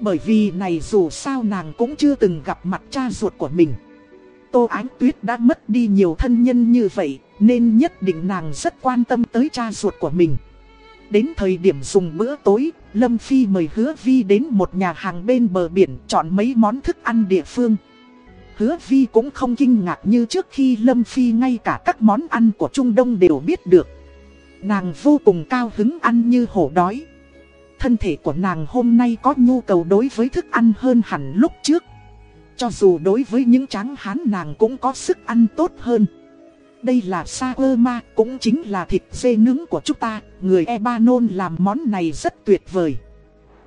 Bởi vì này dù sao nàng cũng chưa từng gặp mặt cha ruột của mình. Tô Ánh Tuyết đã mất đi nhiều thân nhân như vậy, nên nhất định nàng rất quan tâm tới cha ruột của mình. Đến thời điểm dùng bữa tối, Lâm Phi mời Hứa Vi đến một nhà hàng bên bờ biển chọn mấy món thức ăn địa phương. Hứa Vi cũng không kinh ngạc như trước khi Lâm Phi ngay cả các món ăn của Trung Đông đều biết được. Nàng vô cùng cao hứng ăn như hổ đói. thân thể của nàng hôm nay có nhu cầu đối với thức ăn hơn hẳn lúc trước. Cho dù đối với những tráng hán nàng cũng có sức ăn tốt hơn. Đây là sa ma, cũng chính là thịt dê nướng của chúng ta, người Ebanon làm món này rất tuyệt vời.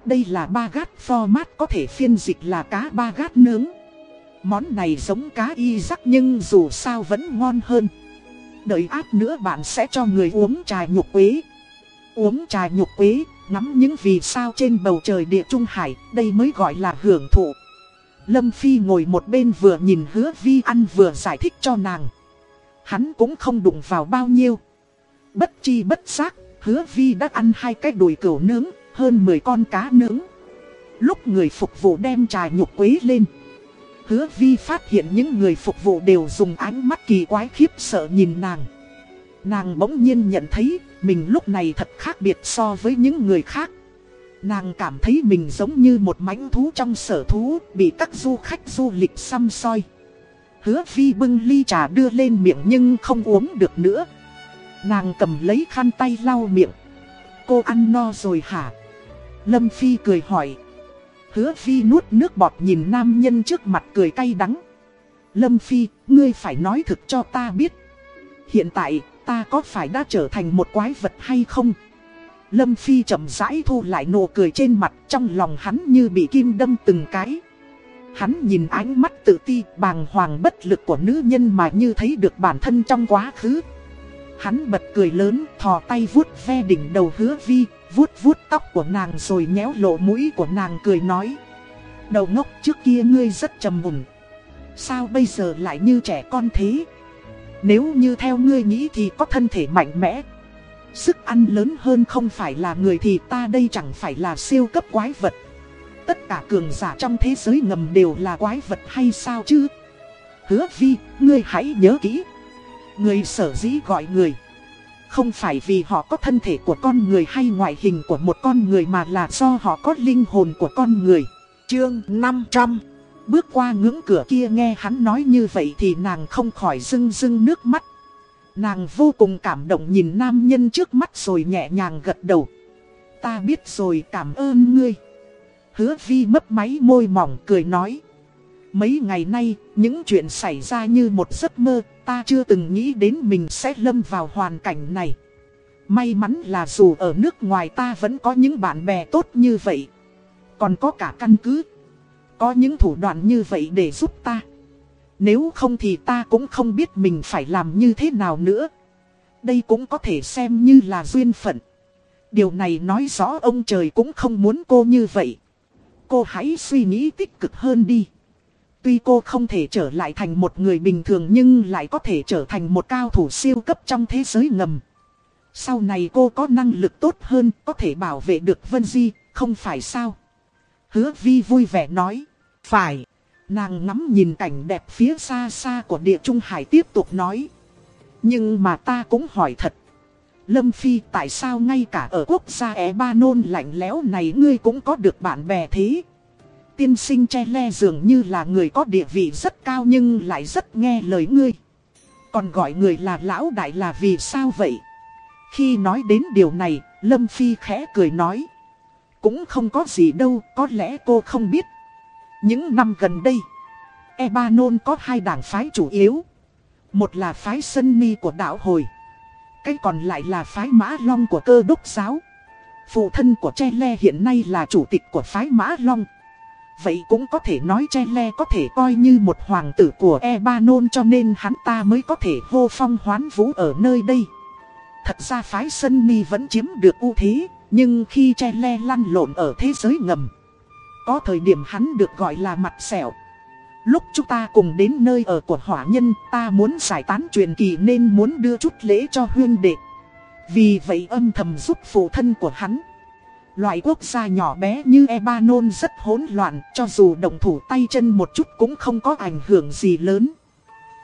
Đây là ba gát format có thể phiên dịch là cá ba gát nướng. Món này giống cá y rắc nhưng dù sao vẫn ngon hơn. Đợi át nữa bạn sẽ cho người uống trà nhục quế. Uống trà nhục quế, ngắm những vì sao trên bầu trời địa trung hải, đây mới gọi là hưởng thụ. Lâm Phi ngồi một bên vừa nhìn hứa vi ăn vừa giải thích cho nàng. Hắn cũng không đụng vào bao nhiêu. Bất chi bất giác, hứa vi đã ăn hai cái đùi cừu nướng, hơn 10 con cá nướng. Lúc người phục vụ đem trà nhục quế lên. Hứa vi phát hiện những người phục vụ đều dùng ánh mắt kỳ quái khiếp sợ nhìn nàng. Nàng bỗng nhiên nhận thấy, mình lúc này thật khác biệt so với những người khác. Nàng cảm thấy mình giống như một mãnh thú trong sở thú, bị các du khách du lịch xăm soi. Hứa vi bưng ly trà đưa lên miệng nhưng không uống được nữa. Nàng cầm lấy khăn tay lau miệng. Cô ăn no rồi hả? Lâm Phi cười hỏi. Hứa Vi nuốt nước bọt nhìn nam nhân trước mặt cười cay đắng. Lâm Phi, ngươi phải nói thực cho ta biết. Hiện tại, ta có phải đã trở thành một quái vật hay không? Lâm Phi chậm rãi thu lại nụ cười trên mặt trong lòng hắn như bị kim đâm từng cái. Hắn nhìn ánh mắt tự ti bàng hoàng bất lực của nữ nhân mà như thấy được bản thân trong quá khứ. Hắn bật cười lớn thò tay vuốt ve đỉnh đầu hứa vi vuốt vuốt tóc của nàng rồi nhéo lộ mũi của nàng cười nói. Đầu ngốc trước kia ngươi rất trầm mùng. Sao bây giờ lại như trẻ con thế? Nếu như theo ngươi nghĩ thì có thân thể mạnh mẽ. Sức ăn lớn hơn không phải là người thì ta đây chẳng phải là siêu cấp quái vật. Tất cả cường giả trong thế giới ngầm đều là quái vật hay sao chứ? Hứa vi, ngươi hãy nhớ kỹ. Người sở dĩ gọi người. Không phải vì họ có thân thể của con người hay ngoại hình của một con người mà là do họ có linh hồn của con người. Chương 500 Bước qua ngưỡng cửa kia nghe hắn nói như vậy thì nàng không khỏi rưng rưng nước mắt. Nàng vô cùng cảm động nhìn nam nhân trước mắt rồi nhẹ nhàng gật đầu. Ta biết rồi cảm ơn ngươi. Hứa vi mấp máy môi mỏng cười nói. Mấy ngày nay, những chuyện xảy ra như một giấc mơ, ta chưa từng nghĩ đến mình sẽ lâm vào hoàn cảnh này. May mắn là dù ở nước ngoài ta vẫn có những bạn bè tốt như vậy. Còn có cả căn cứ. Có những thủ đoạn như vậy để giúp ta. Nếu không thì ta cũng không biết mình phải làm như thế nào nữa. Đây cũng có thể xem như là duyên phận. Điều này nói rõ ông trời cũng không muốn cô như vậy. Cô hãy suy nghĩ tích cực hơn đi. Tuy cô không thể trở lại thành một người bình thường nhưng lại có thể trở thành một cao thủ siêu cấp trong thế giới ngầm. Sau này cô có năng lực tốt hơn, có thể bảo vệ được Vân Di, không phải sao? Hứa Vi vui vẻ nói. Phải. Nàng ngắm nhìn cảnh đẹp phía xa xa của địa trung hải tiếp tục nói. Nhưng mà ta cũng hỏi thật. Lâm Phi tại sao ngay cả ở quốc gia é ba nôn lạnh lẽo này ngươi cũng có được bạn bè thế? Tiên sinh che le dường như là người có địa vị rất cao nhưng lại rất nghe lời ngươi. Còn gọi người là lão đại là vì sao vậy? Khi nói đến điều này, Lâm Phi khẽ cười nói. Cũng không có gì đâu, có lẽ cô không biết. Những năm gần đây, Ebanon có hai đảng phái chủ yếu. Một là phái Sân Mi của đạo hồi. Cái còn lại là phái Mã Long của cơ đốc giáo. Phụ thân của Che Le hiện nay là chủ tịch của phái Mã Long. Vậy cũng có thể nói che le có thể coi như một hoàng tử của Ebanon cho nên hắn ta mới có thể hô phong hoán vũ ở nơi đây. Thật ra phái Sân Ni vẫn chiếm được ưu thế, nhưng khi che le lăn lộn ở thế giới ngầm. Có thời điểm hắn được gọi là mặt sẹo. Lúc chúng ta cùng đến nơi ở của hỏa nhân, ta muốn giải tán truyền kỳ nên muốn đưa chút lễ cho huyên đệ. Vì vậy âm thầm giúp phụ thân của hắn. Loại quốc gia nhỏ bé như Ebanon rất hỗn loạn, cho dù động thủ tay chân một chút cũng không có ảnh hưởng gì lớn.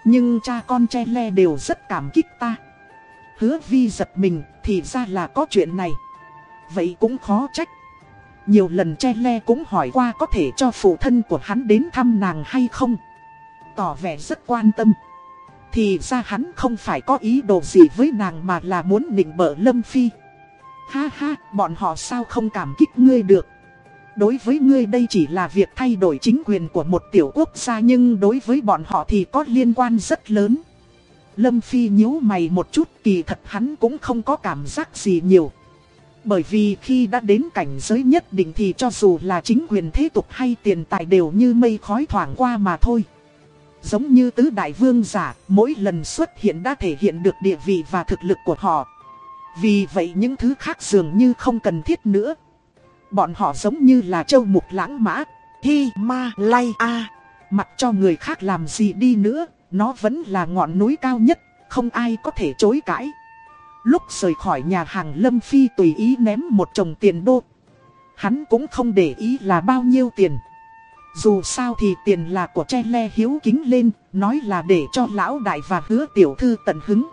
Nhưng cha con che le đều rất cảm kích ta. Hứa vi giật mình, thì ra là có chuyện này. Vậy cũng khó trách. Nhiều lần che le cũng hỏi qua có thể cho phụ thân của hắn đến thăm nàng hay không. Tỏ vẻ rất quan tâm. Thì ra hắn không phải có ý đồ gì với nàng mà là muốn nịnh bợ Lâm Phi. Ha ha, bọn họ sao không cảm kích ngươi được. Đối với ngươi đây chỉ là việc thay đổi chính quyền của một tiểu quốc gia nhưng đối với bọn họ thì có liên quan rất lớn. Lâm Phi nhíu mày một chút kỳ thật hắn cũng không có cảm giác gì nhiều. Bởi vì khi đã đến cảnh giới nhất định thì cho dù là chính quyền thế tục hay tiền tài đều như mây khói thoảng qua mà thôi. Giống như tứ đại vương giả, mỗi lần xuất hiện đã thể hiện được địa vị và thực lực của họ. Vì vậy những thứ khác dường như không cần thiết nữa. Bọn họ giống như là châu mục lãng mã, hi ma lay a. Mặc cho người khác làm gì đi nữa, nó vẫn là ngọn núi cao nhất, không ai có thể chối cãi. Lúc rời khỏi nhà hàng Lâm Phi tùy ý ném một chồng tiền đô. Hắn cũng không để ý là bao nhiêu tiền. Dù sao thì tiền là của che le hiếu kính lên, nói là để cho lão đại và hứa tiểu thư tận hứng.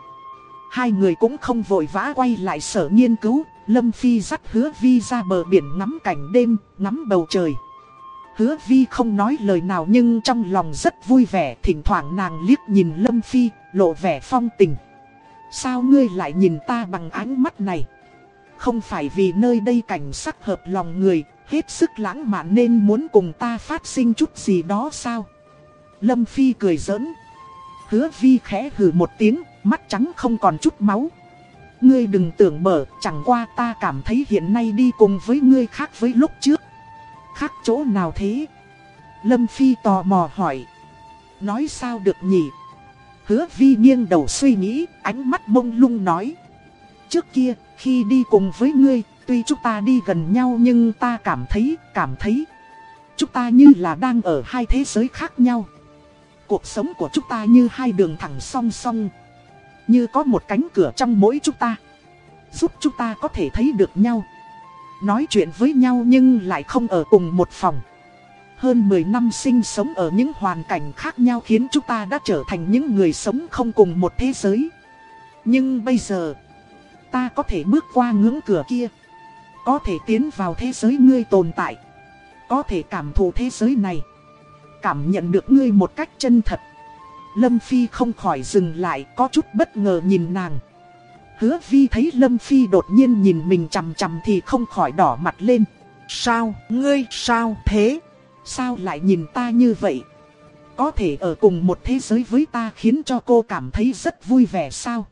Hai người cũng không vội vã quay lại sở nghiên cứu, Lâm Phi dắt hứa vi ra bờ biển ngắm cảnh đêm, ngắm bầu trời. Hứa vi không nói lời nào nhưng trong lòng rất vui vẻ, thỉnh thoảng nàng liếc nhìn Lâm Phi, lộ vẻ phong tình. Sao ngươi lại nhìn ta bằng ánh mắt này? Không phải vì nơi đây cảnh sắc hợp lòng người, hết sức lãng mạn nên muốn cùng ta phát sinh chút gì đó sao? Lâm Phi cười giỡn. Hứa vi khẽ hừ một tiếng, mắt trắng không còn chút máu. Ngươi đừng tưởng mở, chẳng qua ta cảm thấy hiện nay đi cùng với ngươi khác với lúc trước. Khác chỗ nào thế? Lâm Phi tò mò hỏi. Nói sao được nhỉ? Hứa vi nghiêng đầu suy nghĩ, ánh mắt mông lung nói. Trước kia, khi đi cùng với ngươi, tuy chúng ta đi gần nhau nhưng ta cảm thấy, cảm thấy. Chúng ta như là đang ở hai thế giới khác nhau. Cuộc sống của chúng ta như hai đường thẳng song song. Như có một cánh cửa trong mỗi chúng ta. Giúp chúng ta có thể thấy được nhau. Nói chuyện với nhau nhưng lại không ở cùng một phòng. Hơn 10 năm sinh sống ở những hoàn cảnh khác nhau khiến chúng ta đã trở thành những người sống không cùng một thế giới. Nhưng bây giờ, ta có thể bước qua ngưỡng cửa kia. Có thể tiến vào thế giới ngươi tồn tại. Có thể cảm thụ thế giới này. Cảm nhận được ngươi một cách chân thật. Lâm Phi không khỏi dừng lại có chút bất ngờ nhìn nàng. Hứa Vi thấy Lâm Phi đột nhiên nhìn mình chằm chằm thì không khỏi đỏ mặt lên. Sao, ngươi, sao thế? Sao lại nhìn ta như vậy? Có thể ở cùng một thế giới với ta khiến cho cô cảm thấy rất vui vẻ sao?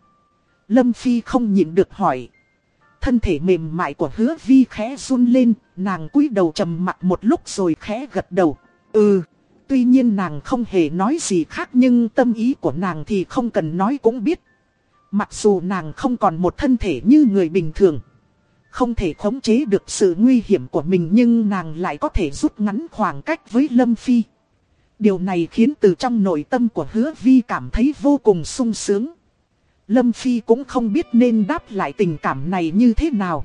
Lâm Phi không nhịn được hỏi. Thân thể mềm mại của hứa vi khẽ run lên, nàng cúi đầu trầm mặt một lúc rồi khẽ gật đầu. Ừ, tuy nhiên nàng không hề nói gì khác nhưng tâm ý của nàng thì không cần nói cũng biết. Mặc dù nàng không còn một thân thể như người bình thường. Không thể khống chế được sự nguy hiểm của mình nhưng nàng lại có thể rút ngắn khoảng cách với Lâm Phi. Điều này khiến từ trong nội tâm của hứa vi cảm thấy vô cùng sung sướng. Lâm Phi cũng không biết nên đáp lại tình cảm này như thế nào.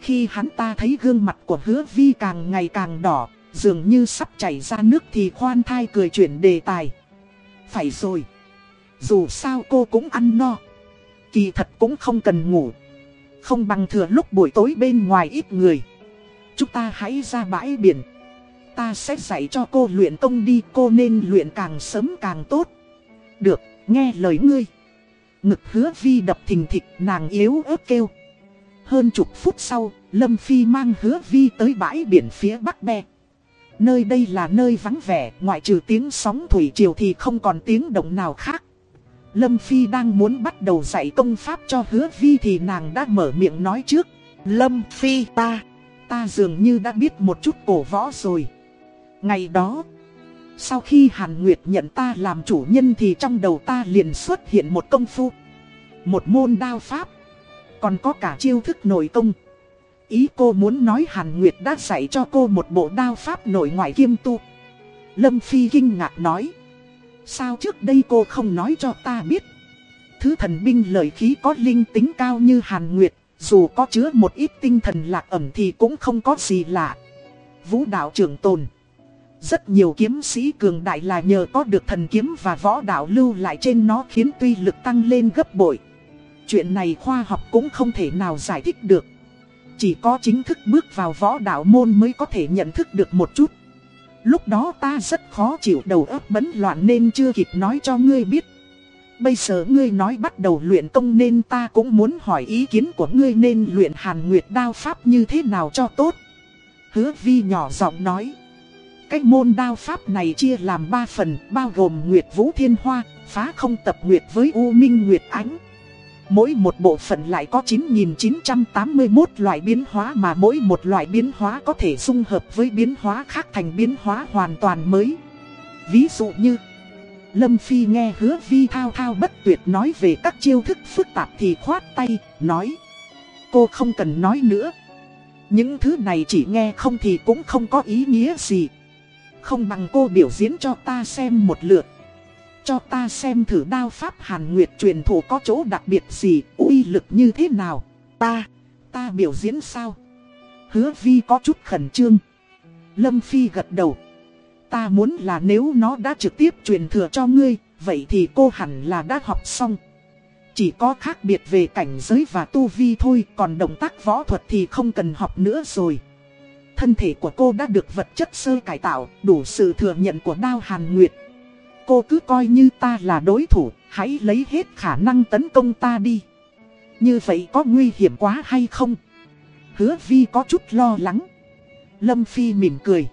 Khi hắn ta thấy gương mặt của hứa vi càng ngày càng đỏ, dường như sắp chảy ra nước thì khoan thai cười chuyển đề tài. Phải rồi. Dù sao cô cũng ăn no. Kỳ thật cũng không cần ngủ. Không bằng thừa lúc buổi tối bên ngoài ít người. Chúng ta hãy ra bãi biển. Ta sẽ dạy cho cô luyện công đi cô nên luyện càng sớm càng tốt. Được, nghe lời ngươi. Ngực hứa vi đập thình thịch nàng yếu ớt kêu. Hơn chục phút sau, Lâm Phi mang hứa vi tới bãi biển phía Bắc Be. Nơi đây là nơi vắng vẻ, ngoại trừ tiếng sóng thủy triều thì không còn tiếng động nào khác. Lâm Phi đang muốn bắt đầu dạy công pháp cho hứa vi thì nàng đã mở miệng nói trước. Lâm Phi ta, ta dường như đã biết một chút cổ võ rồi. Ngày đó, sau khi Hàn Nguyệt nhận ta làm chủ nhân thì trong đầu ta liền xuất hiện một công phu. Một môn đao pháp. Còn có cả chiêu thức nội công. Ý cô muốn nói Hàn Nguyệt đã dạy cho cô một bộ đao pháp nội ngoại kiêm tu. Lâm Phi kinh ngạc nói. Sao trước đây cô không nói cho ta biết? Thứ thần binh lợi khí có linh tính cao như Hàn Nguyệt, dù có chứa một ít tinh thần lạc ẩm thì cũng không có gì lạ. Vũ đạo trưởng tồn. Rất nhiều kiếm sĩ cường đại là nhờ có được thần kiếm và võ đạo lưu lại trên nó khiến tuy lực tăng lên gấp bội. Chuyện này khoa học cũng không thể nào giải thích được. Chỉ có chính thức bước vào võ đạo môn mới có thể nhận thức được một chút. Lúc đó ta rất khó chịu đầu óc bấn loạn nên chưa kịp nói cho ngươi biết. Bây giờ ngươi nói bắt đầu luyện công nên ta cũng muốn hỏi ý kiến của ngươi nên luyện hàn nguyệt đao pháp như thế nào cho tốt. Hứa vi nhỏ giọng nói. Cái môn đao pháp này chia làm 3 phần bao gồm Nguyệt Vũ Thiên Hoa, phá không tập Nguyệt với U Minh Nguyệt Ánh. Mỗi một bộ phận lại có 9.981 loại biến hóa mà mỗi một loại biến hóa có thể dung hợp với biến hóa khác thành biến hóa hoàn toàn mới. Ví dụ như, Lâm Phi nghe hứa vi thao thao bất tuyệt nói về các chiêu thức phức tạp thì khoát tay, nói. Cô không cần nói nữa. Những thứ này chỉ nghe không thì cũng không có ý nghĩa gì. Không bằng cô biểu diễn cho ta xem một lượt. Cho ta xem thử đao pháp hàn nguyệt truyền thủ có chỗ đặc biệt gì, uy lực như thế nào. Ta, ta biểu diễn sao? Hứa vi có chút khẩn trương. Lâm Phi gật đầu. Ta muốn là nếu nó đã trực tiếp truyền thừa cho ngươi, vậy thì cô hẳn là đã học xong. Chỉ có khác biệt về cảnh giới và tu vi thôi, còn động tác võ thuật thì không cần học nữa rồi. Thân thể của cô đã được vật chất sơ cải tạo, đủ sự thừa nhận của đao hàn nguyệt. Cô cứ coi như ta là đối thủ, hãy lấy hết khả năng tấn công ta đi. Như vậy có nguy hiểm quá hay không? Hứa vi có chút lo lắng. Lâm Phi mỉm cười.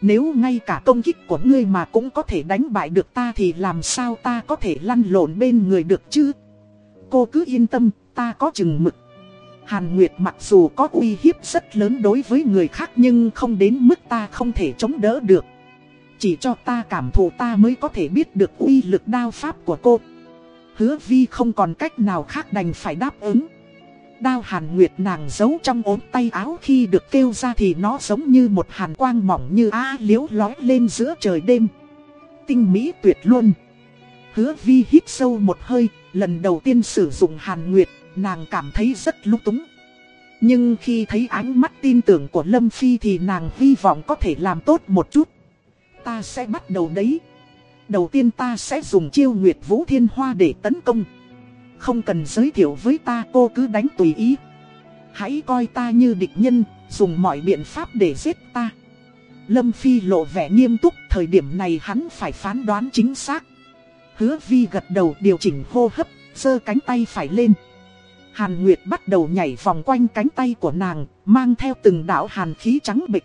Nếu ngay cả công kích của ngươi mà cũng có thể đánh bại được ta thì làm sao ta có thể lăn lộn bên người được chứ? Cô cứ yên tâm, ta có chừng mực. Hàn Nguyệt mặc dù có uy hiếp rất lớn đối với người khác nhưng không đến mức ta không thể chống đỡ được. Chỉ cho ta cảm thụ ta mới có thể biết được uy lực đao pháp của cô. Hứa vi không còn cách nào khác đành phải đáp ứng. Đao hàn nguyệt nàng giấu trong ốm tay áo khi được kêu ra thì nó giống như một hàn quang mỏng như á liếu lói lên giữa trời đêm. Tinh mỹ tuyệt luôn. Hứa vi hít sâu một hơi, lần đầu tiên sử dụng hàn nguyệt, nàng cảm thấy rất lúc túng. Nhưng khi thấy ánh mắt tin tưởng của Lâm Phi thì nàng hy vọng có thể làm tốt một chút. Ta sẽ bắt đầu đấy. Đầu tiên ta sẽ dùng chiêu Nguyệt Vũ Thiên Hoa để tấn công. Không cần giới thiệu với ta cô cứ đánh tùy ý. Hãy coi ta như địch nhân, dùng mọi biện pháp để giết ta. Lâm Phi lộ vẻ nghiêm túc, thời điểm này hắn phải phán đoán chính xác. Hứa Vi gật đầu điều chỉnh hô hấp, giơ cánh tay phải lên. Hàn Nguyệt bắt đầu nhảy vòng quanh cánh tay của nàng, mang theo từng đảo hàn khí trắng bịch.